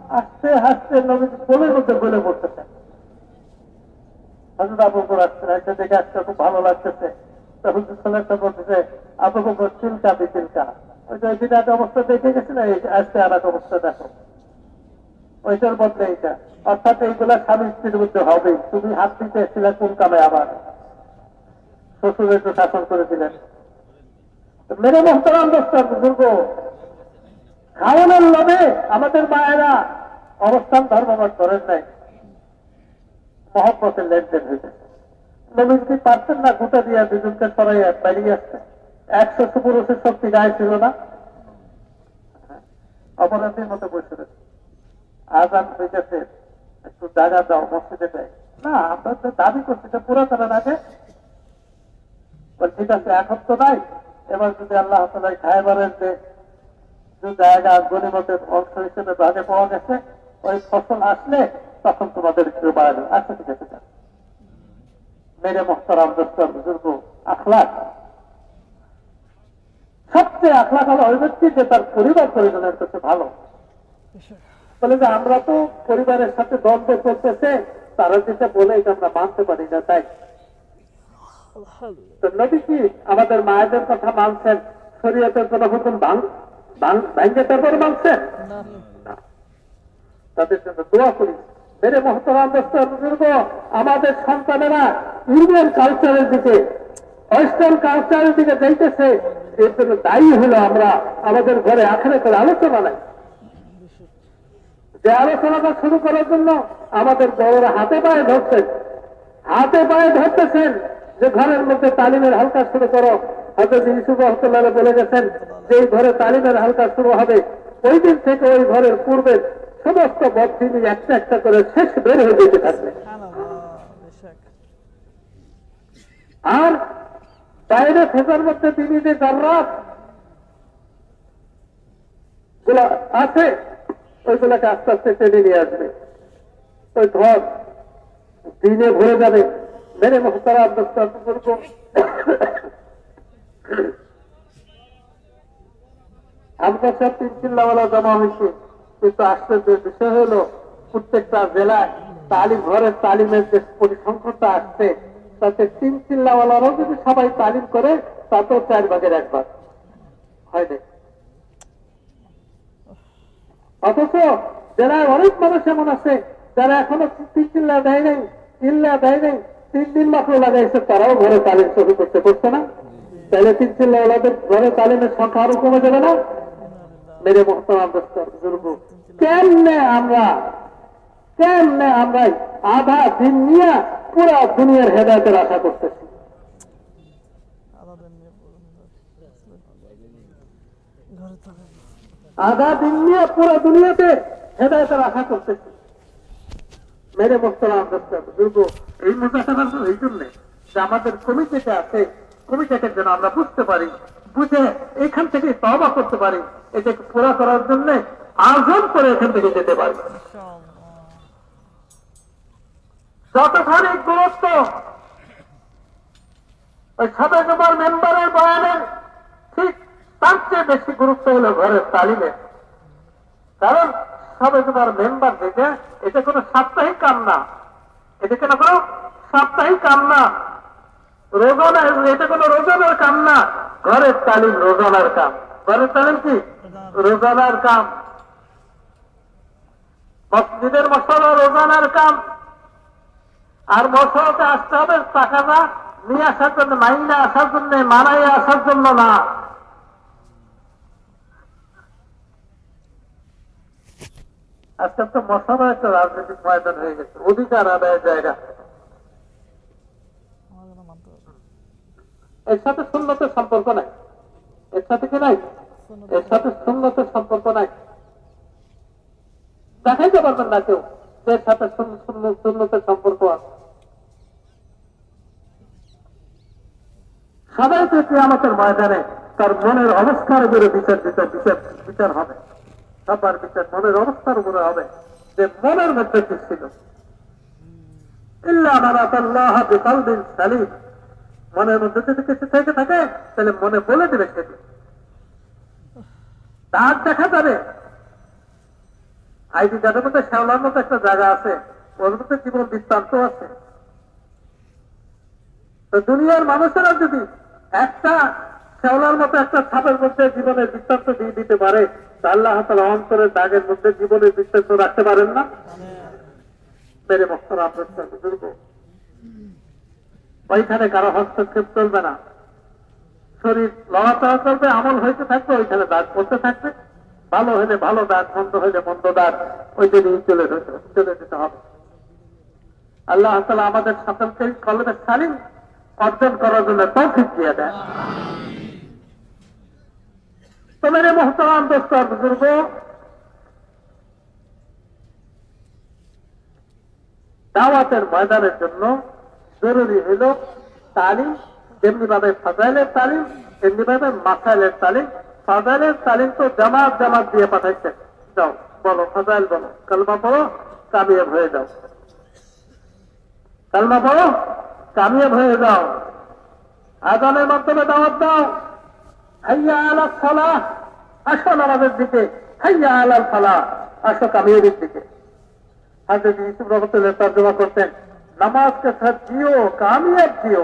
আস্তে আস্তে নবী কোলের মধ্যে বলে পড়তেছেন খুব ভালো ওই যে অবস্থা দেখে গেছে না অবস্থা দেখো। ওইটার বদলে এইটা। অর্থাৎ এইগুলা হবে তুমি হাত দিতে এসেছিলে কোন কামে আবার। শ্বশুরের তো শাসন করে দিলেন। মেরে মোহতারাম দোস্তার বুজুর্গ, খাওয়ানোর লোভে আমাদের মায়েরা অবস্থান ধর্মঘট করেন নাই। মহব্বতের লেনদেন হয়েছে। নবীন কি পারতেন না, গোটা দিয়া দুজনকে সরাই বেরিয়ে আসতে একশো সুপুরুষের শক্তি গায়ে ছিল না। অপরাধীর মতো বসে রয়েছে। আজান হইতেছে, একটু জায়গা দাও, মসজিদে দেয় না, আমরা তো দাবি করছি যে পুরো করার আগে ঠিক আছে, এখন তো নাই। এবার যদি আল্লাহ তালাই খাইবারের যে যে জায়গা গণিমতের অংশ হিসেবে ভাগে পাওয়া গেছে, ওই ফসল আসলে তখন তোমাদের একটু বাড়াবে। ঠিক আছে যান। মেরে মোহতারাম দোস্তর বুজুর্গ, আখলাক। সবচেয়ে আখলাক হলো ওই ব্যক্তি যে তার পরিবার পরিজনের কাছে ভালো। বলে যে আমরা তো পরিবারের সাথে দ্বন্দ্ব করতেছে তারা যেটা বলে আমরা মানতে পারি না, তাই তো নবী কি আমাদের মায়েদের কথা মানছেন? শরীয়তের কোনো হুকুম ভাঙ তারপর মানছেন। তাদের জন্য দোয়া করি। মেরে মহতরাম আমাদের সন্তানেরা ইন্ডিয়ান কালচারের দিকে ওয়েস্টার্ন কালচারের দিকে যাইতেছে। এর জন্য দায়ী হলো আমরা আমাদের ঘরে আখেরে করে আলোচনা নাই। যে আলোচনাটা শুরু করার জন্য আমাদের বড়রা হাতে পায়ে ধরছেন। হাতে পায়ে ধরতেছেন। যে ঘরের মধ্যে তালিমের হালকা শুরু করো। হয়তো ইসুফ রহমতুল্লাহ বলে গেছেন, যে ঘরে তালিমের হালকা শুরু হবে, ওই দিন থেকে ওই ঘরের পূর্বে সমস্ত বদিনী একটা একটা করে শেষ বের হয়ে যেতে থাকবে। আর বাইরে ফেসার মধ্যে তিনি যে জার্রাতগুলা আছে, ওইগুলাকে আস্তে আস্তে টেনে নিয়ে আসবে। ওই ঘর দিনে ভরে যাবে। মেরে মহতারা দোস্তার বুজুর্গ আমরা সব তিন চিল্লাওয়ালা জমা হয়েছে, কিন্তু আশ্চর্যের বিষয় হলো, প্রত্যেকটা জেলায় তালিম, ঘরের তালিমের যে পরিসংখ্যানটা আসছে তাতে তিন চিল্লাওয়ালারাও যদি সবাই তালিম করে, তাতেও চার ভাগের এক ভাগ। হয় অথচ জেলায় অনেক মানুষ এমন আছে, যারা এখনও তিন চিল্লা দেয় নাই চিল্লা দেয় নাই। তিন দিন মাত্র লাগাইছে, তারাও ঘরে তালিম শুরু করতে পারছে না। তাহলে তিন চিল্লা ওনাদের ঘরে তালিমের সংখ্যা আরও কমে যাবে না? মেরে মোহতারাম কেমনে আমরা কেমনে আমরা আধা দিন নিয়ে পুরা দুনিয়ার হেদায়তের আশা করতেছি? আধা দিন নিয়ে পুরো দুনিয়াতে হেদায়তের আশা করতেছি। মেরে দোস্তর বুজুর্গ এই মুজাকার এই জন্যে যে আমাদের কমিটিটা আছে কমিটিকে যেন আমরা বুঝতে পারি, বুঝে এখান থেকে তবা করতে পারি, এটাকে পুরা করার জন্য আয়োজন করে এখান থেকে যেতে পারি। যতখানি গুরুত্ব, ওই সাবেক আমার মেম্বারের বয়ানের ঠিক তার চেয়ে বেশি গুরুত্ব হলো ঘরের তালিমে। কারণ সাবেক আমার মেম্বার থেকে, এটা কোনো সাপ্তাহিক কাম না। এটা কেন কোনো সাপ্তাহিক কাম না। রোজানা, এটা কোনো রোজানার কাম না। ঘরের তালিম রোজানার কাম। ঘরের তালিম কি? রোজানার কাম। মসজিদের মশলা রোজানার কাম। আর মশলাতে আসতে হবে টাকাটা নিয়ে আসার জন্য, মাইনে আসার জন্য মানাই আসার জন্য না। আজকাল তো মশলা একটা রাজনৈতিক ময়দান হয়ে গেছে। অধিকার আদায়ের জায়গা। এর সাথে সুন্নতের সম্পর্ক নাই। এর সাথে কি নাই? এর সাথে সুন্নতের সম্পর্ক নাই। দেখাইতে পারবেন না কেউ এর সাথে সুন- সুন্নতের সম্পর্ক আছে। সাধারণত আমাদের ময়দানে তার মনের অবস্থার উপরে বিচার বিচার বিচার বিচার হবে। সবার বিচার মনের অবস্থার উপরে হবে যে মনের মধ্যে কি ছিল? মনের মধ্যে যদি কিছু থেকে থাকে, তাহলে মনে বলে দিবে সেটি দাঁত দেখা যাবে। আইডি কার্ডের মধ্যে শ্যাওলার মতো একটা জায়গা আছে। ওর মধ্যে জীবন বৃত্তান্ত আছে। তো দুনিয়ার মানুষেরা যদি একটা শ্যাওলার মতো একটা ছাপের মধ্যে জীবনের বৃত্তান্ত দিয়ে দিতে পারে আল্লাহ তালা অন্তরের দাগের মধ্যে জীবনের বৃত্তান্ত রাখতে পারেন না। মেরে মস্তর আপনার বুজুর্গ। ওইখানে কারও হস্তক্ষেপ চলবে না। শরীর লড়াচড়া করবে আমল হইতে থাকবে, ওইখানে দাগ করতে থাকবে। ভালো হলে ভালো দাগ, মন্দ হলে মন্দ দাগ, ওই দিনই চলে চলে যেতে হবে। আল্লাহ তালা আমাদের সকলকে কলমের সালিম অর্জন করার জন্য তৌফিক দিয়ে দেয় মেরে মোহতারাম দোস্ত আর বুজুর্গ। দাওয়াতের ময়দানের জন্য জরুরি হইল তালিম ভাবে ফাজাইলের তালিম, তেমনি মাসাইলের তালিম। ফাজাইলের তালিম তো জামাত জামাত দিয়ে পাঠাইছে। যাও, বলো, ফাজাইল বলো। কালমা পড়ো, কামিয়াব হয়ে যাও। কালমা পড়ো, কামিয়াব হয়ে যাও। আজানের মাধ্যমে দাওয়াত দাও। হাইয়া আলা ফলা আসো নামাজের দিকে। হাইয়া আলাল ফলা আসো কামিয়াবের দিকে। তর্জমা করতেন নামাজকে সাথ দিও, কামিয়াব দিও।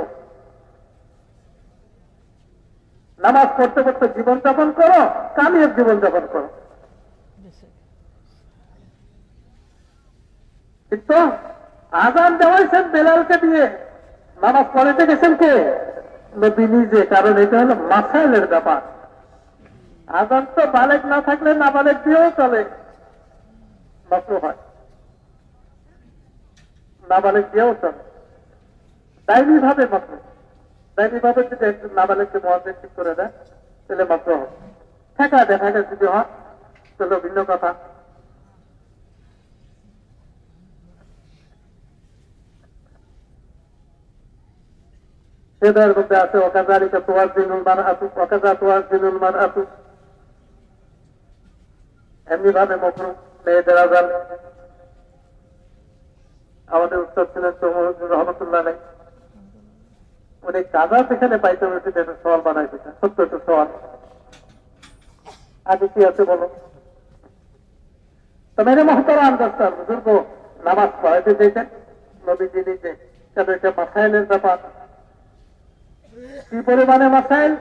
নামাজ পড়তে পড়তে জীবন যাপন করো, কামিয়াব জীবন যাপন করো। কিন্তু আজান দেওয়াইছেন বেলালকে দিয়ে, নামাজ পড়াতে গেছেন কে? নবী নিজে কারণ এটা হলো মাসাইলের ব্যাপার। আজান তো বালেক না থাকলে না বালেক দিয়েও চলে। মাত্র হয়। নাবালেক দিয়েও চলে। দায়নি ভাবে মাত্র দায়নি ভাবে যদি একজন নাবালেককে মহাজের ঠিক করে দেয়, তাহলে মাত্র হবে। ঠেকা দেয় ঠেকা যদি হয়, তাহলে ভিন্ন কথা। সেদের মধ্যে আছে অকাজারিকা তোয়ার দিনুল মান আসুক অকাজা তোয়ার দিনুল মান আসুক এমনি ভাবে মকরু মেয়েদের আজান। আমাদের উত্তর ছিলেন চৌমুর রহমতুল্লাহ নাই উনি কাজা সেখানে পাইতে হয়েছে একটা সওয়াল বানাইছে সত্য একটা সওয়াল। আগে কি আছে বলো? তো মেরে মহতারা আন্দাস্তার বুজুর্গ, নামাজ পড়াইতে চাইতেন, নবীজি নিজে। কেন এটা মাসাইলের ব্যাপার? কি পরিমাণে মাসাইল?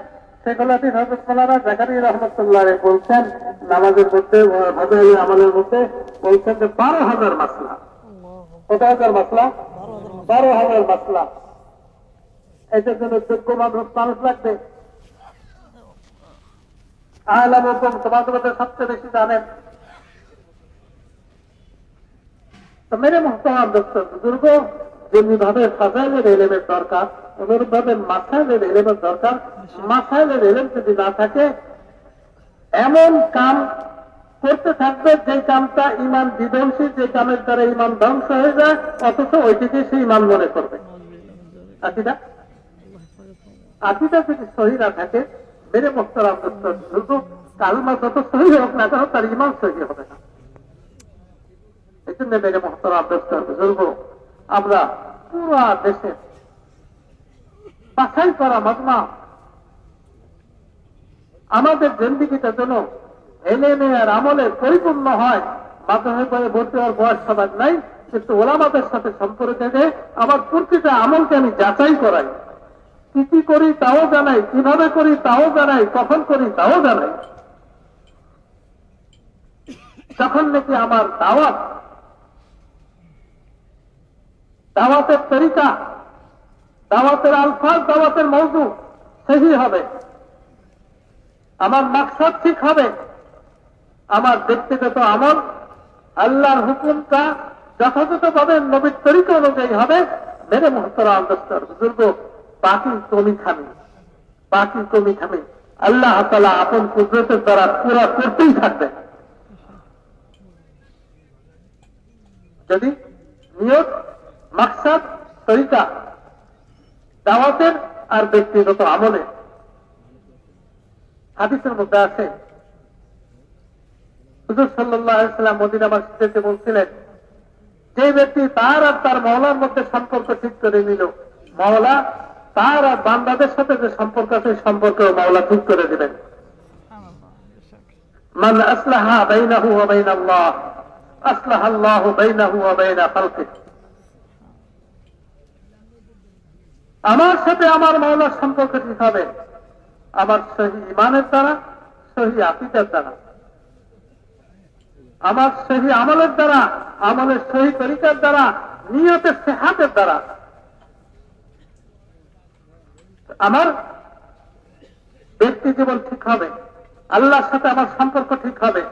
সেগুলো তিনি হজরত মোলানা জাকারি রহমতুল্লাহ বলছেন, নামাজের মধ্যে ভাজাইল আমলের মধ্যে বলছেন যে বারো হাজার মাসলা। কত হাজার মাসলা? বারো হাজার মাসলা। এটার জন্য যোগ্য মানুষ মানুষ লাগবে। আহলাম তোমাদের মধ্যে সবচেয়ে বেশি জানেন। মেরে মহতারাম দোস্তর বুজুর্গ যেমনি ভাবে ফাজাইলের এলেমের দরকার অনুরূপ ভাবে মাসাইলের এলেমের দরকার। মাসাইলের এলেম যদি না থাকে, এমন কাম করতে থাকবে যে কামটা ইমান বিধ্বংসী, যে কামের দ্বারা ইমান ধ্বংস হয়ে যায়, অথচ ওইটিকে সে ইমান মনে করবে। আকিদা? যদি সহি না থাকে, মেরে মোস্তরাম দোস্তর শুধু কালমা যত সহি হোক না কেন, তার ইমান সহি হবে না। এই জন্য মেরে দোস্তর বুজুর্গ, আমরা পুরা দেশে বাছাই করা মজমা আমাদের জিন্দিগিটা যেন এলেমে আর আমলে পরিপূর্ণ হয় মাধ্যমে পরে ভর্তি হওয়ার বয়স সবার নাই, কিন্তু ওলামাদের সাথে সম্পর্কে যে আমার প্রতিটা আমলকে আমি যাচাই করাই। কি কি করি তাও জানাই, কীভাবে করি তাও জানাই, কখন করি তাও জানাই। যখন নাকি আমার দাওয়াত, দাওয়াতের তরিকা দাওয়াতের আলফাজ, দাওয়াতের মৌজু সেই হবে। আমার মাকসাদ ঠিক হবে। আমার ব্যক্তিগত আমল আল্লাহর হুকুমটা যথাযথভাবে নবীর তরিকা অনুযায়ী হবে মেরে মহতরা আন্দোস্তর বুজুর্গ বাকি কমি খামি বাকি কমি খামি আল্লাহ তালা আপন কুদরতের দ্বারা পুরা করতেই থাকবে। যদি নিয়ত, মাকসাদ, তরিকা দাওয়াতের আর ব্যক্তিগত আমলে। হাদিসের মধ্যে আছে, হুজুর সাল্লাম মদিনাবাসীদেরকে বলছিলেন, যে ব্যক্তি তার আর তার মহলার মধ্যে সম্পর্ক ঠিক করে নিল মহলা তার আর বান্দাদের সাথে যে সম্পর্ক আছে সম্পর্ক মহলা ঠিক করে দিলেন। মানে আসলাহা বাইনাহু ওয়া বাইনাল্লাহ আসলাহ আল্লাহ বাইনাহু ওয়া বাইনা খালকিহি। আমার সাথে আমার মাওলার সম্পর্ক ঠিক হবে। আমার সহি ইমানের দ্বারা, সহি আকিদের দ্বারা। আমার সহি আমলের দ্বারা, আমলের সহি তরিকার দ্বারা, নিয়তের সেহাতের দ্বারা। আমার ব্যক্তি জীবন ঠিক হবে। আল্লাহর সাথে আমার সম্পর্ক ঠিক হবে।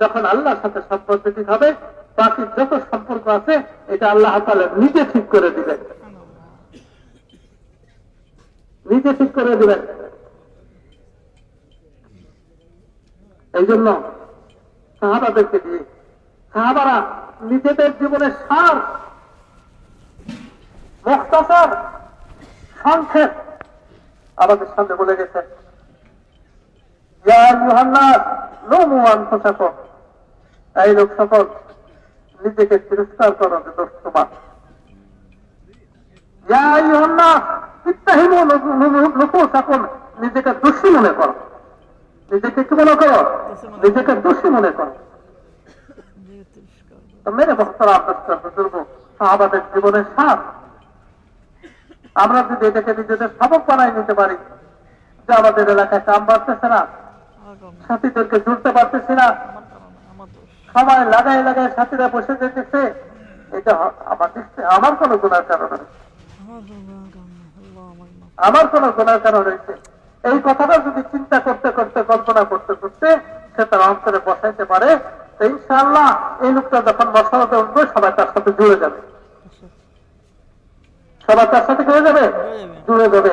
যখন আল্লাহর সাথে সম্পর্ক ঠিক হবে, বাকি যত সম্পর্ক আছে, এটা আল্লাহ তাআলা নিজে ঠিক করে দিবেন। নিজে ঠিক করে দিবেন। এই জন্য সাহাবাদেরকে দিয়ে, সাহাবারা নিজেদের জীবনের সার মুক্তাসার সংক্ষেপ আমাদের সামনে বলে গেছে। এই লোক সকল নিজেকে তিরস্কার করো যে দোষ তোমার নিজেকে দোষী মনে করো। নিজেকে কি মনে করো? নিজেকে দোষী মনে করো। মেরে জীবনের সার আমরা যদি এটাকে নিজেদের সবক বানাই নিতে পারি, যে আমাদের এলাকায় কাম বাড়তেছে না, সাথীদেরকে জুড়তে পারতেছি না, সময় লাগাই লাগাই সাথীরা বসে যেতেছে, এটা আমার আমার কোনো গুণার কারণ। আমার কোনো গুণার কারণ রয়েছে এই কথাটা যদি চিন্তা করতে করতে, কল্পনা করতে করতে সে তার অন্তরে বসাইতে পারে ইনশাআল্লাহ এই লোকটা যখন বসাতে উঠবে, সবাই তার সাথে জুড়ে যাবে। সবাই তার সাথে হয়ে যাবে? জুড়ে যাবে।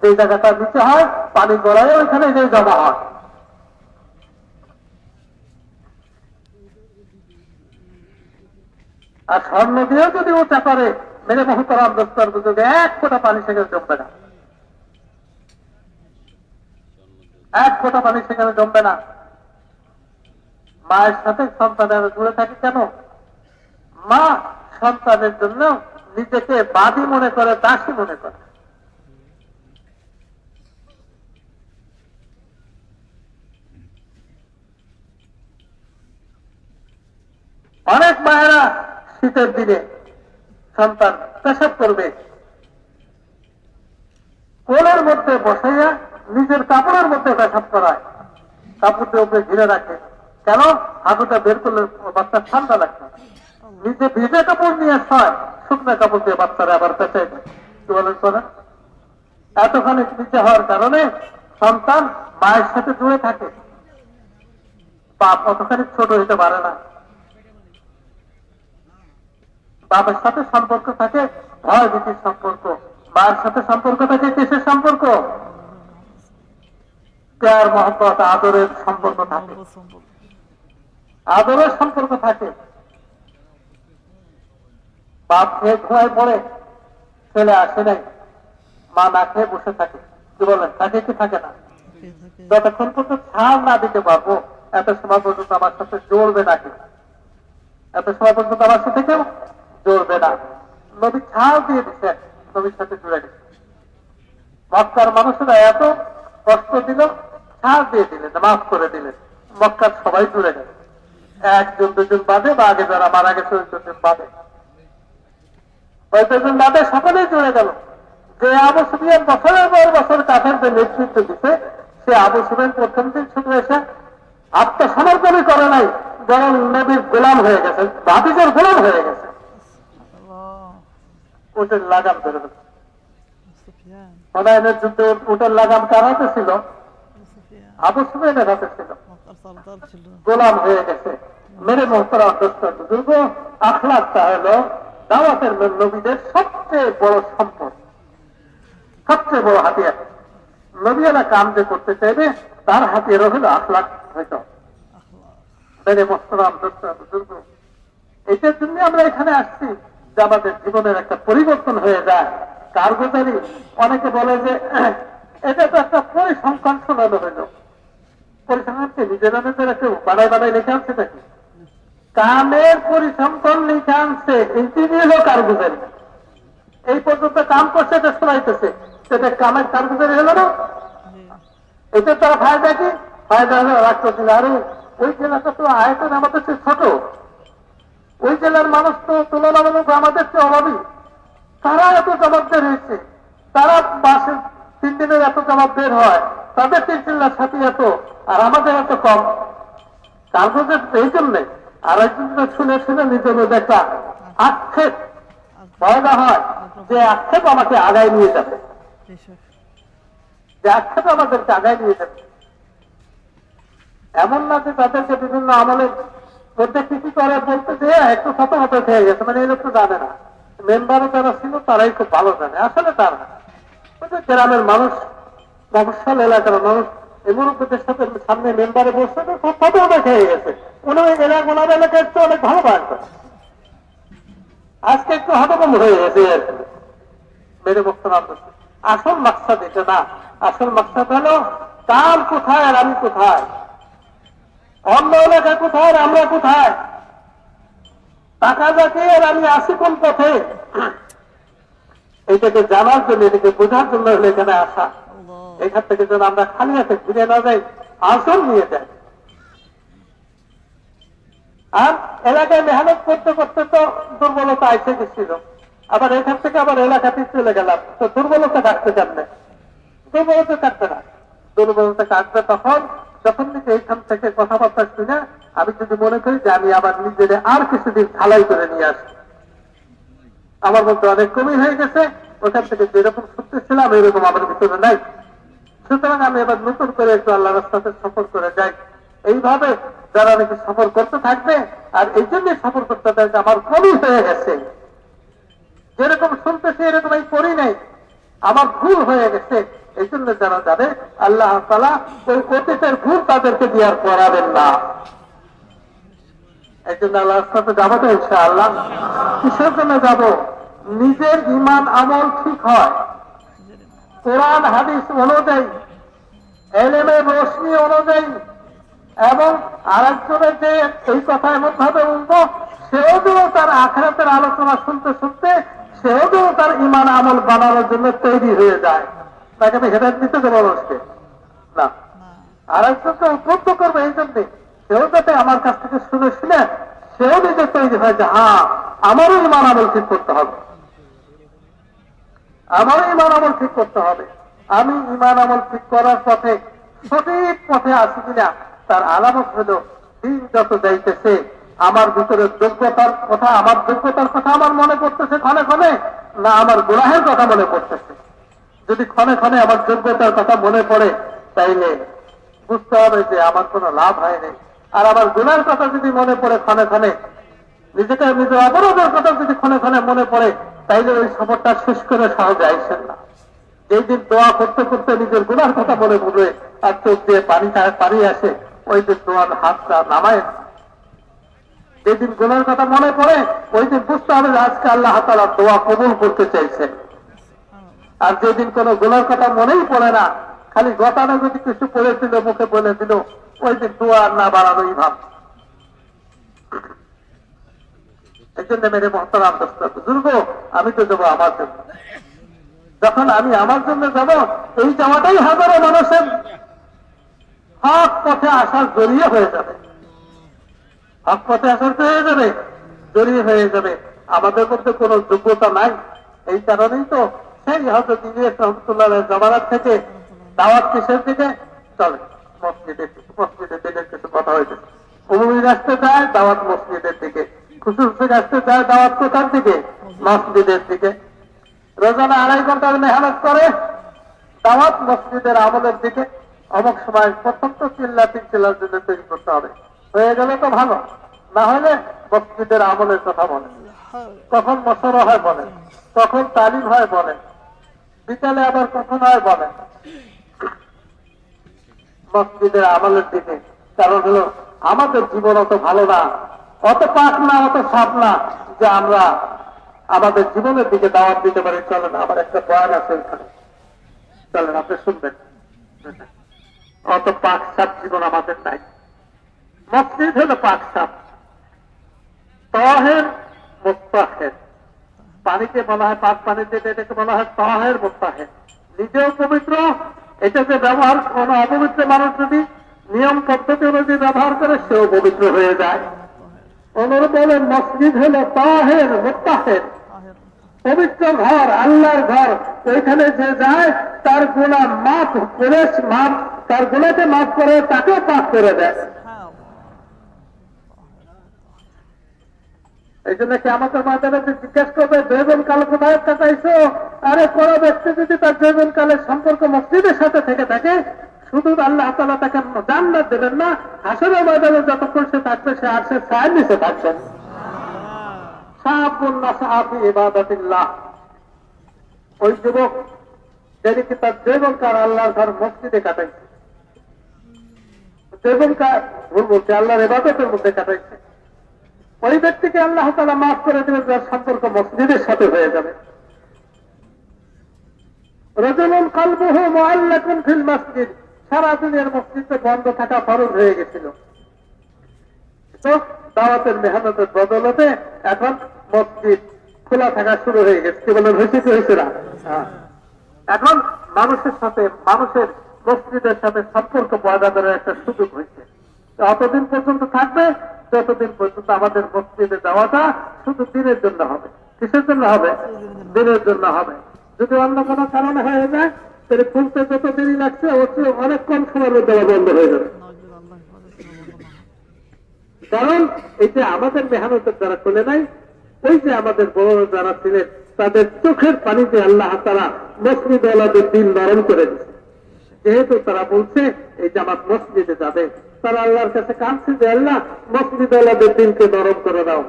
যে জায়গাটা নিচে হয়, পানি গড়ায় ওইখানে যে জমা হয়। আর স্বর্ণ দিয়েও যদি উঁচা করে মেরে মহতরাম দোস্তর বুঝবে এক ফোঁটা পানি সেখানে জমবে না। এক ফোঁটা পানি সেখানে জমবে না। মায়ের সাথে সন্তানের জুড়ে থাকে কেন? মা সন্তানের জন্য নিজেকে বাদী মনে করে, দাসী মনে করে। অনেক মায়েরা শীতের দিনে সন্তান পেশাব করবে। কোলের মধ্যে বসাইয়া নিজের কাপড়ের মধ্যে পেশাব করায়। কাপড় দিয়ে উপরে ঘিরে রাখে। কেন? হাগুটা বের করলে বাচ্চা ঠান্ডা লাগবে। নিজে ভিজে কাপড় নিয়ে ছয় শুকনো কাপড় দিয়ে বাচ্চারা আবার পেঁচাই দেয়। কি বলেন করে এতখানি নিচে হওয়ার কারণে সন্তান মায়ের সাথে জুড়ে থাকে। বাপ অতখানি ছোট হতে পারে না। বাবার সাথে সম্পর্ক থাকে ভয় ভীতির সম্পর্ক, মায়ের সাথে সম্পর্ক থাকে, কিসের সম্পর্ক? প্যার, মহব্বত, আদরের সম্পর্ক থাকে। আদরের সম্পর্ক থাকে। বাপ খেয়ে ঘুমায় পড়ে, ছেলে আসে নাই, মা না খেয়ে বসে থাকে। কি বলেন, থাকে কি থাকে না? যতক্ষণ পর্যন্ত ছাড় না দিতে পারব, এত সময় পর্যন্ত আমার সাথে জড়বে না কেউ। এত সময় পর্যন্ত আমার সাথে কেউ নবী ছাড় দিয়ে দিচ্ছেন নবীর সাথে জুড়ে দিচ্ছে মক্কার মানুষেরা এত কষ্ট দিল ছাড় দিয়ে দিলেন, মাফ করে দিলেন। মক্কার সবাই জুড়ে গেল। একজন, দুজন বাদে বা আগে যারা মারা গেছে, ওই দুজন বাদে। দুজন বাদে সকলেই জুড়ে গেল। যে আবু সুফিয়ান বছরের পর বছর কাফেরদের নেতৃত্ব দিতে সে আবু সুফিয়ান প্রথম দিন শুধু এসে আত্মসমর্পণই করে নাই, বরং নবীর গোলাম হয়ে গেছে ভাবিজের গোলাম হয়ে গেছে। ওটের লাগাম ধরে ফেলছে। যুদ্ধে ওটের লাগাম কার হাতে ছিল? আবু সুফিয়ানের হাতে ছিল। গোলাম হয়ে গেছে। মেরে দুর্গ হলো দাওয়াতের নবীদের সবচেয়ে বড় সম্পদ। সবচেয়ে বড় হাতিয়ার। নবীরা কাম যে করতে চাইবে তার হাতিয়ার হলো আখলাক হয়তো। মেরে মোহতরাম দুর্গ এটার জন্য আমরা এখানে আসছি। যে আমাদের জীবনের একটা পরিবর্তন হয়ে যায়। কারগুজারি অনেকে বলে যে, এটা তো একটা পরিসংখ্যান শোনানো হইল। পরিসংখ্যানকে নিজেরা নিজেরা কেউ বানাই বানাই লিখে আনছে নাকি? কামের পরিসংখ্যান লিখে আনছে হলো কারগুজারি। এই পর্যন্ত কাম করছে, এটা শোনাইতেছে। সেটা কামের কারগুজারি হলো না? এটা তার ফায়দা কি? ফায়দা হলো, রাষ্ট্রপতি আরও ওই জেলাটা তো আয়তন আমাদের ছোট। ওই জেলার মানুষ তো তুলনামূলক আমাদের চেয়ে অভাবী। তারা এত জবাব বের হয়েছে। তারা মাসে তিন দিনের এত জবাব বের হয়। তাদের তিন চিল্লার সাথে এত, আর আমাদের এত কম। কাগজের এই জন্যে আর একজন শুনে শুনে নিজের একটা আক্ষেপ পয়দা হয় যে আক্ষেপ আমাকে আগায় নিয়ে যাবে। যে আক্ষেপ আমাদেরকে আগায় নিয়ে যাবে। এমন না যে তাদেরকে বিভিন্ন আমলে মধ্যে কিছু করে বলতে যে একটু মতো খেয়ে গেছে মানে লোক তো জানে না। মেম্বারও যারা ছিল, তারাই খুব ভালো জানে। আসলে তার না। গ্রামের মানুষ, মফস্বল এলাকার মানুষ মুরব্বীদের সাথে সামনে মেম্বারে বসছে তো ফটো ওটা খেয়ে গেছে। উনি এলাকা ওনার এলাকায় একটু অনেক ভালো পারত আজকে একটু হতভম্ব হয়ে গেছে। মেরে বক্তব্য আসল মাকসাদ এটা না। আসল মাকসাদ হলো কাল কোথায় আর আমি কোথায়? অন্য এলাকা কোথায় আমরা কোথায়? টাকা যাকে আর আমি আসি কোন পথে? এটাকে জানার জন্য এটাকে বোঝার জন্য হলো এখানে আসা। এখান থেকে যেন আমরা খালি হাতে ঘুরে না যাই আসল নিয়ে যাই। আর এলাকায় মেহনত করতে করতে তো দুর্বলতা এসে গেছিল। আবার এখান থেকে আবার এলাকাতে চলে গেলাম। তো দুর্বলতা কাটতে কেমনে দুর্বলতা কাটবে না। দুর্বলতা কাটবে তখন যখন থেকে এইখান থেকে কথাবার্তা শুনে আমি যদি মনে করি যে আমি আবার নিজের আর কিছুদিন খালাই করে নিয়ে আসি। আমার মধ্যে অনেক কমই হয়ে গেছে, ওখান থেকে যেরকম সত্যি ছিলাম, এরকম আমার ভিতরে নাই। সুতরাং আমি এবার নতুন করে একটু আল্লাহ রাস্তাতে সফর করে যাই। এইভাবে যারা নাকি সফর করতে থাকবে, আর এই জন্যই সফর করতে থাকবে আমার কমই হয়ে গেছে। যেরকম শুনতেছি, এরকম আমি করি নাই। আমার ভুল হয়ে গেছে। এই জন্য যারা যাবে আল্লাহ ওই অতীতের ভুল তাদেরকে দিয়ে আর করাবেন না। এই জন্য আল্লাহর সাথে যাব তো ইনশাআল্লাহ। কিসের জন্য যাব? নিজের ইমান আমল ঠিক হয়। কোরআন, হাদিস অনুযায়ী এলেমের রশ্মি অনুযায়ী, এবং আরেকজনের যে এই কথা এমন ভাবে উঠবো সেও যেন তার আখরাতের আলোচনা শুনতে শুনতে, সেও যেন তার ইমান আমল বানানোর জন্য তৈরি হয়ে যায়। তাকে আমি হেদায়ত মানুষকে না। আর একজনকে উদ্বুদ্ধ করবে এই জন্যে। সেও যাতে আমার কাছ থেকে শুনে শুনে সেও নিজে তৈরি হয় যে হ্যাঁ আমারও ইমান আমল ঠিক করতে হবে। আমারও ইমান আমল ঠিক করতে হবে। আমি ইমান আমল ঠিক করার পথে সঠিক পথে আছি কিনা তার আলামত হলো দিন যত যাইতেছে আমার ভিতরে যোগ্যতার কথা আমার যোগ্যতার কথা আমার মনে পড়তেছে ক্ষণে ক্ষণে না আমার গুনাহের কথা মনে পড়তেছে। যদি ক্ষণে ক্ষণে আমার যোগ্যতার কথা মনে পড়ে, তাইলে বুঝতে হবে যে আমার কোনো লাভ হয়নি। আর আমার গুনার কথা যদি মনে পড়ে ক্ষণে ক্ষণে, নিজেকে নিজের অপরাধের কথা যদি ক্ষণে ক্ষণে মনে পড়ে, তাইলে ওই সফরটা শেষ করে সহজে আইসেন না। যেই দিন দোয়া করতে করতে নিজের গুনার কথা মনে পড়বে, আর চোখ দিয়ে পানি পানি আসে, ওই দিন দোয়ার হাতটা নামায়। যেদিন গুনার কথা মনে পড়ে, ওই দিন বুঝতে হবে আজকে আল্লাহ তালা দোয়া কবুল করতে চাইছেন। আর যেদিন কোন গুনার কথা মনেই পড়ে না, খালি গতানো যদি কিছু পড়ে দিল মুখে বলে দিল ওই দিন দোয়া আর না বাড়ানোই ভাব এই জন্য মেরে মহতারাম আমি তো আমার জন্য। যখন আমি আমার জন্য যাব এই হাজারো মানুষের হক পথে আসার জড়িয়ে হয়ে যাবে। হক পথে আসার হয়ে যাবে জড়িয়ে হয়ে যাবে। আমাদের মধ্যে কোনো যোগ্যতা নাই। এই কারণেই তো সেই হজরত ইলিয়াস রহমতুল্লাহ জমানার থেকে দাওয়াত কিসের দিকে? চলে মসজিদের মসজিদের দিকে কিছু কথা হয়েছে। উমুমি রাস্তে যায় দাওয়াত মসজিদের দিকে। খুশুসি রাস্তে যায় দাওয়াত কোথার দিকে? মসজিদের দিকে। রোজানা আড়াই ঘণ্টা মেহনত করে, দাওয়াত মসজিদের আমলের দিকে। অমুক সময় প্রথম তো চিল্লা তিন চিল্লার জন্য তৈরি করতে হবে। হয়ে গেলে তো ভালো। না হলে মসজিদের আমলের কথা বলে। কখন মশরা হয় বলে, কখন তালিম হয় বলে। বিকালে আবার কখন হয় বলে। মসজিদের আমলের দিকে কারণ হলো, আমাদের জীবন অত ভালো না, অত পাক না, অত সাপ না যে আমরা আমাদের জীবনের দিকে দাওয়াত দিতে পারি। চলেন, আমার একটা বয়ান আছে এখানে। চলেন, আপনি শুনবেন। অত পাক সাপ জীবন আমাদের নাই। মসজিদ হলো পাক সাপ। তহের মোস্তাহের পানিকে বলা হয় পাক পানি যেটা এটাকে বলা হয় তহের মোস্তাহের নিজেও পবিত্র, এটাকে ব্যবহার কোন অপবিত্র মানুষ যদি নিয়ম পদ্ধতি অনুযায়ী ব্যবহার করে, সেও পবিত্র হয়ে যায়। অনুরূপ মসজিদ হলো তাহের মোত্তাহের পবিত্র ঘর, আল্লাহর ঘর। ওইখানে যে যায়, তার গুণা মাফ করে মাফ, তার গুণাকে মাফ করে, তাকেও পাক করে দেয়। এই জন্য কি আমাদের মাধ্যমে জিজ্ঞেস করবে জৈবন কাল কোথায় কাটাইছো আরে, কোন ব্যক্তি যদি তার জৈবন কালের সম্পর্ক মসজিদের সাথে থেকে থাকে, শুধু আল্লাহ তালা তাকে জান্নাত দেবেন না হাসনের ময়দানে যতক্ষণ সে থাকবে, সে আর সে ছায়ের নিচে থাকবেন ওই যুবক, যিনি কি তার জৈবন কাল আল্লাহর ঘর মসজিদে কাটাইছে? জৈবন কাল ভুল বলছে, আল্লাহর ইবাদতের মধ্যে কাটাইছে। ওই ব্যক্তিকে আল্লাহ তালা মাফ করে দেবে যার সম্পর্ক মসজিদের সাথে হয়ে যাবে। রজনুল কালবহ মোয়াল্লাকুন ফিল মসজিদ। সারা দুনিয়ার মসজিদে বন্ধ থাকা ফরজ হয়ে গেছিল। তো দাওয়াতের মেহনতের বদলতে এখন মসজিদ খোলা থাকা শুরু হয়ে গেছে। কি বলেন, হয়েছে কি, হয়েছে না। এখন মানুষের সাথে, মানুষের মসজিদের সাথে সম্পর্ক করার একটা সুযোগ হয়েছে। অতদিন পর্যন্ত থাকবে যতদিন পর্যন্ত আমাদের মসজিদে যাওয়াটা শুধু দিনের জন্য হবে। কিসের জন্য হবে? দিনের জন্য হবে। যদি অন্য কোনো কারণে হয়ে যায়, তাহলে খুলতে যত দেরি লাগছে চেয়ে অনেক কম সময়ের মধ্যে বন্ধ হয়ে যাবে। কারণ এই যে আমাদের মেহনতের দ্বারা চলে নাই, ওই যে আমাদের বড় যারা ছিলেন, তাদের চোখের পানিতে আল্লাহ তারা মসজিদ আলাদের দিন নরম করে দিচ্ছে যেহেতু তারা বলছে, এই জামাত মসজিদে যাবে। তারা আল্লাহর কাছে কাঁদছে যে আল্লাহ মসজিদ আলাদের দিনকে নরম করে দাও।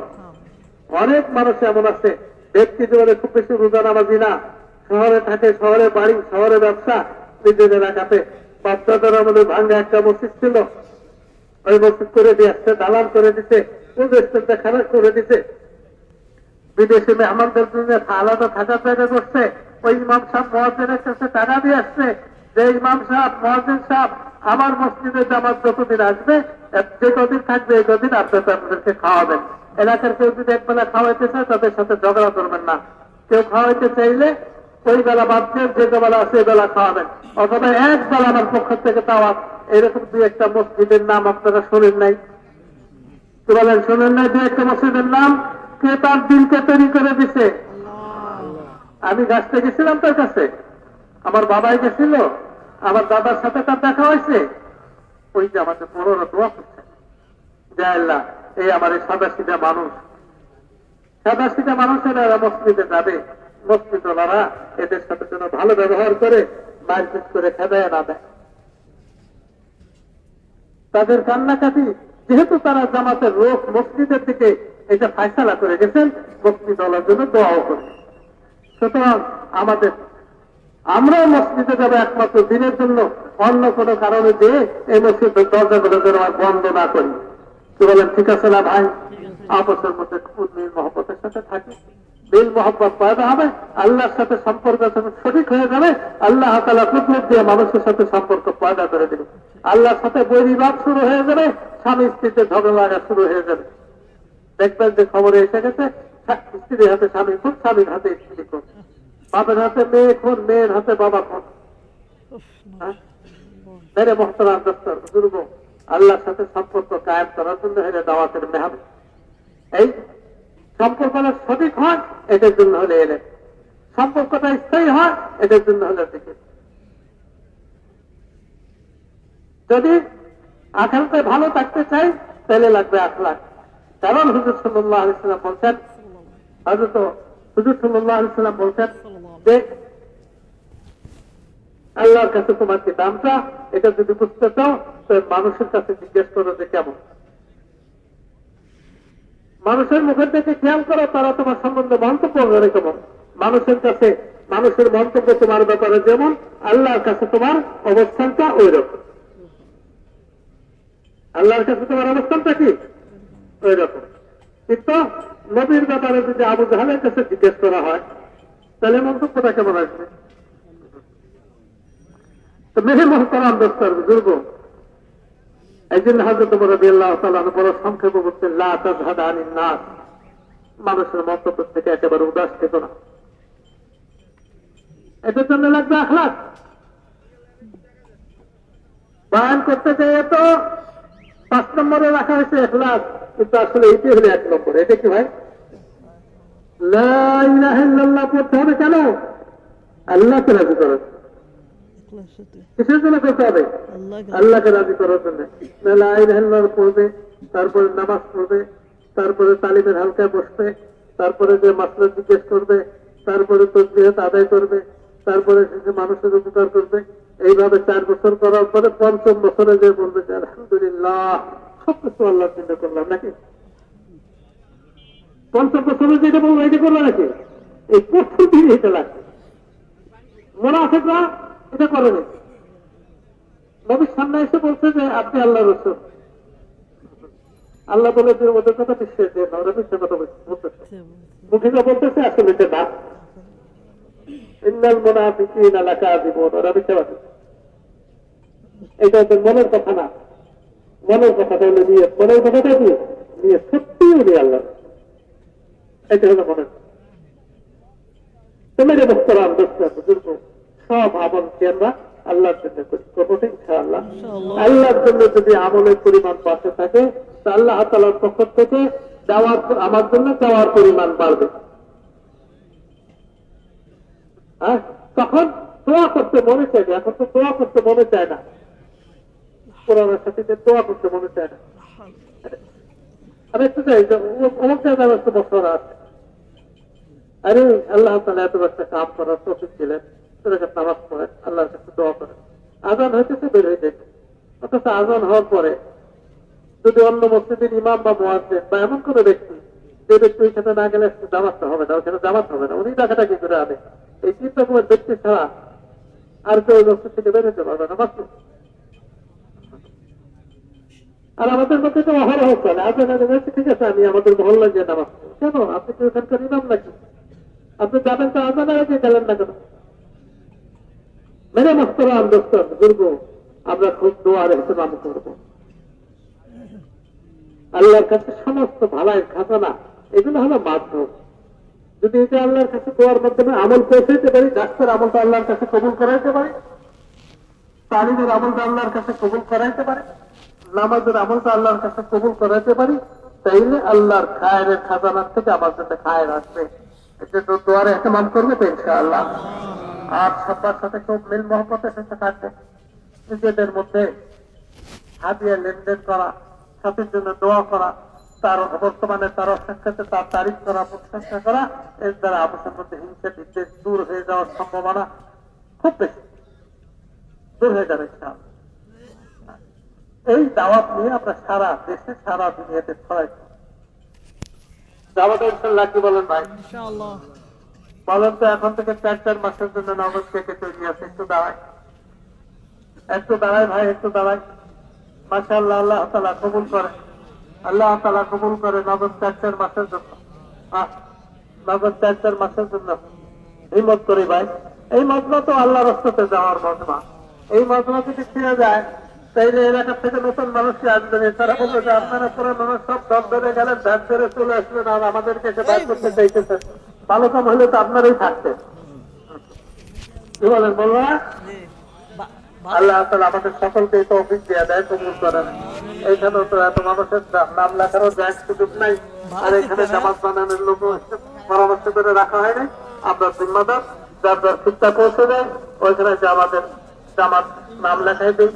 অনেক মানুষ এমন আছে, ব্যক্তি জীবনে খুব বেশি রোজা নামাজি না। শহরে থাকে, শহরে বাড়ি, শহরে ব্যবসা, নিজেদের এলাকাতে বাচ্চাদের আমাদের ভাঙ্গা একটা মসজিদ ছিল। ওই মসজিদ করে দিয়ে আসছে দালান করে দিছে প্রবেশটা খারাপ করে দিছে। বিদেশি মেহমানদের জন্য আলাদা থাকার জায়গা করছে। ওই ইমাম সাহেব মহাজেনের কাছে টাকা দিয়ে আসছে। যে ইমাম সাহেব মহাজেন সাহেব আমার মসজিদে জামাত যতদিন আসবে, যে কদিন থাকবে এই কদিন আপনি তাদেরকে খাওয়াবেন। এলাকার কেউ যদি একবেলা খাওয়াইতে চায়, তাদের সাথে ঝগড়া করবেন না। কেউ খাওয়াইতে চাইলে ওই বেলা বাদ দিয়ে যে বেলা আছে বেলা খাওয়াবেন। অথবা এক বেলা আমার পক্ষ থেকে তাওয়া। এরকম দুই একটা মসজিদের নাম আপনারা শোনেন নাই। কি বলেন, শোনেন নাই? দুই একটা মসজিদের নাম? কে তার দিনকে তৈরি করে দিছে? আমি গাছতে গেছিলাম তার কাছে। আমার বাবাই গেছিল, আমার দাদার সাথে তার দেখা হয়েছে। ওই যে আমাদের বড়রা দোয়া করছে। আল্লাহ, এই আমার সাদা সিধা মানুষ। সাদা সিধা মানুষেরা মসজিদে যাবে। মসজিদ ওনারা এদের সাথে যেন ভালো ব্যবহার করে, মারপিট করে খেদায় না দেয়। তাদের কান্নাকাটি, যেহেতু তারা জামাতের রোগ মসজিদের দিকে এটা ফায়সালা করে গেছেন মসজিদ ওলার জন্য দোয়াও করে সুতরাং আমাদের আমরাও মসজিদে যাব একমাত্র দিনের জন্য। অন্য কোনো কারণে দিয়ে এই মসজিদের দরজাগুলো যেন আর বন্ধ না করি। কি বলেন, ঠিক আছে না ভাই? আপসের মধ্যে খুব মহব্বতের সাথে থাকি। মিল মহব্বত পয়দা হবে, আল্লাহর সাথে সম্পর্ক সঠিক হয়ে যাবে, আল্লাহ তালা কুদরত দিয়ে মানুষের সাথে সম্পর্ক পয়দা করে দেবে। আল্লাহর সাথে বৈরিবাদ শুরু হয়ে যাবে, স্বামী স্ত্রীতে ঝগড়া শুরু হয়ে যাবে। দেখবেন যে খবরে এসে গেছে স্ত্রীর হাতে স্বামী খুব, স্বামীর হাতে স্ত্রী খুন বাপের হাতে মেয়ে খুন মেয়ের হাতে বাবা খুন। হ্যাঁ? মেরে মোহতরাম দপ্তর বুজুর্গ আল্লাহর সাথে সম্পর্ক কায়েম করার জন্য হেরে দাওয়াতের মেহাব এই সম্পর্কটা সঠিক হয় এটার জন্য হলে এলে। সম্পর্কটা স্থায়ী হয় এটার জন্য হলে দিকে যদি আঠারোতে ভালো থাকতে চাই তাহলে লাগবে আট লাখ কারণ হুজুর সাল্লাহ আলিয়াল্লাম বলছেন হয়তো হুজুর সাল্লাহ আলিয়াল্লাম বলছেন যে আল্লাহর কাছে তোমার যে দামটা, এটা যদি বুঝতে চাও তো মানুষের কাছে জিজ্ঞেস করো যে কেমন। মানুষের মুখের দিকে খেয়াল করো, তারা তোমার সম্বন্ধে মন্তব্য করে কেমন। মানুষের কাছে, মানুষের মন্তব্য তোমার ব্যাপারে যেমন, আল্লাহর কাছে তোমার অবস্থানটা ওই রকম আল্লাহর কাছে তোমার অবস্থানটা কি? ওই রকম কিন্তু নবীর ব্যাপারে যদি আবু জাহালের কাছে জিজ্ঞেস করা হয় তাহলে মন্তব্যটা কেমন আসবে? তো মেহে মহতারাম দোস্তার এই জন্য হজরত রবি আল্লাহ তালান বড় সংক্ষেপ বলছেন লাহানি নাস। মানুষের মন্তব্য থেকে একেবারে উদাস থেকো না। এটার জন্য লাগবে আখলাখ। বয়ান করতে চাই তো পাঁচ নম্বরে রাখা হয়েছে এখলাস কিন্তু আসলে এটি হলে এক নম্বর। এটা কি ভাই? পড়তে হবে কেন? আল্লাহকে রাজি করার কিসের জন্য করতে হবে? আল্লাহকে রাজি করার জন্য। না, লা ইলাহা পড়বে, তারপরে নামাজ পড়বে, তারপরে তালিমের বসবে, তারপরে যে জিজ্ঞেস করবে, তারপরে আদায় করবে, তারপরে সে মানুষের উপকার করবে, এইভাবে চার বছর করার পরে পঞ্চম বছরে যে বলবে যে, আলহামদুলিল্লাহ। সব কিছু আল্লাহর জন্য করলাম নাকি? পঞ্চম বছরে যেটা বলব এটা করবে নাকি? এই এটা লাগবে মনে আছে না এটা করেনি নবীর সামনে এসে বলছে যে আপনি আল্লাহ রসুল। আল্লাহ বলে যে ওদের কথা বিশ্বাস যে না ওরা মিথ্যা কথা বলতেছে মুখে যা বলতেছে আসলে যে না। ইন্নাল মুনাফিকিন আলাকা জীবন ওরা মিথ্যাবাদী এটা ওদের মনের কথা না। মনের কথাটা হলো নিয়ে মনের কথাটা কি নিয়ে সত্যি উনি আল্লাহ এটা হলো মনের কথা। তো মেরে বস্তরাম দোস্ত বুজুর্গ সব আমল কি আমরা আল্লাহর জন্য করি। করব তো ইনশাআল্লাহ। আল্লাহর জন্য যদি আমলের পরিমাণ বাড়তে থাকে তা আল্লাহ তালার পক্ষ থেকে দেওয়ার আমার জন্য দেওয়ার পরিমাণ বাড়বে। হ্যাঁ তখন দোয়া করতে মনে চায় না এখন তো দোয়া করতে মনে চায় না। কোরআনের সাথে যে দোয়া করতে মনে চায় না। আমি একটু চাই অমুক জায়গায় একটা বছর আছে। আরে, আল্লাহ তালা এত একটা কাম করার তফিক দিলেন কাছে নামাজ পড়েন আল্লাহর কাছে দোয়া করেন। আজান হইতেছে, বের হয়ে যায় অথচ আজান হওয়ার পরে যদি অন্য মসজিদের ইমাম বা মোয়াজ্জেন বা এমন কোনো ব্যক্তি যে ব্যক্তি ওইখানে না গেলে জামাতে হবে না ওইখানে জামাত হবে না, উনি টাকাটা কি করে আনে। এই তিন রকমের ব্যক্তি ছাড়া আর কেউ ওই মসজিদ থেকে বের হতে পারবে না মাত্র আর আমাদের মধ্যে তো অহরহ চলে। বলছে, ঠিক আছে, আমি আমাদের মহল্লা গিয়ে নামাজ কেন? আপনি তো ওখানকার ইমাম নাকি? আপনি যাবেন তো আজানের গেলেন না কেন? মেরে মস্তরা দোস্ত বুজুর্গ আমরা খুব দোয়ার করব। আল্লাহর কাছে সমস্ত খাজানা, এগুলো হলো মাধ্যম। যদি এটা আল্লাহর কাছে দোয়ার মাধ্যমে আমল পৌঁছাইতে পারি, ডাক্তার আমলটা আল্লাহর কাছে কবুল করাইতে পারি তালিমের আমলটা আল্লাহর কাছে কবুল করাইতে পারে, নামাজের আমলটা আল্লাহর কাছে কবুল করাইতে পারি, তাইলে আল্লাহর খায়ের খাজানার থেকে আমার কাছে খায়ের আসবে। বর্তমানে তার তার তারিখ করা, প্রশংসা করা, এর দ্বারা মধ্যে হিংসা, বিদ্বেষ দূর হয়ে যাওয়ার সম্ভাবনা খুব বেশি। দূর হয়ে যাবে এই দাওয়াত নিয়ে আমরা সারা দেশে, সারা দুনিয়াতে ছড়াই। দাওয়াত ইনশাল্লাহ কি বলেন ভাই। বলেন তো এখন থেকে চার চার মাসের জন্য নগদ থেকে তৈরি আছে একটু দাঁড়ায় একটু দাঁড়ায় ভাই একটু দাঁড়ায় মাসা আল্লাহ আল্লাহ তালা কবুল করে। আল্লাহ তালা কবুল করে নগদ চার চার মাসের জন্য। নগদ চার চার মাসের জন্য। হিমত করি ভাই। এই মজমা তো আল্লাহ রস্ততে যাওয়ার মজমা এই মজমা যদি ছিঁড়ে যায় তাইলে এলাকা থেকে নতুন মানুষকে আসবেন, তারা বলবে যে আপনারা পুরো মানুষ সব দর ধরে গেলেন, ধ্যান ধরে চলে আসলেন আর আমাদেরকে এসে ব্যাগ করতে চাইতেছে ভালো কাম হলে তো আপনারই থাকতেন। কি বলেন, বলবা? আল্লাহ আমাদের সকলকে এখানে জামাত লোক হয়নি। আমরা জিম্মাদার। যার যার পৌঁছে দেয়, ওইখানে যে আমাদের জামাত নাম লেখাই দিই